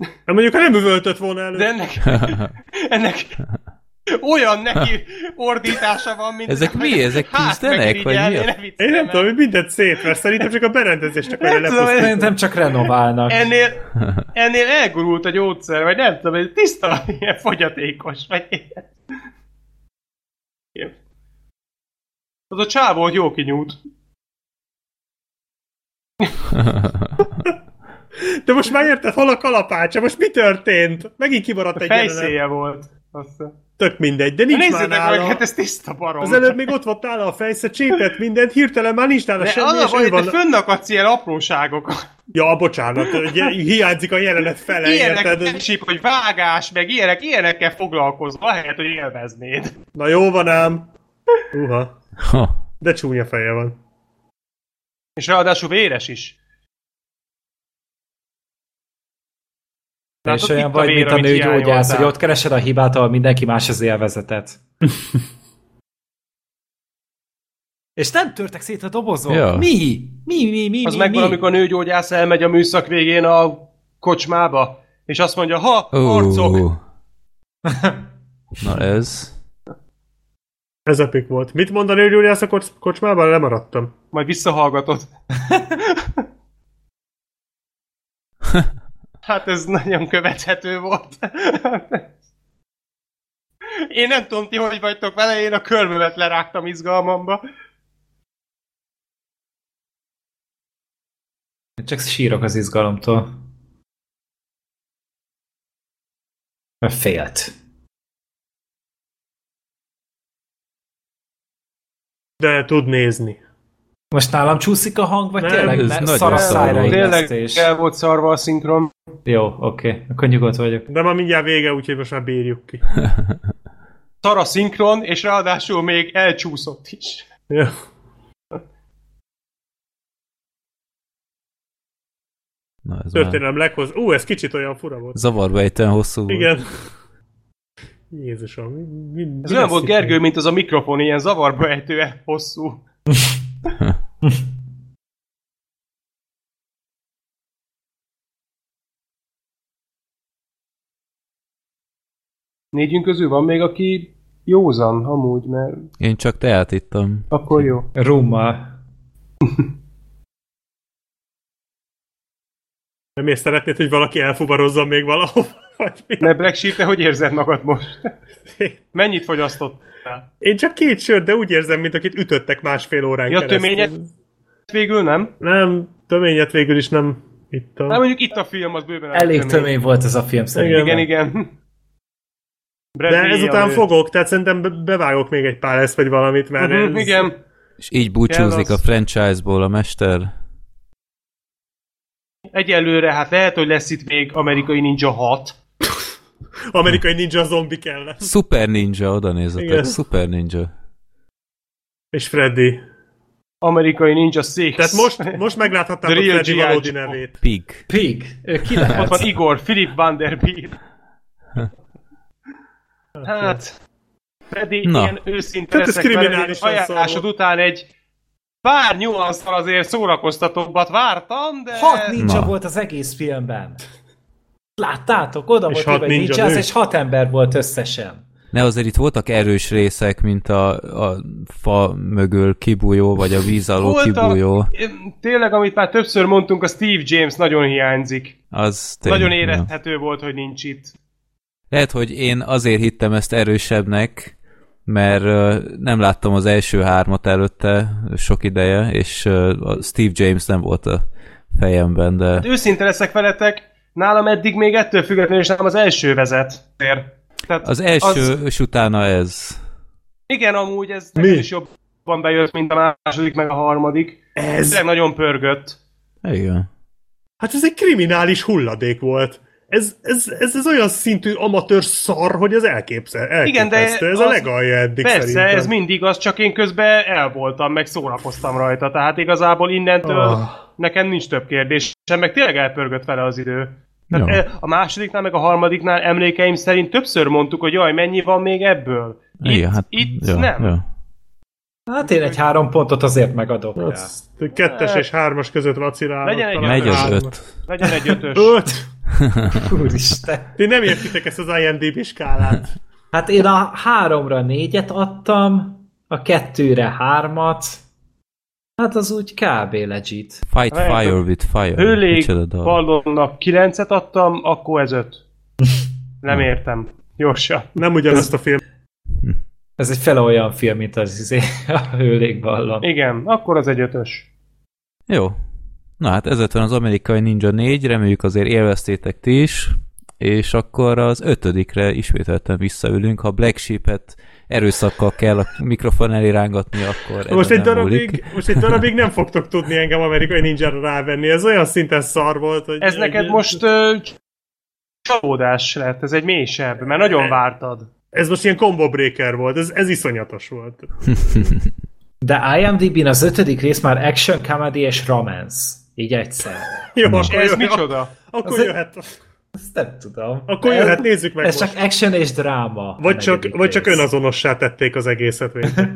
Hát mondjuk, ha nem üvöltött volna elő. De ennek, ennek olyan neki ordítása van, mint... Ezek mi? Ezek Hát, küzdenek, vagy mi a- ne Én nem tudom, hogy mindent szétvesz. Szerintem csak a berendezést akarja Nem lepusztítani. Szerintem csak renoválnak. Ennél, ennél elgurult a gyógyszer, vagy nem tudom, egy tiszta ilyen fogyatékos, vagy ilyen. Ilyen. Az a csávó jó kinyújt. De most már érted, hol a kalapácsa? Most mi történt? Megint kimaradt A egy jelenet. fejszéje volt. Azt. Tök mindegy, de nincs már Nézzétek meg, nála. hát ez tiszta barom. Az előbb még ott volt nála a fejsze, csépet mindent, hirtelen már nincs nála de semmi, az a baj, van... fönnakadsz ilyen apróságok. Ja, bocsánat, hiányzik a jelenet fele, Ilyenek érted? síp, hogy vágás, meg ilyenek, ilyenekkel foglalkozol, ahelyett, hogy élveznéd. Na jó van ám. Uha, Ha. de csúnya feje van. És ráadásul véres is. Te is Látod, olyan vagy, vér, mint a nőgyógyász, hogy ott keresed a hibát, ahol mindenki más az élvezetet. És nem törtek szét a dobozok. Ja. Mi? Mi, mi, mi, Az mi, megvan, mi? amikor a nőgyógyász elmegy a műszak végén a kocsmába, és azt mondja, ha, arcok, Na ez. Ez epik volt. Mit mondani, hogy Júliász a kocs- kocsmában? Lemaradtam. majd visszahallgatod. hát ez nagyon követhető volt. Én nem tudom, ti hogy vagytok vele, én a körmömet lerágtam izgalmamba. Csak sírok az izgalomtól. Mert félt. De tud nézni. Most nálam csúszik a hang, vagy Nem, tényleg ez ne, szar a szájra volt. Tényleg el volt szarva a szinkron. Jó, oké. Akkor nyugodt vagyok. De ma mindjárt vége, úgyhogy most már bírjuk ki. Szar a szinkron, és ráadásul még elcsúszott is. Ja. Na ez már Történelem leghoz. Ú, ez kicsit olyan fura volt. zavarba ejtően hosszú volt. Igen. Jézusom. Mi, mi, mi Ez olyan volt? Gergő, mint az a mikrofon, ilyen zavarba ejtően hosszú. Négyünk közül van még, aki józan, amúgy, mert Én csak teát ittam. akkor jó. Rummal. Nem ész szeretnéd, hogy valaki elfubarozzon még valahol? Ne Black Sheep, te hogy érzed magad most? Mennyit fogyasztottál? Én csak két sört, de úgy érzem, mint akit ütöttek másfél órán Ja, keresztül. töményet végül nem? Nem, töményet végül is nem ittam. Nem, mondjuk itt a film, az bőven Elég tömény. tömény volt ez a film szerintem. Igen. Igen, igen. De ezután fogok, tehát szerintem be- bevágok még egy pár ezt vagy valamit, mert Mhm, ez... Igen. És így búcsúzik a franchise-ból a mester. Egyelőre, hát lehet, hogy lesz itt még amerikai Ninja 6. Amerikai ninja zombi kell. Super Ninja, oda nézzetek. Igen. Super Ninja. És Freddy. Amerikai Ninja 6. Tehát most, most megláthatták a Freddy valódi nevét. Pig. Pig. Ki Ott lehet? van Igor, Philip Vanderbilt. Hát, Freddy, Na. ilyen őszinte Tehát leszek veled, ajánlásod után egy pár nyuansztal azért szórakoztatóbbat vártam, de... Hat ninja Na. volt az egész filmben. Láttátok? Oda És volt ninja és hat ember volt összesen. Ne, azért itt voltak erős részek, mint a, a fa mögül kibújó, vagy a víz alól kibújó. Tényleg, amit már többször mondtunk, a Steve James nagyon hiányzik. Az tény, Nagyon ja. érezhető volt, hogy nincs itt. Lehet, hogy én azért hittem ezt erősebbnek, mert nem láttam az első hármat előtte sok ideje, és Steve James nem volt a fejemben, de Hát őszinte leszek veletek, nálam eddig még ettől függetlenül is nem az első vezet. Tehát az első, az... és utána ez. Igen, amúgy ez Mi? is jobban bejött, mint a második, meg a harmadik. Ez, Tényleg nagyon pörgött. Igen. hát ez egy kriminális hulladék volt. Ez, ez, ez, ez olyan szintű amatőr szar, hogy ez elképzel, Igen, de elképesztő. ez a az- legalja eddig Persze, szerintem. ez mind igaz, csak én közben el voltam, meg szórakoztam rajta. Tehát igazából innentől Ah. nekem nincs több kérdés. Sem meg tényleg elpörgött vele az idő. Tehát e- a másodiknál, meg a harmadiknál emlékeim szerint többször mondtuk, hogy jaj, mennyi van még ebből. Itt, Igen, hát, itt ja, nem. Ja. Hát én egy három pontot azért megadok rá. Az kettes és hármas között vacilálok. Legyen egy Megy az három. öt. Legyen egy ötös. Öt? Úristen. Ti nem értitek ezt az IMDb skálát. Hát én a háromra négyet adtam, a kettőre hármat, hát az úgy kb. legit. Fight Lehet, fire with fire. Hőlég ballonnak 9-et adtam, akkor ez 5. Nem értem. Gyorsan. Nem ugyanazt a film. Ez egy fele olyan film, mint az izé, a hőlégballon. Igen, akkor az egy ötös. Jó. Na hát ez van az amerikai Ninja 4, reméljük azért élveztétek ti is. és akkor az ötödikre ismételten visszaülünk. Ha Black Sheep-et erőszakkal kell a mikrofon elé rángatni, akkor Most egy, darabig, múlik. most egy darabig nem fogtok tudni engem amerikai ninja rávenni. Ez olyan szinten szar volt, hogy... Ez neked most ö, csalódás lett, ez egy mélysebb, mert nagyon vártad. Ez most ilyen combo breaker volt, ez, ez iszonyatos volt. De IMDb-n az ötödik rész már action, comedy és romance. Így egyszer. Jó. És akkor ez jöhet, micsoda? akkor Az egy- jöhet, Ezt nem tudom. akkor Ez- jöhet, nézzük meg Ez most. csak action és dráma. Vagy csak, vagy csak önazonossá tették az egészet végre.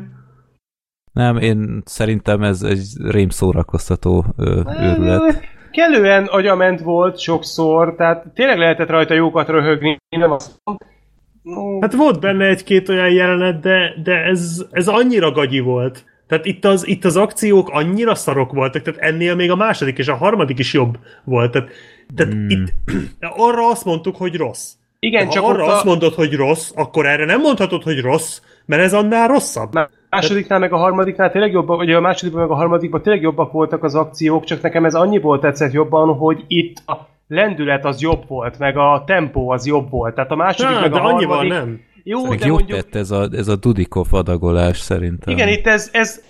Nem, én szerintem ez egy rém szórakoztató ö, őrület. Kellően agyament volt sokszor, tehát tényleg lehetett rajta jókat röhögni, nem azt mondom. Hát volt benne egy-két olyan jelenet, de, de ez, ez annyira gagyi volt. Tehát itt az, itt az akciók annyira szarok voltak, tehát ennél még a második és a harmadik is jobb volt. Tehát, tehát Hmm. itt arra azt mondtuk, hogy rossz. igen, Ha csak arra ott azt a mondod, hogy rossz, akkor erre nem mondhatod, hogy rossz, mert ez annál rosszabb. másodiknál meg a harmadiknál tényleg jobbak, vagy a másodikban meg a harmadikban tényleg jobbak voltak az akciók, csak nekem ez annyiból tetszett jobban, hogy itt a lendület az jobb volt, meg a tempó az jobb volt. Tehát a második Há, meg de a annyival harmadik... nem. Jó, Meg de jót mondjuk... tett ez a, ez a Dudikov adagolás szerintem. Igen, itt ez, ez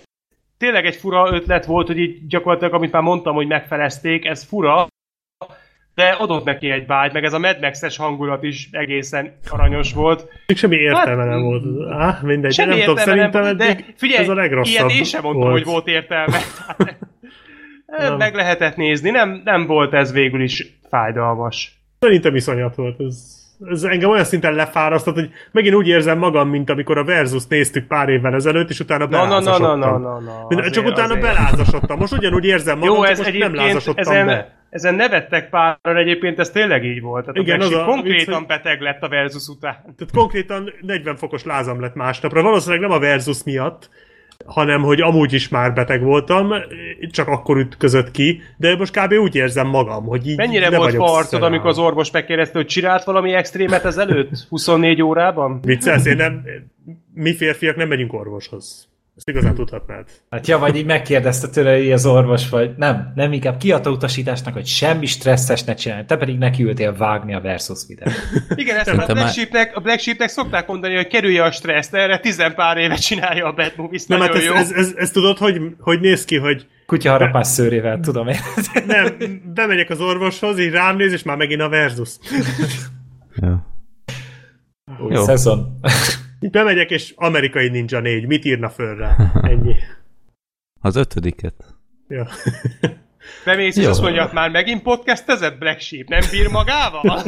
tényleg egy fura ötlet volt, hogy így gyakorlatilag, amit már mondtam, hogy megfelezték, ez fura, de adott neki egy vágy, meg ez a Mad Max-es hangulat is egészen aranyos volt. Még semmi értelme Hát, nem volt. Á, mindegy, Semmi nem tudom, nem szerintem volt, de figyelj, ez a legrosszabb ilyet én sem mondtam, volt. hogy volt értelme. Nem. meg lehetett nézni, nem, nem volt ez végül is fájdalmas. Szerintem iszonyat volt. Ez, ez engem olyan szinten lefárasztott, hogy megint úgy érzem magam, mint amikor a Versus néztük pár évvel ezelőtt, és utána Na, na, na, belázasodtam. na, na, na. Mint- azért, Csak utána azért. belázasodtam. Most ugyanúgy érzem magam, Jó, csak ez most nem lázasodtam ezen, be. Ezen nevettek páran egyébként, ez tényleg így volt. Tehát Igen, a az a konkrétan vicc, beteg lett a Versus után. Tehát konkrétan 40 fokos lázam lett másnapra. Valószínűleg nem a Versus miatt, hanem hogy amúgy is már beteg voltam, csak akkor ütközött ki, de most kb. úgy érzem magam, hogy így Mennyire le volt farcod, amikor az orvos megkérdezte, hogy csinált valami extrémet ezelőtt? 24 órában? Viccelsz, én nem, mi férfiak nem megyünk orvoshoz. Ezt igazán tudhatnád. Hát ja, vagy így megkérdezte tőle így az orvos, vagy nem, nem inkább kiadta utasításnak, hogy semmi stresszes ne csinálj, te pedig nekiültél vágni a Versus videót. Igen, ezt a Szerintem Black, már- Sheepnek, a Black Sheepnek szokták mondani, hogy kerülje a stresszt, erre tizen pár éve csinálja a Bad Movies, Nem, hát ez, jó. ez, ez, ez, tudod, hogy, hogy néz ki, hogy Kutyaharapás szőrével, tudom én. nem, bemegyek az orvoshoz, így rám néz, és már megint a Versus. Ja. Új Jó. szezon. Bemegyek, és amerikai ninja 4, mit írna föl rá? Ennyi. Az ötödiket. Ja. Bemész, és azt mondja, már megint podcastezett Black Sheep, nem bír magával?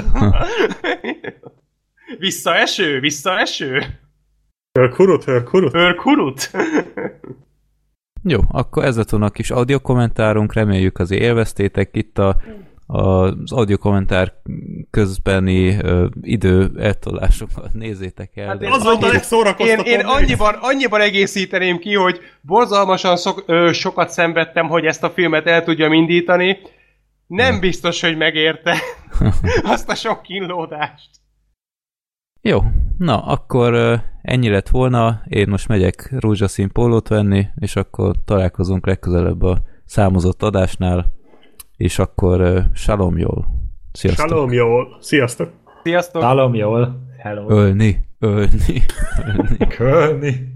visszaeső, visszaeső. Hörkurut, hörkurut. Hörkurut. Jó, akkor ez lett volna a kis audio kommentárunk, reméljük azért élveztétek itt a, az audio kommentár közbeni ö, idő eltolásokat nézzétek el. Hát én Az volt a Én, legszórakoztatóbb. én annyiban, annyiban egészíteném ki, hogy borzalmasan szok, ö, sokat szenvedtem, hogy ezt a filmet el tudjam indítani. Nem biztos, hogy megérte azt a sok kínlódást. Jó, na akkor ö, ennyi lett volna, én most megyek rózsaszín pólót venni, és akkor találkozunk legközelebb a számozott adásnál, és akkor ö, shalom jól. Sziasztok! Shalom, jól. Sziasztok. Sziasztok! Talom jól. Hello. Ölni, ölni, ölni. Kölni.